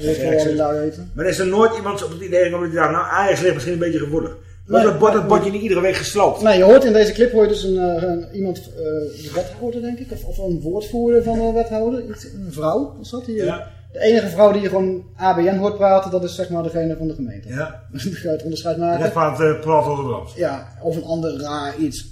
heten. Maar er is er nooit iemand op het idee gekomen die dacht, nou Ajax ligt misschien een beetje gevoelig. Maar Nee. dat dat bordje niet iedere week gesloopt. Nee, je hoort in deze clip hoor je dus een, eh, een- iemand, eh, de wethouder denk ik, of, of een woordvoerder van de wethouder. Iets, een vrouw, was dat? Eh, Ja. De enige vrouw die je gewoon ABN hoort praten, dat is zeg maar degene van de gemeente. Ja. Dan ga je het onderscheid De maken. rest praat uh, praat Rotterdams. Ja, of een ander raar iets.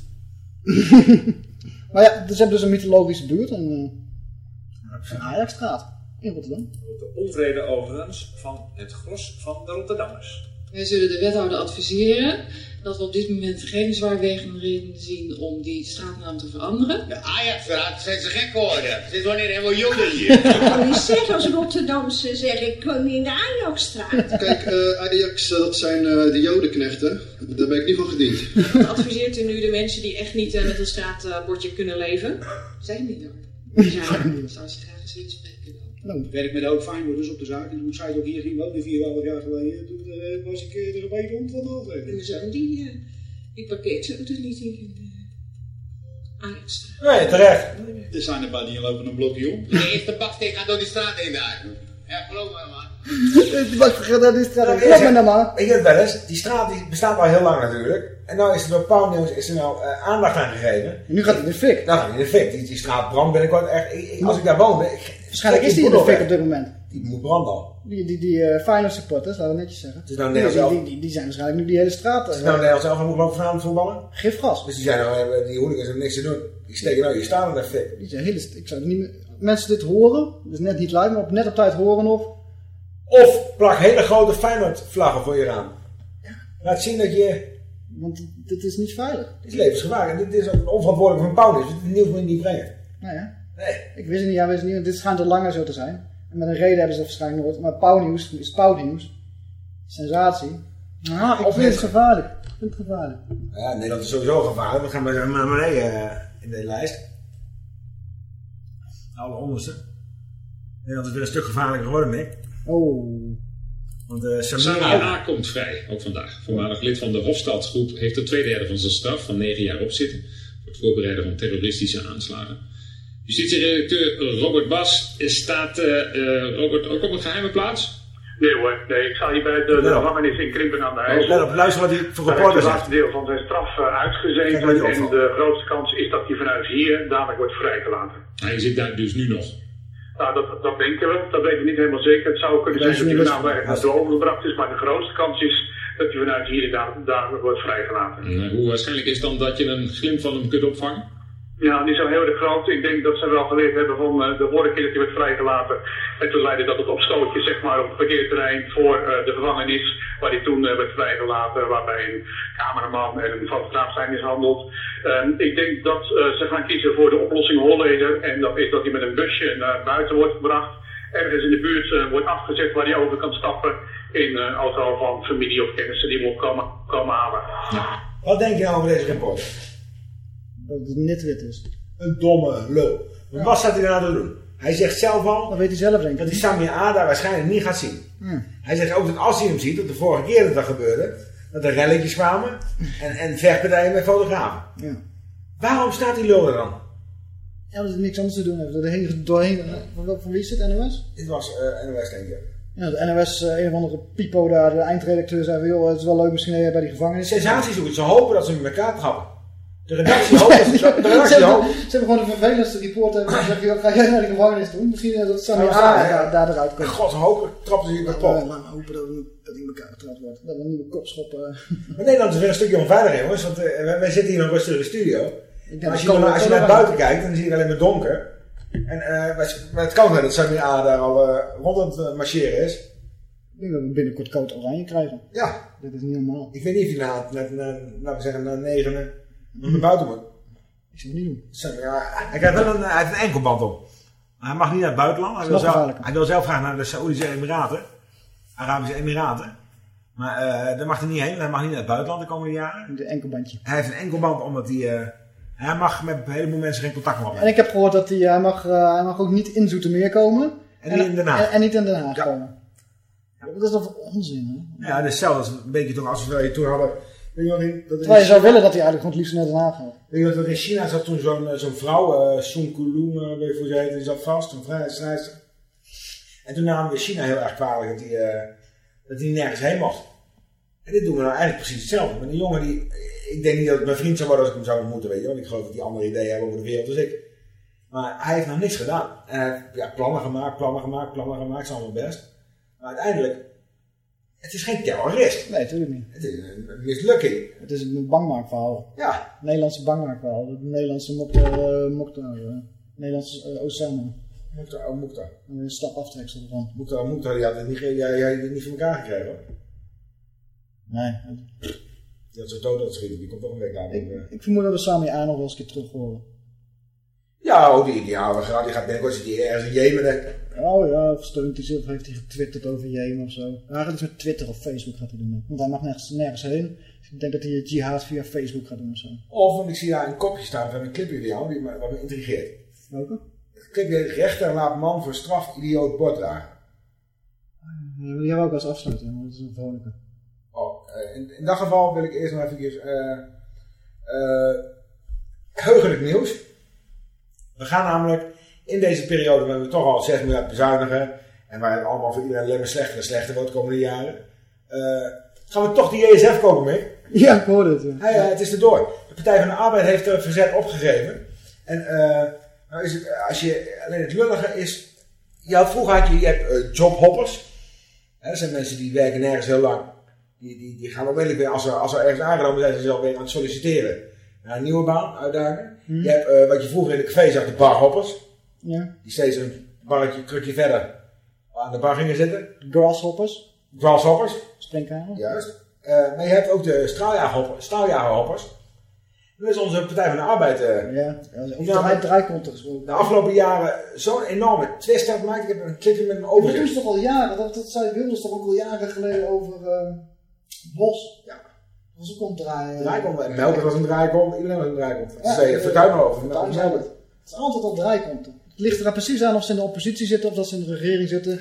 maar ja, dus ze hebben dus een mythologische buurt en uh, een Ajaxstraat in Rotterdam. De onvrede overigens van het gros van de Rotterdammers. Wij zullen de wethouder adviseren dat we op dit moment geen zwaarwegende reden zien om die straatnaam te veranderen. De Ajaxstraat zijn ze gek geworden. Sinds wanneer helemaal joden hier? Ik niet zeggen als Rotterdamse zeggen, ik woon in de Ajaxstraat. Kijk, eh, Ajax, dat zijn eh, de jodenknechten. Daar ben ik niet van gediend. Wat adviseert u nu de mensen die echt niet eh, met een straatbordje kunnen leven? Zijn die er? Die zijn er. Zou ze graag eens willen Ik werk met ook Feyenoorders op de zaak. En toen zij ook hier ging wonen, vier half jaar geleden, toen eh, was ik eh, er een beetje rond van de En de zoon die, eh, die parkeert zo dus niet in de Ajax. Nee, terecht. Er zijn er bij die lopen een blokje om. De eerste baksteen gaat door die straat heen daar. Ja, geloof me man. Wat vergeet dat die straat? Nou, Klopt me nou maar. Weet je het wel eens? Die straat die bestaat al heel lang natuurlijk. En nou is er door Pauwnieuws is er nou eh, aandacht aan gegeven. Nu gaat het in de fik. Nou gaat het in de fik. Die, die straat brandt binnenkort echt. Ik, ik- als ik daar woon, ben ik... Waarschijnlijk is die in de fik op dit moment. Die moet branden. Die, die, die eh Feyenoord supporters, laten we netjes zeggen. Het is nou die, Nederlands die, die, die zijn waarschijnlijk nu die hele straat. Het is nou Nederlands zelf moet lopen vanavond voetballen. Gifgas. Dus die zijn nou, eh, die hooligans hebben niks te doen. Die steken nou je staan in de fik. Die zijn hele, ik zou niet meer, mensen dit horen, dus net niet live, maar op net op tijd horen nog. Of plak hele grote Feyenoord vlaggen voor je raam. Laat zien dat je... Want dit is niet veilig. Dit is levensgevaarlijk. En dit is ook onverantwoordelijk van Pauwnieuws. Dit nieuws moet je niet brengen. Nou ja. Nee. Ik wist het niet, ja, wist het niet, dit schijnt al langer zo te zijn. En met een reden hebben ze dat waarschijnlijk nooit. Maar pauwnieuws is pauwnieuws. Sensatie. Ah, ik vind het gevaarlijk. Ik vind het gevaarlijk. Ja, Nederland is sowieso gevaarlijk. We gaan maar naar beneden eh, in de lijst. Alle onderste. Nederland is weer een stuk gevaarlijker geworden, Mick. Oh. Want uh, Samia A. komt vrij, ook vandaag. Voormalig lid van de Hofstadgroep heeft er twee derde van zijn straf van negen jaar op zitten. Voor het voorbereiden van terroristische aanslagen. Justitieredacteur Robert Bas staat uh, uh, Robert ook op een geheime plaats? Nee hoor, nee, ik sta hier bij de, de Ja. gevangenis in Krimpen aan de IJssel. Let op, luister wat hij voor Daar heeft reporter het zegt. laatste deel van zijn straf uh, wat uitgezeten en de grootste kans is dat hij vanuit hier dadelijk wordt vrijgelaten. Hij zit daar dus nu nog. Nou, dat, dat denken we, dat weten we niet helemaal zeker. Het zou kunnen zijn dat hij vanavond ergens naar overgebracht is, maar de grootste kans is dat hij vanuit hier dadelijk, wordt vrijgelaten. En, hoe waarschijnlijk is dan dat je een glimp van hem kunt opvangen? Ja, niet zo heel erg groot. Ik denk dat ze wel geleerd hebben van uh, de vorige keer dat hij werd vrijgelaten. En toen leidde dat tot opstootje, zeg maar, op het parkeerterrein voor uh, de gevangenis. Waar hij toen uh, werd vrijgelaten, waarbij een cameraman en een fotograaf zijn mishandeld. Um, ik denk dat ze gaan kiezen voor de oplossing Holleder. En dat is dat hij met een busje naar buiten wordt gebracht. Ergens in de buurt wordt afgezet waar hij over kan stappen. In een auto van familie of kennissen die hem komen, komen halen. Wat denk je nou over deze reporter? Dat het nitwit is. Een domme lul. Maar wat staat hij nou te doen? Hij zegt zelf al... Dat weet hij zelf denk ik. Dat hij Samir A daar waarschijnlijk niet gaat zien. Hij zegt ook dat als hij hem ziet, dat de vorige keer dat dat gebeurde, dat er relletjes kwamen en, en vechtpartijen met fotografen. Ja. Waarom staat die lul er dan? Ja, omdat hij niks anders te doen heeft. Doorheen, doorheen, eh, van, wie is het, NOS? Dit was uh, NOS denk ik. Ja, de NOS, eh, een of andere pipo daar, de eindredacteur zei van, joh, het is wel leuk misschien dat bij die gevangenis. Sensatie zoeken. Ze hopen dat ze met elkaar trappen. De redactie hoopt dat ze... De ze, hebben, hoopt... ze hebben gewoon de vervelendste reporter en zeggen, joh, ga jij naar de gevangenis toe? Misschien eh, dat Sammy A ja. daar, eruit komt. God, hopelijk ze hier met Ja, pop. Laten we hopen dat, we- dat hij in elkaar getrapt wordt. Dat we een nieuwe kopschop... eh, Maar Nederland is weer een stukje onveiliger, jongens. Want uh, wij, wij zitten hier in de studio. denk Maar als je, dat dan- als je dat naar buiten kijkt, dan zie je alleen maar donker. En uh, maar het kan zijn dat Samir A daar al uh, rond aan het marcheren is. Ik denk dat we binnenkort code oranje krijgen. Ja. Dit is niet normaal. Ik weet niet of hij na, laten we zeggen, na negenen naar buiten moet. Ik zou het niet doen. Hij, krijgt wel een, hij heeft een enkelband op. Maar hij mag niet naar het buitenland. Hij wil, zelf, hij wil zelf graag naar de Saoedische Emiraten. Arabische Emiraten. Maar eh daar mag hij niet heen. Hij mag niet naar het buitenland de komende jaren. De enkelbandje. Hij heeft een enkelband omdat hij... eh, hij mag met een heleboel mensen geen contact meer En opnemen. ik heb gehoord dat hij, hij, mag, eh, hij mag ook niet in Zoetermeer komen. En niet in Den Haag. En, en niet in Den Haag komen. Dat is toch onzin, hè? Ja, dat is hetzelfde. Dat is een beetje toch als we toen hadden... Dat in Terwijl je zou willen dat hij eigenlijk gewoon het liefst naar Den Haag gaat. Weet je dat in China zat toen zo'n eh, zo'n vrouw, uh, Sun Kulung, eh, weet je hoe ze heet, die zat vast, een vrijheidsstrijder. En toen namen we China heel erg kwalijk dat hij, dat hij nergens heen mocht. En dit doen we nou eigenlijk precies hetzelfde. Met een jongen die, ik denk niet dat het mijn vriend zou worden als ik hem zou ontmoeten, weet je wel. Ik geloof dat hij andere ideeën hebben over de wereld als ik. Maar hij heeft nog niks gedaan. En hij heeft ja, plannen gemaakt, plannen gemaakt, plannen gemaakt, is allemaal best. Maar uiteindelijk, het is geen terrorist. Nee, natuurlijk niet. Het is een een mislukking. Het is een bangmaakverhaal. Ja. Nederlandse bangmaakverhaal. De Nederlandse Mokta, uh, Mokta uh, Nederlandse uh, Osama. Mokta, oh Mokta. Een stap aftreksel ervan. Mokta, Mokta, die had het niet, jij, jij het niet voor elkaar gekregen hoor. Nee. Die had zijn dood dat schieten, die komt toch een week later. Ik, ik vermoed dat we Sami A nog wel eens een keer terug horen. Ja, ook die, die, ja, die gaat binnenkort zit hij ergens in Jemen. Oh ja, of steunt hij zich, of heeft hij getwitterd over Jemen of zo. Gaat iets met Twitter of Facebook gaat hij doen. Want hij mag nergens, nergens heen. Dus ik denk dat hij jihad via Facebook gaat doen of zo. Of, want ik zie daar een kopje staan van een clipje die me, wat me intrigeert. Welke? Het clipje rechter laat man voor straf idioot bord dragen. Ja, die hebben we ook als afsluiting, want dat is een vrolijke. Oh, uh, in, in, dat geval wil ik eerst nog even uh, uh, heugelijk nieuws. We gaan namelijk in deze periode, waar we toch al 6 miljard bezuinigen. En waar het allemaal voor iedereen alleen maar slechter en slechter wordt de komende jaren. Uh, gaan we toch die ESF kopen, Mick? Ja, ik hoorde het. Ja, ja, het is erdoor. De Partij van de Arbeid heeft er verzet opgegeven. En uh, nou is het, als je, alleen het lullige is... Ja, vroeger had je, je hebt jobhoppers. Hè, dat zijn mensen die werken nergens heel lang. Die, die, die gaan onmiddellijk weer, als er, als er ergens aangenomen zijn, ze zelf weer aan het solliciteren. Naar een nieuwe baan, uitdaging. Hmm. Je hebt uh, wat je vroeger in de café zag, de barhoppers. Ja. Die steeds een barretje, krukje verder aan de bar gingen zitten. Grasshoppers. Grasshoppers. Springkamer. Juist. Uh, maar je hebt ook de straaljagerhoppers. Dat is onze Partij van de Arbeid. Uh, ja, draai, draaikonters. De afgelopen jaren zo'n enorme twist heeft gemaakt. Ik heb een clipje met een overzicht. Dat is toch al jaren, dat, dat zei Wilders toch ook al jaren geleden over uh, Bos. Ja. Dat was ook een draai. Draaikont. En Melker was een draaikont. Iedereen was een draaikont. Ja, maar over. Het is altijd al draaikonten. Het ligt er precies aan of ze in de oppositie zitten of dat ze in de regering zitten.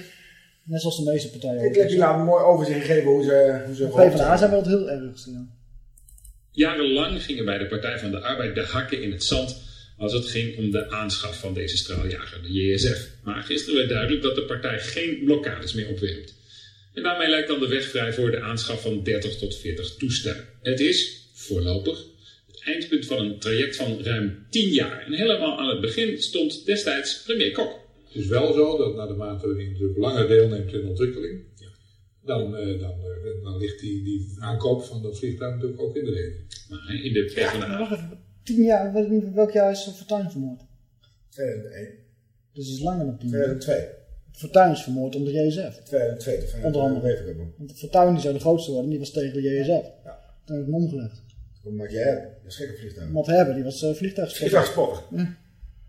Net zoals de meeste partijen. Ik heb je laat een mooi overzicht gegeven hoe ze... Hoe ze de PvdA zijn wel heel erg. Ja. Jarenlang gingen bij de Partij van de Arbeid de hakken in het zand als het ging om de aanschaf van deze straaljager, de JSF. Maar gisteren werd duidelijk dat de partij geen blokkades meer opwerpt. En daarmee lijkt dan de weg vrij voor de aanschaf van 30 tot 40 toestellen. Het is, voorlopig, eindpunt van een traject van ruim 10 jaar. En helemaal aan het begin stond destijds premier Kok. Het is wel zo dat naarmate je natuurlijk langer deelneemt in de ontwikkeling, dan, uh, dan, uh, dan ligt die, die aankoop van dat vliegtuig natuurlijk ook in de reden. Maar in de. Ja, wacht even. Tien jaar, weet ik niet welk jaar is Fortuyn vermoord? 2001. Dus het is langer dan tien jaar. 2002. Fortuyn is vermoord om de JSF. 2002. Onder andere. Want Fortuyn die zou de grootste worden, die was tegen de JSF. Ja. Toen heb ik hem omgelegd. Wat je hebt. Dat is geen vliegtuig. Wat hebben, die was uh, vliegtuigspotter. Vliegtuigspotter. Ja.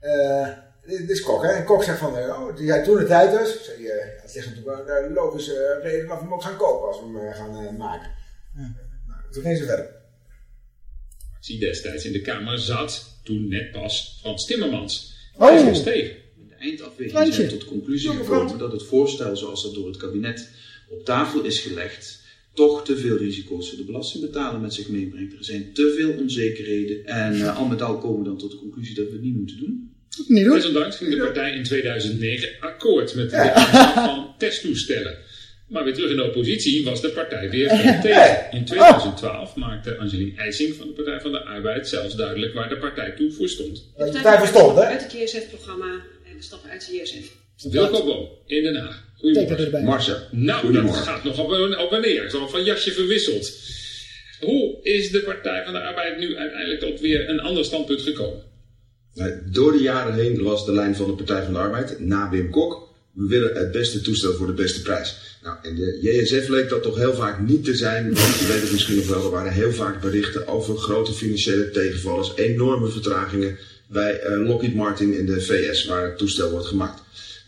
Uh, dit is Kok, hè? En Kok zegt van, oh, die jij toen de tijd dus, zei, uh, het ligt natuurlijk wel een logische reden dat we hem ook gaan kopen als we hem gaan maken. Ja. Nou, toen ging ze verder. Die destijds in de Kamer zat, toen net pas Frans Timmermans. Oh. Hij was tegen. De eindafweging zijn tot de conclusie gekomen dat het voorstel zoals dat door het kabinet op tafel is gelegd, toch te veel risico's voor de belastingbetaler met zich meebrengt. Er zijn te veel onzekerheden en uh, al met al komen we dan tot de conclusie dat we het niet moeten doen. Niet doen. Desondanks ging de partij in 2009 akkoord met de aanschaf van testtoestellen. Maar weer terug in de oppositie was de partij weer tegen. In 2012 maakte Angelien IJsing van de Partij van de Arbeid zelfs duidelijk waar de partij toe voor stond. De partij voor stond, hè? Uit het JSF-programma en de stappen uit de JSF. Boom in Den Haag. Goedemorgen. Marcel. Nou, dat gaat nog op en, op en neer. Zo van jasje verwisseld. Hoe is de Partij van de Arbeid nu uiteindelijk tot weer een ander standpunt gekomen? Door de jaren heen was de lijn van de Partij van de Arbeid, na Wim Kok, we willen het beste toestel voor de beste prijs. Nou, in de JSF leek dat toch heel vaak niet te zijn, want je weet het misschien nog wel, er waren heel vaak berichten over grote financiële tegenvallers, enorme vertragingen. bij eh, Lockheed Martin in de VS, waar het toestel wordt gemaakt.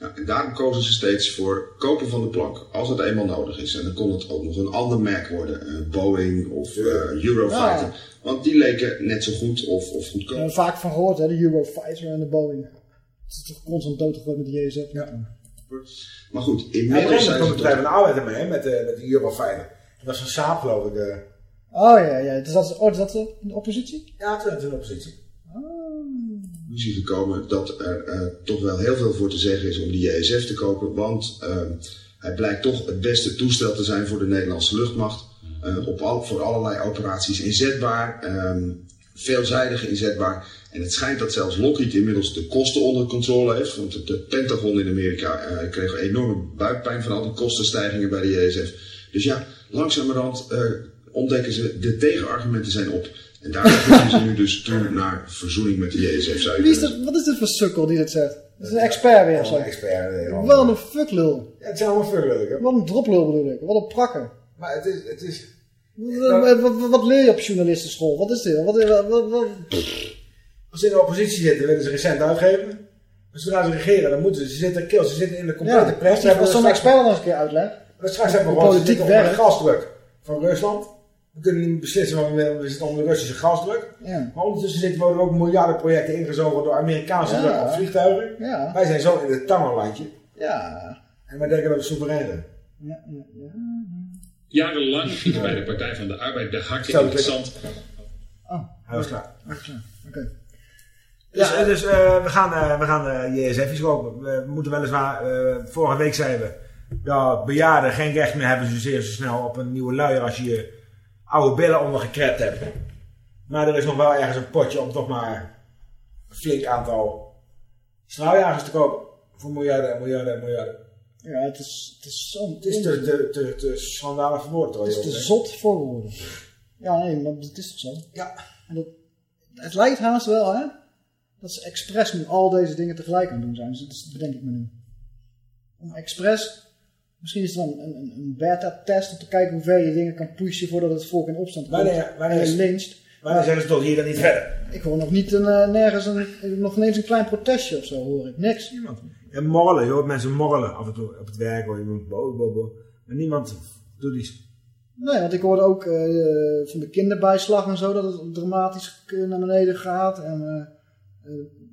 Nou, en daarom kozen ze steeds voor kopen van de plank, als het eenmaal nodig is. En dan kon het ook nog een ander merk worden, eh, Boeing of eh, Eurofighter. Ja. Want die leken net zo goed of, of goedkoop. We hebben vaak van gehoord, hè, de Eurofighter en de Boeing. Het is toch constant doodgegooid met de JSF. Ja. Maar goed, Ja, inmiddels zijn ze het bedrijf toch- van de arbeid ermee, hè, met, de met de Eurofighter. Dat was van Saab, geloof ik. eh. Oh ja, ja. Dus dat is, oh, is dat in de oppositie? Ja, toen is in de oppositie. Conclusie gekomen dat er eh, toch wel heel veel voor te zeggen is om die JSF te kopen. Want ehm, hij blijkt toch het beste toestel te zijn voor de Nederlandse luchtmacht. Eh, op al, voor allerlei operaties inzetbaar, ehm, veelzijdig inzetbaar. En het schijnt dat zelfs Lockheed inmiddels de kosten onder controle heeft. Want het, het Pentagon in Amerika eh, kreeg enorme buikpijn van al die kostenstijgingen bij de JSF. Dus ja, langzamerhand ontdekken ze de tegenargumenten zijn op. En daarom gaan ze nu dus toe naar verzoening met de JSF. Zou je Wie is dat, wat is dit voor sukkel die dit zegt? Dat is een expert weer of zo. Een expert. eh, Wat een fucklul. Ja, het zijn allemaal fucklul. Wat een droplul bedoel ik. Wat een prakker. Maar het is... Het is Wat, wat, wat- wat leer je op journalistenschool? Wat is dit? Wat, wat, wat, wat- Als ze in de oppositie zitten, willen ze recent uitgeven. Maar zodra ze regeren, dan moeten ze. Ze zitten kill, ze zitten in de complete Ja, pers. als- als zo'n expert nog eens een keer uitlegt. Maar straks hebben we gewoon politiek werkt. gasdruk van Rusland. We kunnen niet beslissen wat we willen, we zitten onder de Russische gasdruk. Ja. Maar ondertussen zitten worden ook miljardenprojecten ingezogen door Amerikaanse Ja. druk op vliegtuigen. Ja. Wij zijn zo in het tangenlandje. Ja. En wij denken dat we soeverein zijn. Ja, ja, ja. Jarenlang gieten bij de Partij van de Arbeid de hakken in het zand. Oh. Hij was klaar. Klaar. Oké. Dus, eh, dus eh, we gaan, eh we gaan JSF's kopen. We moeten weliswaar, eh, vorige week zeiden we, dat bejaarden geen recht meer hebben zozeer zo snel op een nieuwe luier als je je oude billen ondergekrept hebt. Maar er is nog wel ergens een potje om toch maar een flink aantal straaljagers te kopen. Voor miljarden en miljarden en miljarden. Ja, het is, het is zo'n... Het is te, te, te, te schandalig voor woorden. Het is te zot voor woorden. Ja, nee, maar het is toch zo? Ja. En dat, het lijkt haast wel, hè? Dat ze expres nu al deze dingen tegelijk aan het doen zijn. Dus dat bedenk ik me nu. Om expres... Misschien is het dan een, een, beta-test om te kijken hoe ver je dingen kan pushen voordat het volk in opstand komt. Wanneer- wanneer is- lyncht. Wanneer zeggen ze tot hier dan niet verder? Ik hoor nog niet een, eh, nergens een, nog ineens een klein protestje of zo, hoor ik. Niks. Niemand. En morrelen, je hoort mensen morrelen af en toe op het werk. Hoor je bo, bo, bo. Maar niemand doet iets. Nee, want ik hoorde ook eh, van de kinderbijslag en zo dat het dramatisch eh, naar beneden gaat. En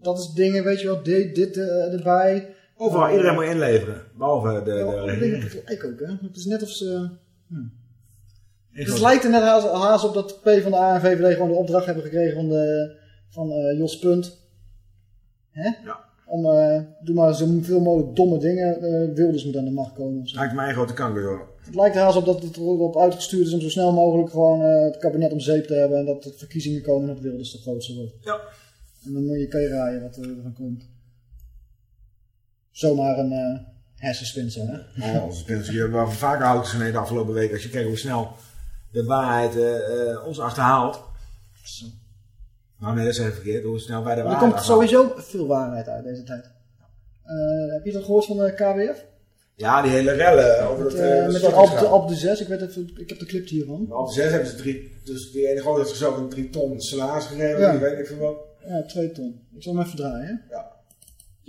dat is dingen, weet je wel, dit, dit erbij. Overal, Eh, iedereen moet inleveren. Behalve de, ja, de ook, hè. Het is net of ze... hm. Het lijkt er net haast, haast op dat P van de A en VVD gewoon de opdracht hebben gekregen van, de, van eh, Jos Punt. Hè? Ja. Om, eh, doe maar zoveel mogelijk domme dingen, eh Wilders moet aan de macht komen. of zo. Lijkt mijn grote kanker door. Het lijkt er haast op dat het erop uitgestuurd is om zo snel mogelijk gewoon het kabinet om zeep te hebben. En dat er verkiezingen komen en dat Wilders de grootste wordt. Ja. En dan moet je, kan je raaien wat er van komt. Zomaar een eh hersenspinsel, hè? Ja, onze die hebben wel vaker hout gesneden de afgelopen week. Als je kijkt hoe snel de waarheid eh, eh, ons achterhaalt. Nou nee, dat is even verkeerd. Hoe snel wij de er waarheid komt achterhalen. sowieso veel waarheid uit deze tijd. Heb je dat gehoord van de KWF? Ja, die hele rellen over Met, eh, met de Alp, de stortingsgaan. Alp de 6, ik, weet ik heb de clip hiervan. Maar op de 6 hebben ze drie... Dus die ene grote heeft zichzelf een drie ton salaris gegeven. Ja. Die weet ik veel wat. Ja, 2 ton. Ik zal hem even draaien. hè?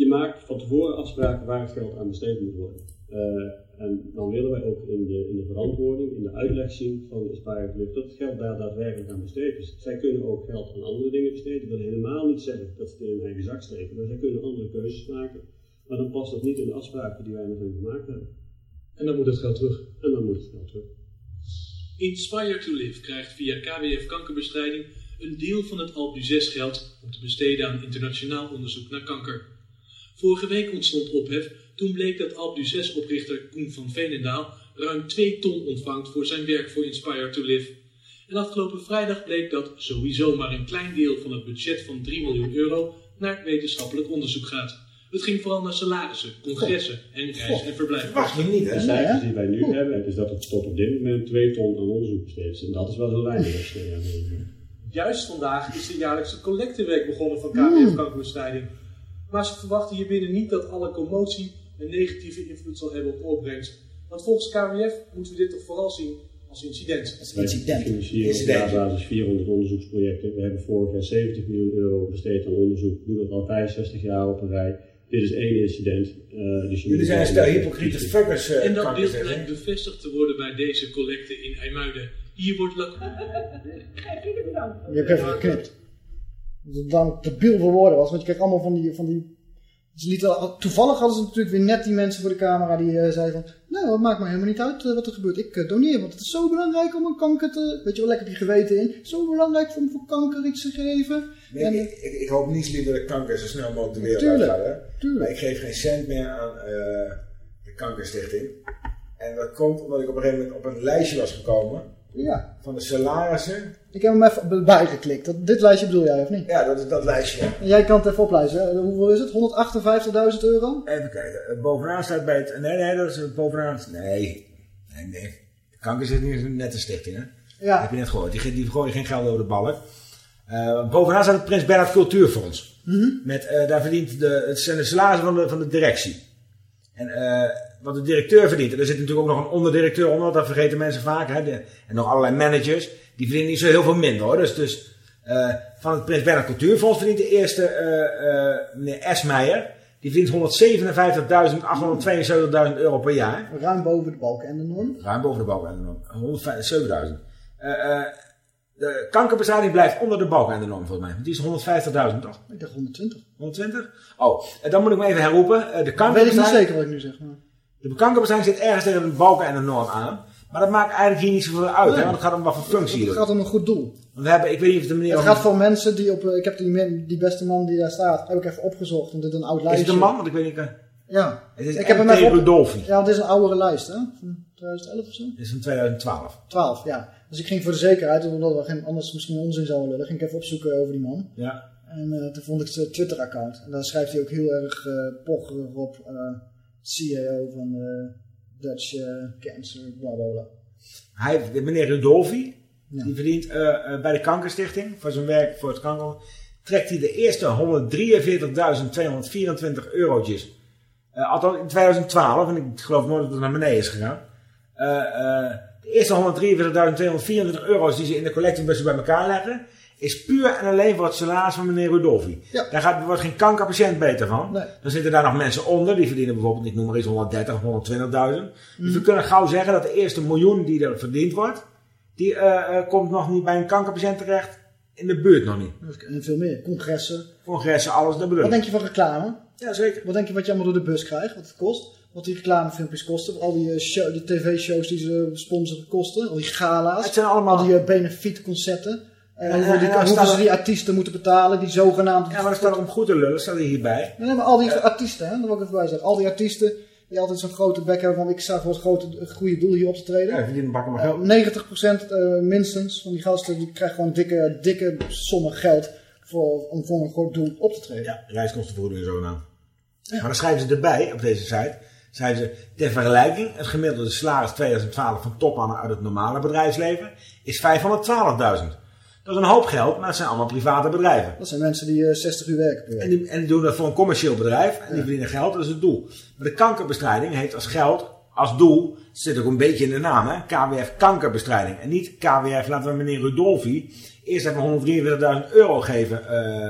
Je maakt van tevoren afspraken waar het geld aan besteed moet worden. Eh, en dan willen wij ook in de, in de verantwoording, in de uitleg zien van Aspire Lift dat het geld daar daadwerkelijk aan besteed is. Zij kunnen ook geld aan andere dingen besteden. Dat wil helemaal niet zeggen dat ze het in hun eigen zak steken, maar zij kunnen andere keuzes maken. Maar dan past dat niet in de afspraken die wij met hen gemaakt hebben. En dan moet het geld terug. En dan moet het geld terug. Inspire to Live krijgt via KWF kankerbestrijding een deel van het Alp 6 geld om te besteden aan internationaal onderzoek naar kanker. Vorige week ontstond ophef toen bleek dat Alp 6 oprichter Koen van Veenendaal ruim 2 ton ontvangt voor zijn werk voor Inspire to Live. En afgelopen vrijdag bleek dat sowieso maar een klein deel van het budget van 3 miljoen euro naar wetenschappelijk onderzoek gaat. Het ging vooral naar salarissen, congressen en reis- en verblijfkosten. De cijfers die wij nu hebben, is dat het tot op dit moment 2 ton aan onderzoek besteed is. En dat is wel heel weinig. Juist vandaag is de jaarlijkse collecteweek begonnen van KWF kankerbestrijding. Maar ze verwachten hier binnen niet dat alle commotie een negatieve invloed zal hebben op de opbrengst. Want volgens KWF moeten we dit toch vooral zien als incident. Als incident. financieren op Incident. jaarbasis 400 onderzoeksprojecten. We hebben vorig jaar 70 miljoen euro besteed aan onderzoek. Doen dat al 65 jaar op een rij. Dit is één incident. eh, dus je Jullie moet zijn een stel hypocriete fuckers. eh, En dat kan ik beeld lijkt bevestigd te worden bij deze collecte in IJmuiden. Hier wordt lak... Je hebt even geknipt. Dat het dan te biel voor woorden was, want je kreeg allemaal van die... Van die ze lieten, toevallig hadden ze natuurlijk weer net die mensen voor de camera die eh, zeiden van... Nou, het maakt me helemaal niet uit eh, wat er gebeurt. Ik eh, doneer, want het is zo belangrijk om een kanker te... Weet je wel, lekker je geweten in. Zo belangrijk om voor kanker iets te geven. Nee, en, ik, ik, ik hoop niets liever dat kanker zo snel mogelijk de wereld Tuurlijk, uitgaat. Hè? tuurlijk. Maar ik geef geen cent meer aan de kankerstichting. En dat komt omdat ik op een gegeven moment op een lijstje was gekomen ja. van de salarissen. Ik heb hem even bijgeklikt. Dat, dit lijstje bedoel jij, of niet? Ja, dat is dat lijstje. En jij kan het even oplijsten. hè? Hoeveel is het? 158.000 euro? Even kijken. Eh, Bovenaan staat bij het... Nee, nee, dat is eh, bovenaan... Nee. Nee, nee. De kanker zit niet in een nette stichting, hè? Ja. Dat heb je net gehoord. Die, die gooien geen geld over de ballen. Eh, bovenaan staat het Prins Bernhard Cultuurfonds. Mhm. Met, eh, daar verdient de, het zijn de salarissen van de, van de directie. En eh, wat de directeur verdient. En er zit natuurlijk ook nog een onderdirecteur onder. want Dat vergeten mensen vaak. Hè, de- en nog allerlei managers. Die verdienen niet zo heel veel minder hoor. Dus, dus eh, van het Prins Bernhard Cultuurfonds verdient de eerste eh, eh, meneer Esmeijer. Die verdient 157.872.000 euro per jaar. Ruim boven de balken en de norm. Ruim boven de balk en de norm. 107.000. Eh, eh, de kankerbestrijding blijft onder de balk en de norm volgens mij. Want die is 150.000 toch? Ik dacht 120. 120? Oh, en dan moet ik me even herroepen. De Dat weet ik niet kankerbestrijding... zeker wat ik nu zeg. Maar... De kankerbestrijding zit ergens tegen de balken en de norm aan. Maar dat maakt eigenlijk hier niet zoveel uit. Hè, Nee. want het gaat om wat voor functie Het gaat om een goed doel. We hebben, ik weet niet of de meneer... Het gaat voor mensen die op... eh, Ik heb die, men- die beste man die daar staat, heb ik even opgezocht. Want dit is een oud Is lijstje. het een man? Want ik weet niet... eh, Ja. Het is ik heb hem Rudolfi. Ja, dit is een oudere lijst, hè? Van 2011 of zo? Dit is van 2012. 12, ja. Dus ik ging voor de zekerheid, omdat we geen, anders misschien onzin zouden lullen, ging ik even opzoeken over die man. Ja. En eh, toen vond ik zijn Twitter-account. En daar schrijft hij ook heel erg eh pocherig op. CEO van eh, Dutch eh, Cancer, bla bla bla. Hij, de meneer Rudolfi, Ja. die verdient eh, eh, bij de kankerstichting, voor zijn werk voor het kanker, trekt hij de eerste 143.224 eurotjes. Althans in 2012, en ik geloof nooit dat het naar beneden is gegaan. De eerste 143.224 euro's die ze in de collectiebussen bij elkaar leggen, is puur en alleen voor het salaris van meneer Rudolfi. Daar gaat, wordt geen kankerpatiënt beter van. Dan zitten daar nog mensen onder, die verdienen bijvoorbeeld, ik noem maar iets, 130, 120.000. Dus we kunnen gauw zeggen dat de eerste miljoen die er verdiend wordt, die eh, eh, komt nog niet bij een kankerpatiënt terecht. In de buurt nog niet. En veel meer. Congressen. Congressen, alles, dat bedoel Wat denk je van reclame? Ja, zeker. Wat denk je wat je allemaal door de bus krijgt? Wat het kost? Wat die reclamefilmpjes kosten? Al die, show, die tv-shows die ze sponsoren kosten? Al die gala's? Het zijn allemaal... Al die uh, benefietconcerten? En En- hoeveel, die, en- en ze die artiesten moeten betalen? Die zogenaamd... Ja, maar er staat om goed te lullen, staat er hierbij. Nee, maar al die artiesten, hè, dat wil ik even bij zeggen. Al die artiesten die altijd zo'n grote bek hebben van ik sta voor het grote, goede doel hier op te treden. Ja, die bakken maar geld. 90% eh, minstens van die gasten die krijgen gewoon dikke, dikke sommen geld voor, om voor een goed doel op te treden. Ja, reiskostenvergoeding zogenaamd. Maar dan schrijven ze erbij, op deze site, schrijven ze, ter vergelijking, het gemiddelde salaris 2012 van topmannen uit het normale bedrijfsleven is 512.000. Dat is een hoop geld, maar het zijn allemaal private bedrijven. Dat zijn mensen die eh, 60 uur werken per week. En die, en die doen dat voor een commercieel bedrijf en die verdienen geld, dat is het doel. Maar de kankerbestrijding heeft als geld, als doel, zit ook een beetje in de naam, hè? KWF kankerbestrijding. En niet KWF, laten we meneer Rudolfi eerst even 143.000 euro geven, eh,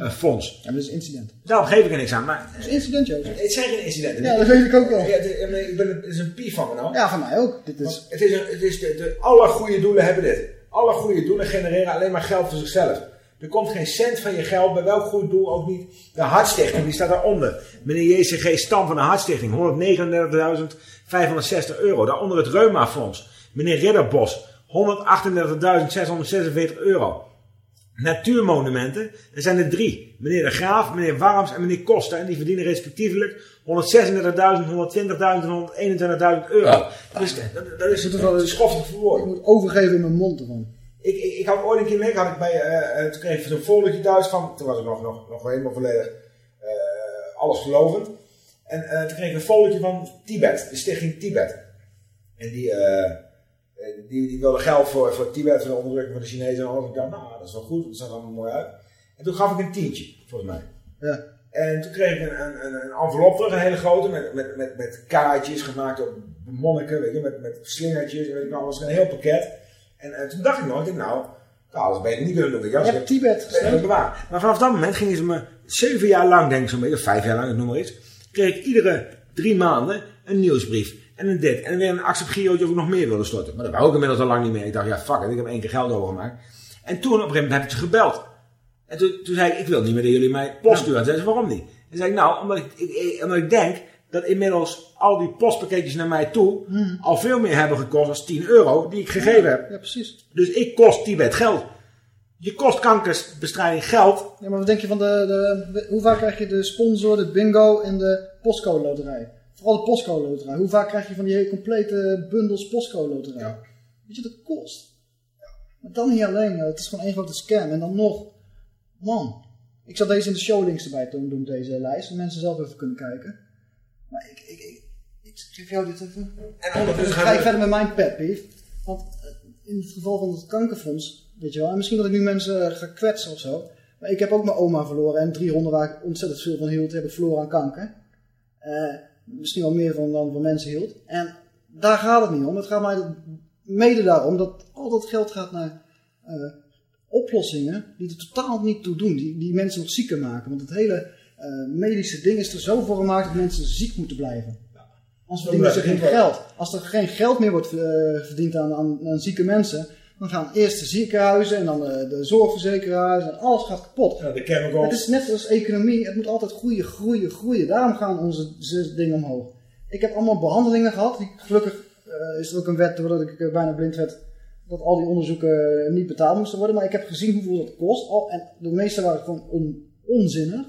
eh, fonds. Ja, maar dat is incident. Daarom geef ik er niks aan, maar Dat is incident, Jozef. het zijn geen incidenten. Ja, dat weet ik ook wel. Ja, het, is- ik ben, het is een pief van me nou. Ja, van mij ook. Dit is... Het is, een, het is de, de, alle goede doelen hebben dit. Alle goede doelen genereren alleen maar geld voor zichzelf. Er komt geen cent van je geld, bij welk goed doel ook niet. De Hartstichting, die staat daaronder. Meneer JCG Stam van de Hartstichting, 139.560 euro. Daaronder het Reumafonds. Meneer Ridderbos, 138.646 euro. Natuurmonumenten, er zijn er drie. Meneer De Graaf, meneer Warms en meneer Koster. En die verdienen respectievelijk 136.000, 120.000 en 121.000 euro. Dus dat, dat is het wel een schoffig voor Ik moet overgeven in mijn mond ervan. Ik, ik, ik had ooit een keer mee, had ik bij, eh, eh, toen kreeg ik zo'n foldertje thuis van, toen was ik nog, nog, nog helemaal volledig eh, alles gelovend. En eh, toen kreeg ik een foldertje van Tibet, de stichting Tibet. En die, die, die wilde geld voor, voor Tibet, voor de onderdrukking van de Chinezen en. Ik dacht, nou, dat is wel goed, dat zag allemaal mooi uit. En toen gaf ik een tientje, volgens mij. Ja. En toen kreeg ik een, een, een, envelop terug, een hele grote, met, met, met, met kaartjes gemaakt door monniken, weet je, met, met slingertjes, weet ik nou, was een heel pakket. En, en toen dacht ik nog, ik denk, nou, nou, alles beter niet kunnen doen. Je, Je hebt Tibet bewaren. Maar vanaf dat moment gingen ze me zeven jaar lang, denk ik zo'n beetje, of vijf jaar lang, ik noem maar iets, kreeg ik iedere drie maanden een nieuwsbrief. En een dit. En weer een accept Giootje of ik nog meer wilde storten. Maar dat wou ik inmiddels al lang niet meer. Ik dacht, ja, fuck it, ik heb één keer geld overgemaakt. En toen op een gegeven moment heb ik ze gebeld. En toen, toen zei ik, ik wil niet meer dat jullie mij post sturen. En zei ze, waarom niet? En zei ik, nou, omdat ik, ik, omdat ik denk dat inmiddels al die postpakketjes naar mij toe al veel meer hebben gekost dan 10 euro die ik gegeven heb. Ja, precies. Dus ik kost Tibet geld. Je kost kankersbestrijding geld. Ja, maar wat denk je van de, de, de- Hoe vaak krijg je de sponsor, de bingo en de postcode loterij? Vooral de postcode loterij. Hoe vaak krijg je van die hele complete bundels postcode loterij? Weet je wat het kost? Maar dan niet alleen. Het is gewoon één grote scam. En dan nog... Man. Ik zal deze in de showlinks erbij doen, doen deze lijst. Zodat mensen zelf even kunnen kijken. Maar ik... ik, ik, ik geef jou dit even. En ondertussen ga ik verder met mijn pet peeve. Want eh, in het geval van het kankerfonds, weet je wel, en misschien dat ik nu mensen ga kwetsen of zo. Maar ik heb ook mijn oma verloren en drie honden waar ik ontzettend veel van hield, heb ik verloren aan kanker. Eh, misschien wel meer van dan van mensen hield. En daar gaat het niet om. Het gaat mij mede daarom dat al dat geld gaat naar eh, oplossingen die er totaal niet toe doen. Die, die mensen nog zieker maken. Want het hele eh, medische ding is er zo voor gemaakt dat mensen ziek moeten blijven. Anders verdienen ze geen geld. Als er geen geld meer wordt eh, verdiend aan, aan, aan zieke mensen, dan gaan eerst de ziekenhuizen en dan de, de zorgverzekeraars en alles gaat kapot. de chemicals. Het is net als economie, het moet altijd groeien, groeien, groeien. Daarom gaan onze dingen omhoog. Ik heb allemaal behandelingen gehad. Die, gelukkig eh, is er ook een wet doordat ik eh, bijna blind werd, dat al die onderzoeken eh, niet betaald moesten worden. Maar ik heb gezien hoeveel dat kost. Al, en de meeste waren gewoon on, onzinnig.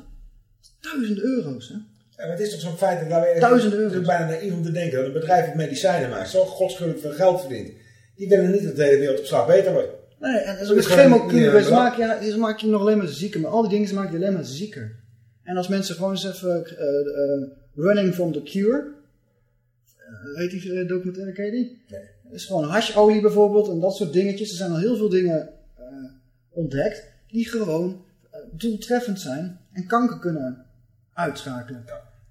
Duizenden euro's, hè? Ja, maar het is toch zo'n feit dat even- Duizenden Het is bijna naïef om te denken dat een bedrijf dat medicijnen maakt, zo godschuwelijk veel geld verdient. Die willen niet dat de hele wereld op slag beter wordt. Nee, en met is chemokuren, niet, ze eh, maken je, nog alleen maar zieker. Maar al die dingen maken je alleen maar zieker. En als mensen gewoon eens even eh, eh, Running from the Cure, eh, weet die documentaire, ken je die? Nee. Is gewoon hasholie bijvoorbeeld en dat soort dingetjes. Er zijn al heel veel dingen ontdekt die gewoon doeltreffend zijn en kanker kunnen uitschakelen.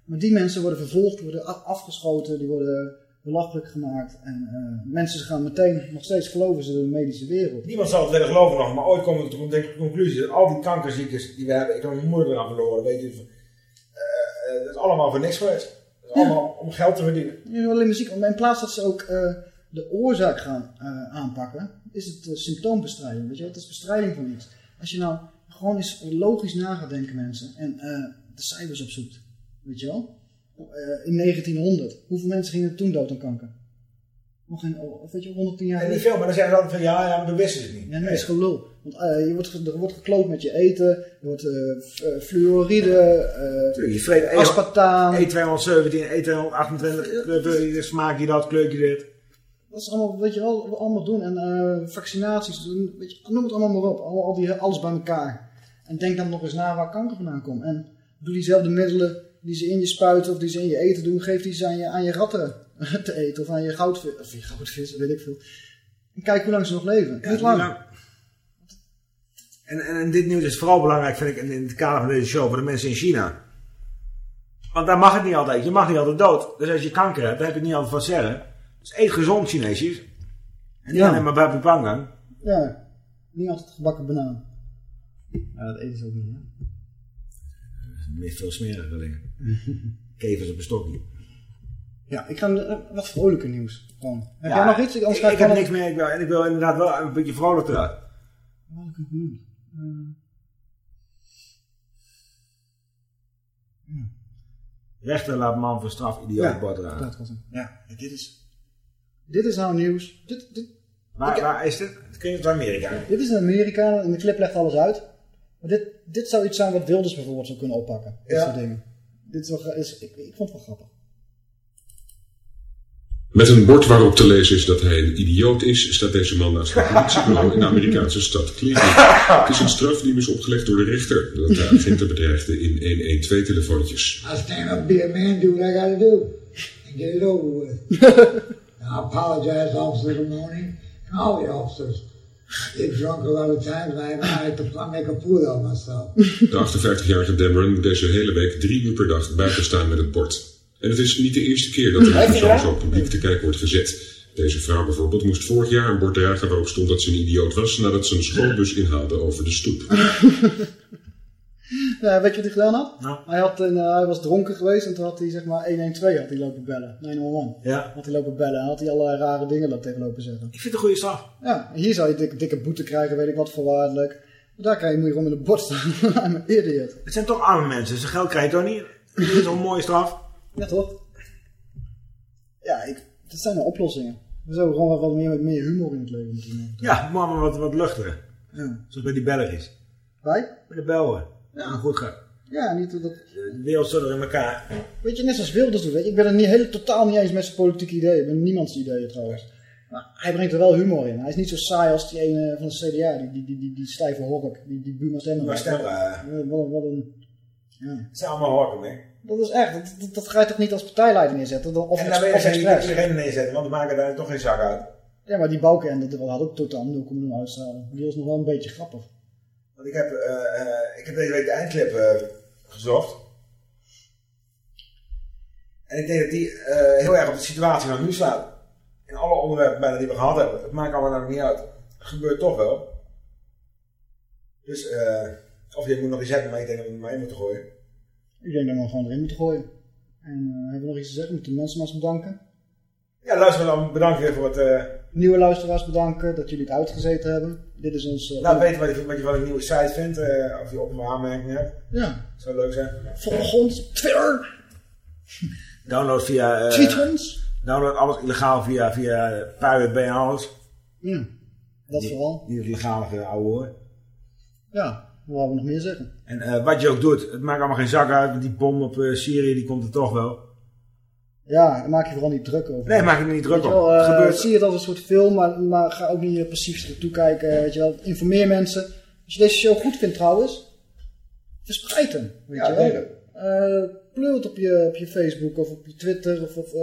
Maar die mensen worden vervolgd, worden afgeschoten, die worden belachelijk gemaakt. En eh, mensen gaan meteen, nog steeds geloven ze in de medische wereld. Niemand zal het willen geloven nog, maar ooit komen we tot de conclusie dat al die kankerziektes die we hebben, ik heb mijn moeder eraan verloren, weet je, eh, dat is allemaal voor niks geweest. Dat is allemaal om geld te verdienen. Alleen maar ziek. Maar in plaats dat ze ook de oorzaak gaan aanpakken, is het symptoombestrijding. Weet je, het is bestrijding van iets. Als je nou gewoon eens logisch na gaat denken, mensen, en de cijfers opzoekt. Weet je wel? Eh, in 1900. Hoeveel mensen gingen toen dood aan kanker? Nog geen, of weet je, 110 jaar En niet veel, maar dan zeggen ze altijd van ja, ja, maar we wisten het niet. Ja, nee, dat is gelul. Want eh, je wordt, er wordt gekloot met je eten, er wordt eh, fluoride, eh Je vreet aspartaan. E217, E228, kleur- smaak je dat, kleur je dit. Dat is allemaal, weet je wel, allemaal doen. En vaccinaties, doen, weet je, noem het allemaal maar op. Allemaal, al die, alles bij elkaar. En denk dan nog eens na waar kanker vandaan komt. En doe diezelfde middelen die ze in je spuiten of die ze in je eten doen, geef die ze aan je, aan je ratten te eten. Of aan je goudvis, of je goudvis, weet ik veel. En kijk hoe lang ze nog leven. Niet lang. En, en, en dit nieuws is vooral belangrijk, vind ik, in, in het kader van deze show, voor de mensen in China. Want daar mag het niet altijd. Je mag niet altijd dood. Dus als je kanker hebt, dan heb je niet altijd wat zeggen. Dus eet gezond Chineesjes. En niet Ja. alleen maar bij Pupangang. Ja, niet altijd gebakken banaan. Ja, dat eten ze ook niet, hè? Meer veel smeriger dingen. Kevers op een stokje. Ja, ik ga eh, wat vrolijker nieuws. Gewoon. Heb Ja, jij nog iets? Anders ik, ik heb niks meer. Ik wil, en ik wil inderdaad wel een beetje vrolijk eruit. Wat ik genoemd? Eh, Rechter laat man voor straf idioot Ja, bord dat was hem. Ja, dit is... Dit is nou nieuws. Dit, dit, Waar, ik- waar is dit? Het klinkt uit Amerika. dit is in Amerika en de clip legt alles uit. Maar dit, dit zou iets zijn wat Wilders bijvoorbeeld zou kunnen oppakken. Dit Ja. soort dingen. Dit is wel, is, ik, ik vond het wel grappig. Met een bord waarop te lezen is dat hij een idioot is, staat deze man naast een politiebureau in de Amerikaanse stad Cleveland. Het is een straf die hem is opgelegd door de rechter. Dat de agenten bedreigde in 112-telefoontjes. I stand up, be a man, do what I gotta do, and get it over with. I apologize to Officer Lemonis and all the officers Ik dronk a lot of time, maar I had to make a myself. De 58-jarige Dameron moet deze hele week drie uur per dag buiten staan met het bord. En het is niet de eerste keer dat er een persoon zo publiek te kijken wordt gezet. Deze vrouw bijvoorbeeld moest vorig jaar een bord dragen waarop stond dat ze een idioot was nadat ze een schoolbus inhaalde over de stoep. Ja, weet je wat hij gedaan had? Nou. Hij, had een, eh, hij was dronken geweest en toen had hij zeg maar 112 had hij lopen bellen. 911. Ja. Had hij lopen bellen en had hij allerlei rare dingen tegen lopen zeggen. Ik vind het een goede straf. Ja, hier zou je dikke, dikke boete krijgen, weet ik wat voorwaardelijk. Maar daar krijg je, moet je gewoon met een bord staan. I'm an idiot. Het zijn toch arme mensen. Ze geld krijg je toch niet? Dit is een mooie straf. Ja, toch? Ja, ik, dat zijn de oplossingen. We zouden gewoon wat meer, meer humor in het leven moeten nemen. Ja, maar maar wat, wat luchtiger. Ja. Zoals bij die Belgisch. Wij? Bij de Belgen. Ja. Goed gaat. Ja, niet dat... De wereld zit er in elkaar. Weet je, net zoals Wilders doet. Weet je, ik ben het niet, heel, totaal niet eens met zijn politieke ideeën. Ik ben niemands ideeën trouwens. Maar hij brengt er wel humor in. Hij is niet zo saai als die ene van de CDA. Die, die, die, die, die stijve hork. Die, die Buma Stemmer. Buma Stemmer, Wat, wat, een... Ja. Het zijn allemaal horken mee. Dat is echt. Dat, dat, dat ga je toch niet als partijleider neerzetten? Of, En dan weet je, iedereen neerzetten, want we maken daar toch geen zak uit. Ja, maar die Balken dat had ook totaal 0,0 uitstraling. Die was nog wel een beetje grappig. Want ik heb, eh, eh, ik heb deze week de eindclip eh, gezocht. En ik denk dat die heel erg op de situatie van nu slaat. In alle onderwerpen bijna die we gehad hebben. Het maakt allemaal nou niet uit. Het gebeurt toch wel. Dus, eh, of je moet nog iets hebben, maar ik denk dat we hem maar in moeten gooien. Ik denk dat we hem gewoon erin moeten gooien. En hebben we nog iets te zeggen? Moeten de mensen maar eens bedanken. Ja, luister dan bedankt weer voor het... Nieuwe luisteraars bedanken dat jullie het uitgezeten hebben. Dit is ons... eh, laat weten wat je, wat je van de nieuwe site vindt. eh, of je op- of aanmerkingen hebt. Ja. Zou leuk zijn. Volg ons Twitter. Download via... eh, Tweet ons. Download alles illegaal via, via Pirate Bay en alles. Ja, dat vooral. Niet het legalige oude hoor. Ja, wat hebben we nog meer zeggen? En wat je ook doet, het maakt allemaal geen zak uit. Want die bom op Syrië, die komt er toch wel. Ja, daar maak je vooral niet druk over. Nee, maak je er niet druk wel, Het eh, gebeurt- Zie het als een soort film, maar, maar ga ook niet eh, passief ertoe kijken. Weet je wel. Informeer mensen. Als je deze show goed vindt trouwens, verspreid hem. Weet Ja, je wel. hem. Eh, pleur het op je, op je Facebook of op je Twitter. Of, of,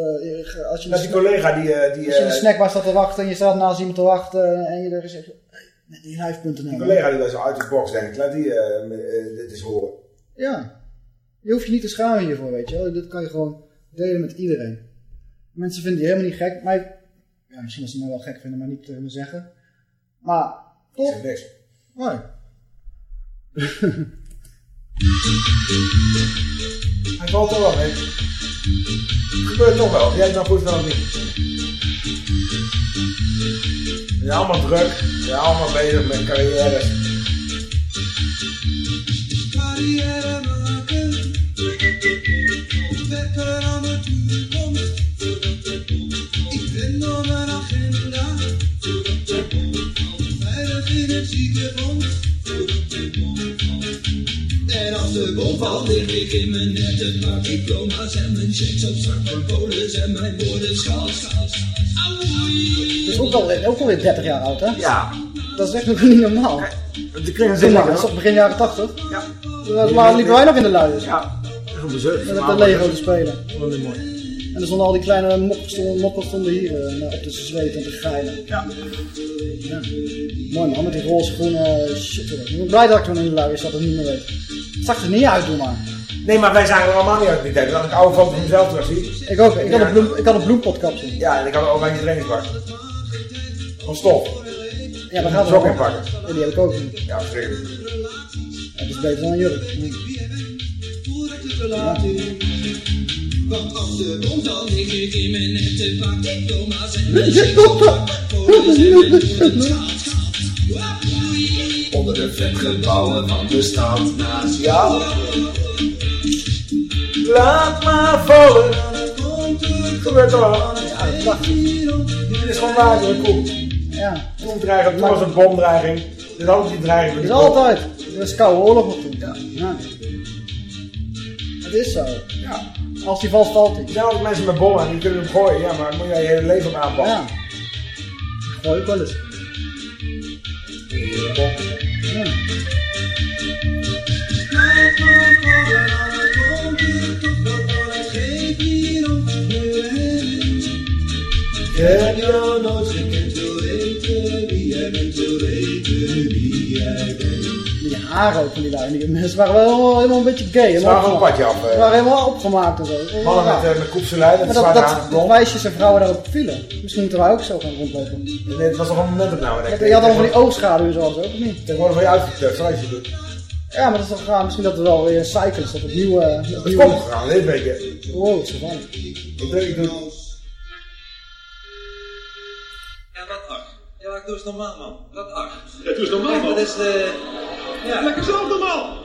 als je Dat die collega die... die als je in de snackbar staat te wachten en je staat naast iemand te wachten en je er zegt, hey, die live.nl. die collega die wel zo uit de box denkt, laat die dit eens horen. Ja. Je hoeft je niet te schamen hiervoor, weet je wel. Dit kan je gewoon delen met iedereen. Mensen vinden die helemaal niet gek. Maar ja, misschien als ze me wel gek vinden, maar niet tegen me zeggen. Maar toch? Niks. Mooi. Hij valt toch wel mee. Het gebeurt toch wel. Jij het nou goed wel of niet. We zijn allemaal druk. We zijn allemaal bezig met carrières. Carrière ook al, ook alweer 30 jaar oud, hè? Ja. Dat is echt nog niet normaal. De kringen maar, dat is toch begin jaren 80? Ja. Waren- liepen wij nog in de luiers. Ja. De zeug. Met de Lego te spelen. Wat mooi. En er stonden al die kleine moppen stonden, moppen stonden hier eh, op te zweten en te geilen. Ja. ja. Mooi man, met die roze groene shit. erop. Ik ben blij dat ik toen in de luiers zat en niet meer weet. Het zag er niet uit, doe maar. Nee, maar wij zijn er allemaal niet uit die tijd. Als ik oude foto's van mezelf terug zie. Ik ook, ik had een, bloem, ik had een bloempotkapsel. Ja, en ik had ook een trainingspak. Van stof. Ja, daar gaat het Sok om. inpakken. Ja, die heb ik ook niet. Ja, verschrikkelijk. Het is beter dan een jurk. Hm. Want als de bom valt, lig ik in mijn nette pak diploma's en mijn op woordenschat. Onder de vetgebouwen van de stad naast jou. Laat maar vallen. Het gebeurt wel. Ja, dat. Dit is gewoon waar, dat cool. Ja. Toen dreiging, toen was een bomdreiging. Dit is altijd die dreiging. Het is altijd. Er is koude oorlog nog toen. Ja. Het is zo. Als die valt, valt hij. Er zijn altijd mensen met bommen en die kunnen hem gooien. Ja, maar dan moet jij je hele leven op aanpassen. Ja. Gooi ik wel eens. Ja. Ik heb jou nooit gekend, wil weten wie jij bent. wil weten wie jij bent. Die haren ook van die lui. Die mensen waren wel helemaal, helemaal een beetje gay. Ze waren gewoon een padje af, Ze eh. waren helemaal opgemaakt en zo. Mannen Ja. met, eh, met dat Maar zwarte dat, meisjes en vrouwen daarop vielen. Misschien moeten wij ook zo gaan rondlopen. Nee, het was toch een momentopname, denk ik. Je had allemaal van die oogschaduw en zo, of niet? Tegenwoordig word je uitgekleurd, zo als je doet. Ja, maar dat is toch raar. Misschien dat er wel weer een cycle is. Dat het nieuwe... Het nieuwe... komt gewoon, dit weet je. Wow, het is gevaarlijk. Ik doe, ik doe... Ja, wat ach. Ja, ik doe eens normaal, man. Wat ach. Ja, doe eens normaal, man. Dat is de... Ja. Lekker zelf normaal.